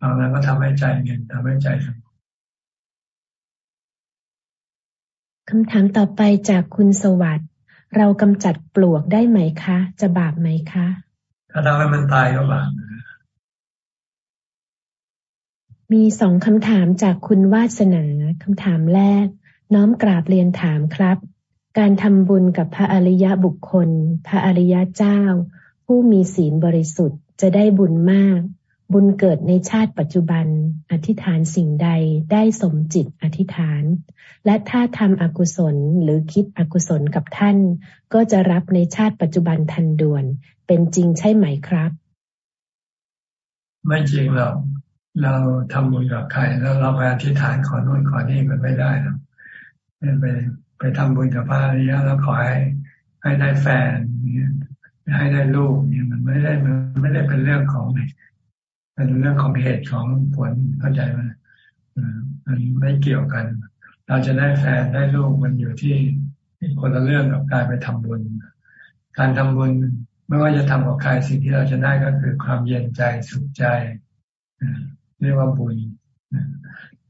ฟังแล้วก็ทำให้ใจเย็นทำให้ใจสงบคำถามต่อไปจากคุณสวัสดิ์ เรากำจัดปลวกได้ไหมคะ จะบาปไหมคะ ถ้าทำให้มันตายก็บาปมีสองคำถามจากคุณวาสนาคำถามแรก น้อมกราบเรียนถามครับ การทำบุญกับพระอริยะบุคคล พระอริยะเจ้า ผู้มีศีลบริสุทธิ์จะได้บุญมาก บุญเกิดในชาติปัจจุบัน อธิษฐานสิ่งใดได้สมจิตอธิษฐาน และถ้าทำอกุศลหรือคิดอกุศลกับท่าน ก็จะรับในชาติปัจจุบันทันด่วน เป็นจริงใช่ไหมครับ ไม่จริงเราเราทำบุญกับใคร แล้วเราไปอธิษฐานขอโน่นขอนี่มันไม่ได้หรอกไปไปทำบุญกับพระอริยะแล้วขอให้ให้ได้แฟนให้ได้ลูกเนี่ยมันไม่ได้มันไม่ได้เป็นเรื่องของ เป็นเรื่องของเหตุของผลเข้าใจไหมมันไม่เกี่ยวกัน เราจะได้แฟนได้ลูกมันอยู่ที่คนละเรื่องกับการไปทำบุญ การทำบุญไม่ว่าจะทำกับใครสิ่งที่เราจะได้ก็คือความเย็นใจสุขใจเรียกว่าบุญ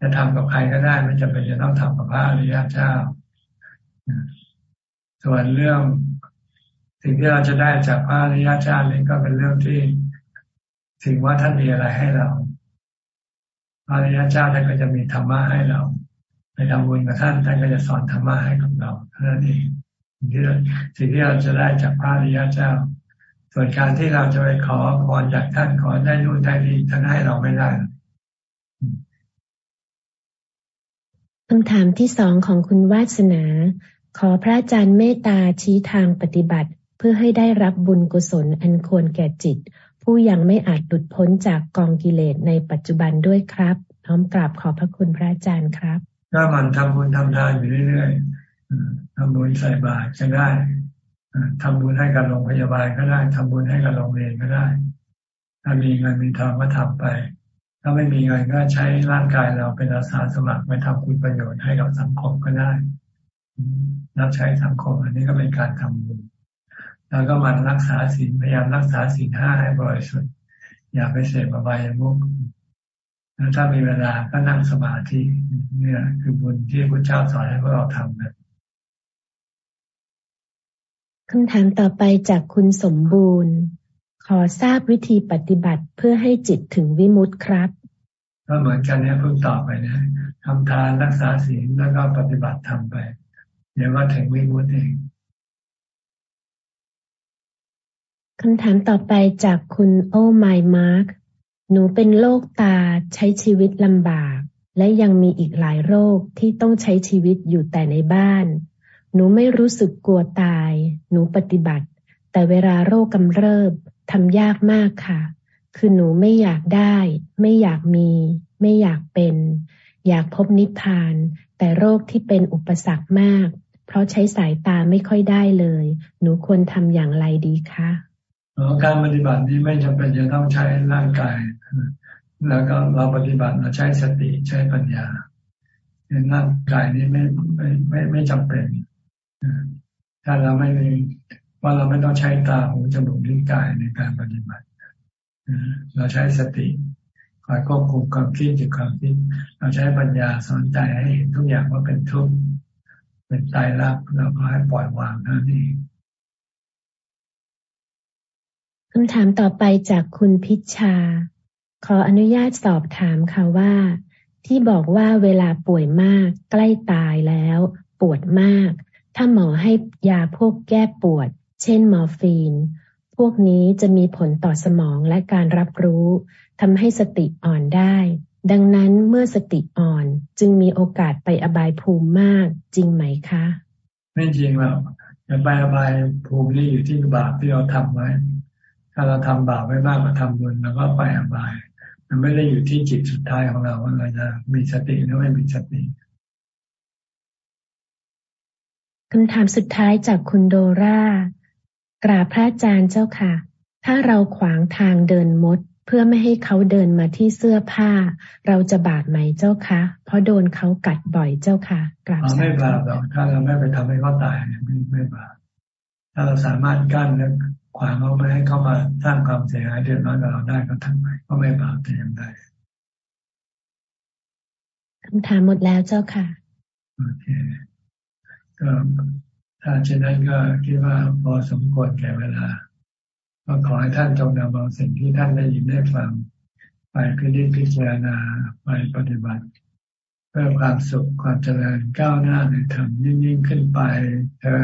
จะทำกับใครก็ได้ไม่จำเป็นจะต้องทำกับพระอริยเจ้าส่วนเรื่อง สิ่งที่เราจะได้จากพระอริยเจ้านี่ก็เป็นเรื่องที่ ถึงว่าท่านมีอะไรให้เราพระริยเจ้าท่านก็จะมีธรรมะให้เรา ไปทำบุญกับท่านท่านก็จะสอนธรรมะให้กับเราเท่านั้นเองสิ่งที่สิ่งที่เราจะได้จากพระริยเจ้า ส่วนการที่เราจะไปขอพรจากท่านขอได้นู่นได้นี่ท่านให้เราไม่ได้คำถามที่สองของคุณวาสนา ขอพระอาจารย์เมตตาชี้ทางปฏิบัติ เพื่อให้ได้รับบุญกุศลอันควรแก่จิต ผู้ยังไม่อาจหลุดพ้นจากกองกิเลสในปัจจุบันด้วยครับน้อมกราบขอบพระคุณพระอาจารย์ครับก็มันทำบุญทำทานอยู่เรื่อยๆทำบุญใส่บาตรก็ได้ททำบุญให้กับโรงพยาบาลก็ได้ทำบุญให้กับโรงเรียนก็ได้ ถ้ามีเงินมีทองก็ทำไป ถ้าไม่มีเงินก็ใช้ร่างกายเราเป็นอาสาสมัครไปทำคุณประโยชน์ให้กับสังคมก็ได้รับใช้สังคมอันนี้ก็เป็นการทำบุญ แล้วก็มันรักษาศีลพยายามรักษาศีลห้าให้บริสุทธิ์อย่าไปเสพอบายมุกแล้วถ้ามีเวลาก็นั่งสมาธิเนี่ยคือบุญที่พระเจ้าสอนให้พวกเราทำนะคำถามต่อไปจากคุณสมบูรณ์ ขอทราบวิธีปฏิบัติเพื่อให้จิตถึงวิมุตติครับก็เหมือนกันเนี่ยเพิ่งตอบไปเนี่ยทำทานรักษาศีลแล้วก็ปฏิบัติทำไป เดี๋ยวว่าถึงวิมุตติเอง คำถามต่อไปจากคุณโอ้ไมมาร์กหนูเป็นโรคตาใช้ชีวิตลำบาก และยังมีอีกหลายโรคที่ต้องใช้ชีวิตอยู่แต่ในบ้าน หนูไม่รู้สึกกลัวตาย หนูปฏิบัติ แต่เวลาโรคกำเริบทำยากมากค่ะ คือหนูไม่อยากได้ ไม่อยากมี ไม่อยากเป็น อยากพบนิพพาน แต่โรคที่เป็นอุปสรรคมาก เพราะใช้สายตาไม่ค่อยได้เลย หนูควรทำอย่างไรดีคะ การปฏิบัตินี้ไม่จำเป็นจะต้องใช้ร่างกาย แล้วก็เราปฏิบัติเราใช้สติใช้ปัญญาร่างกายนี้ไม่ไม่ไม่ไม่จำเป็น ถ้าเราไม่มีว่าเราไม่ต้องใช้ตาหูจมูกลิ้นกายในการปฏิบัติ เราใช้สติคอยควบคุมความคิดจุดความคิด เราใช้ปัญญาสอนใจให้เห็นทุกอย่างว่าเป็นทุกข์เป็นตายรักเราก็ให้ปล่อยวางเท่า คำถามต่อไปจากคุณพิชชา ขออนุญาตสอบถามค่ะว่า ที่บอกว่าเวลาป่วยมากใกล้ตายแล้ว ปวดมาก ถ้าหมอให้ยาพวกแก้ปวด เช่นมอร์ฟีน พวกนี้จะมีผลต่อสมองและการรับรู้ทำให้สติอ่อนได้ ดังนั้นเมื่อสติอ่อนจึงมีโอกาสไปอบายภูมิมากจริงไหมคะ ไม่จริงหรอกจะไปอบายภูมินี่อยู่ที่บาปที่เราทำไว้ ถ้าเราทำบาปไว้มากกว่าทำบุญเราก็ไปอบาย มันไม่ได้อยู่ที่จิตสุดท้ายของเราว่าเราจะมีสติหรือไม่มีสติคำถามสุดท้ายจากคุณโดรากราบพระอาจารย์เจ้าค่ะ ถ้าเราขวางทางเดินมด เพื่อไม่ให้เขาเดินมาที่เสื้อผ้า เราจะบาปไหมเจ้าคะ เพราะโดนเขากัดบ่อยเจ้าค่ะ กราบไม่บาปหรอกถ้าเราไม่ไปทำให้เขาตายไม่ไม่บาปถ้าเราสามารถกั้นแล้ว ขวางเขาไม่ให้เข้ามาสร้างความเสียหายเดือดร้อนกับเราได้ก็ทำไปก็ไม่บาปแต่ยังได้คำถามหมดแล้วเจ้าค่ะโอเคก็ถ้าเช่นนั้นก็คิดว่าพอสมควรแก่เวลาก็ขอให้ท่านจงนำเอาสิ่งที่ท่านได้ยินได้ฟัง ไปพิจิตพิจารณาไปปฏิบัติ เพื่อความสุขความเจริญก้าวหน้าในธรรมยิ่งยิ่งขึ้นไปเธอ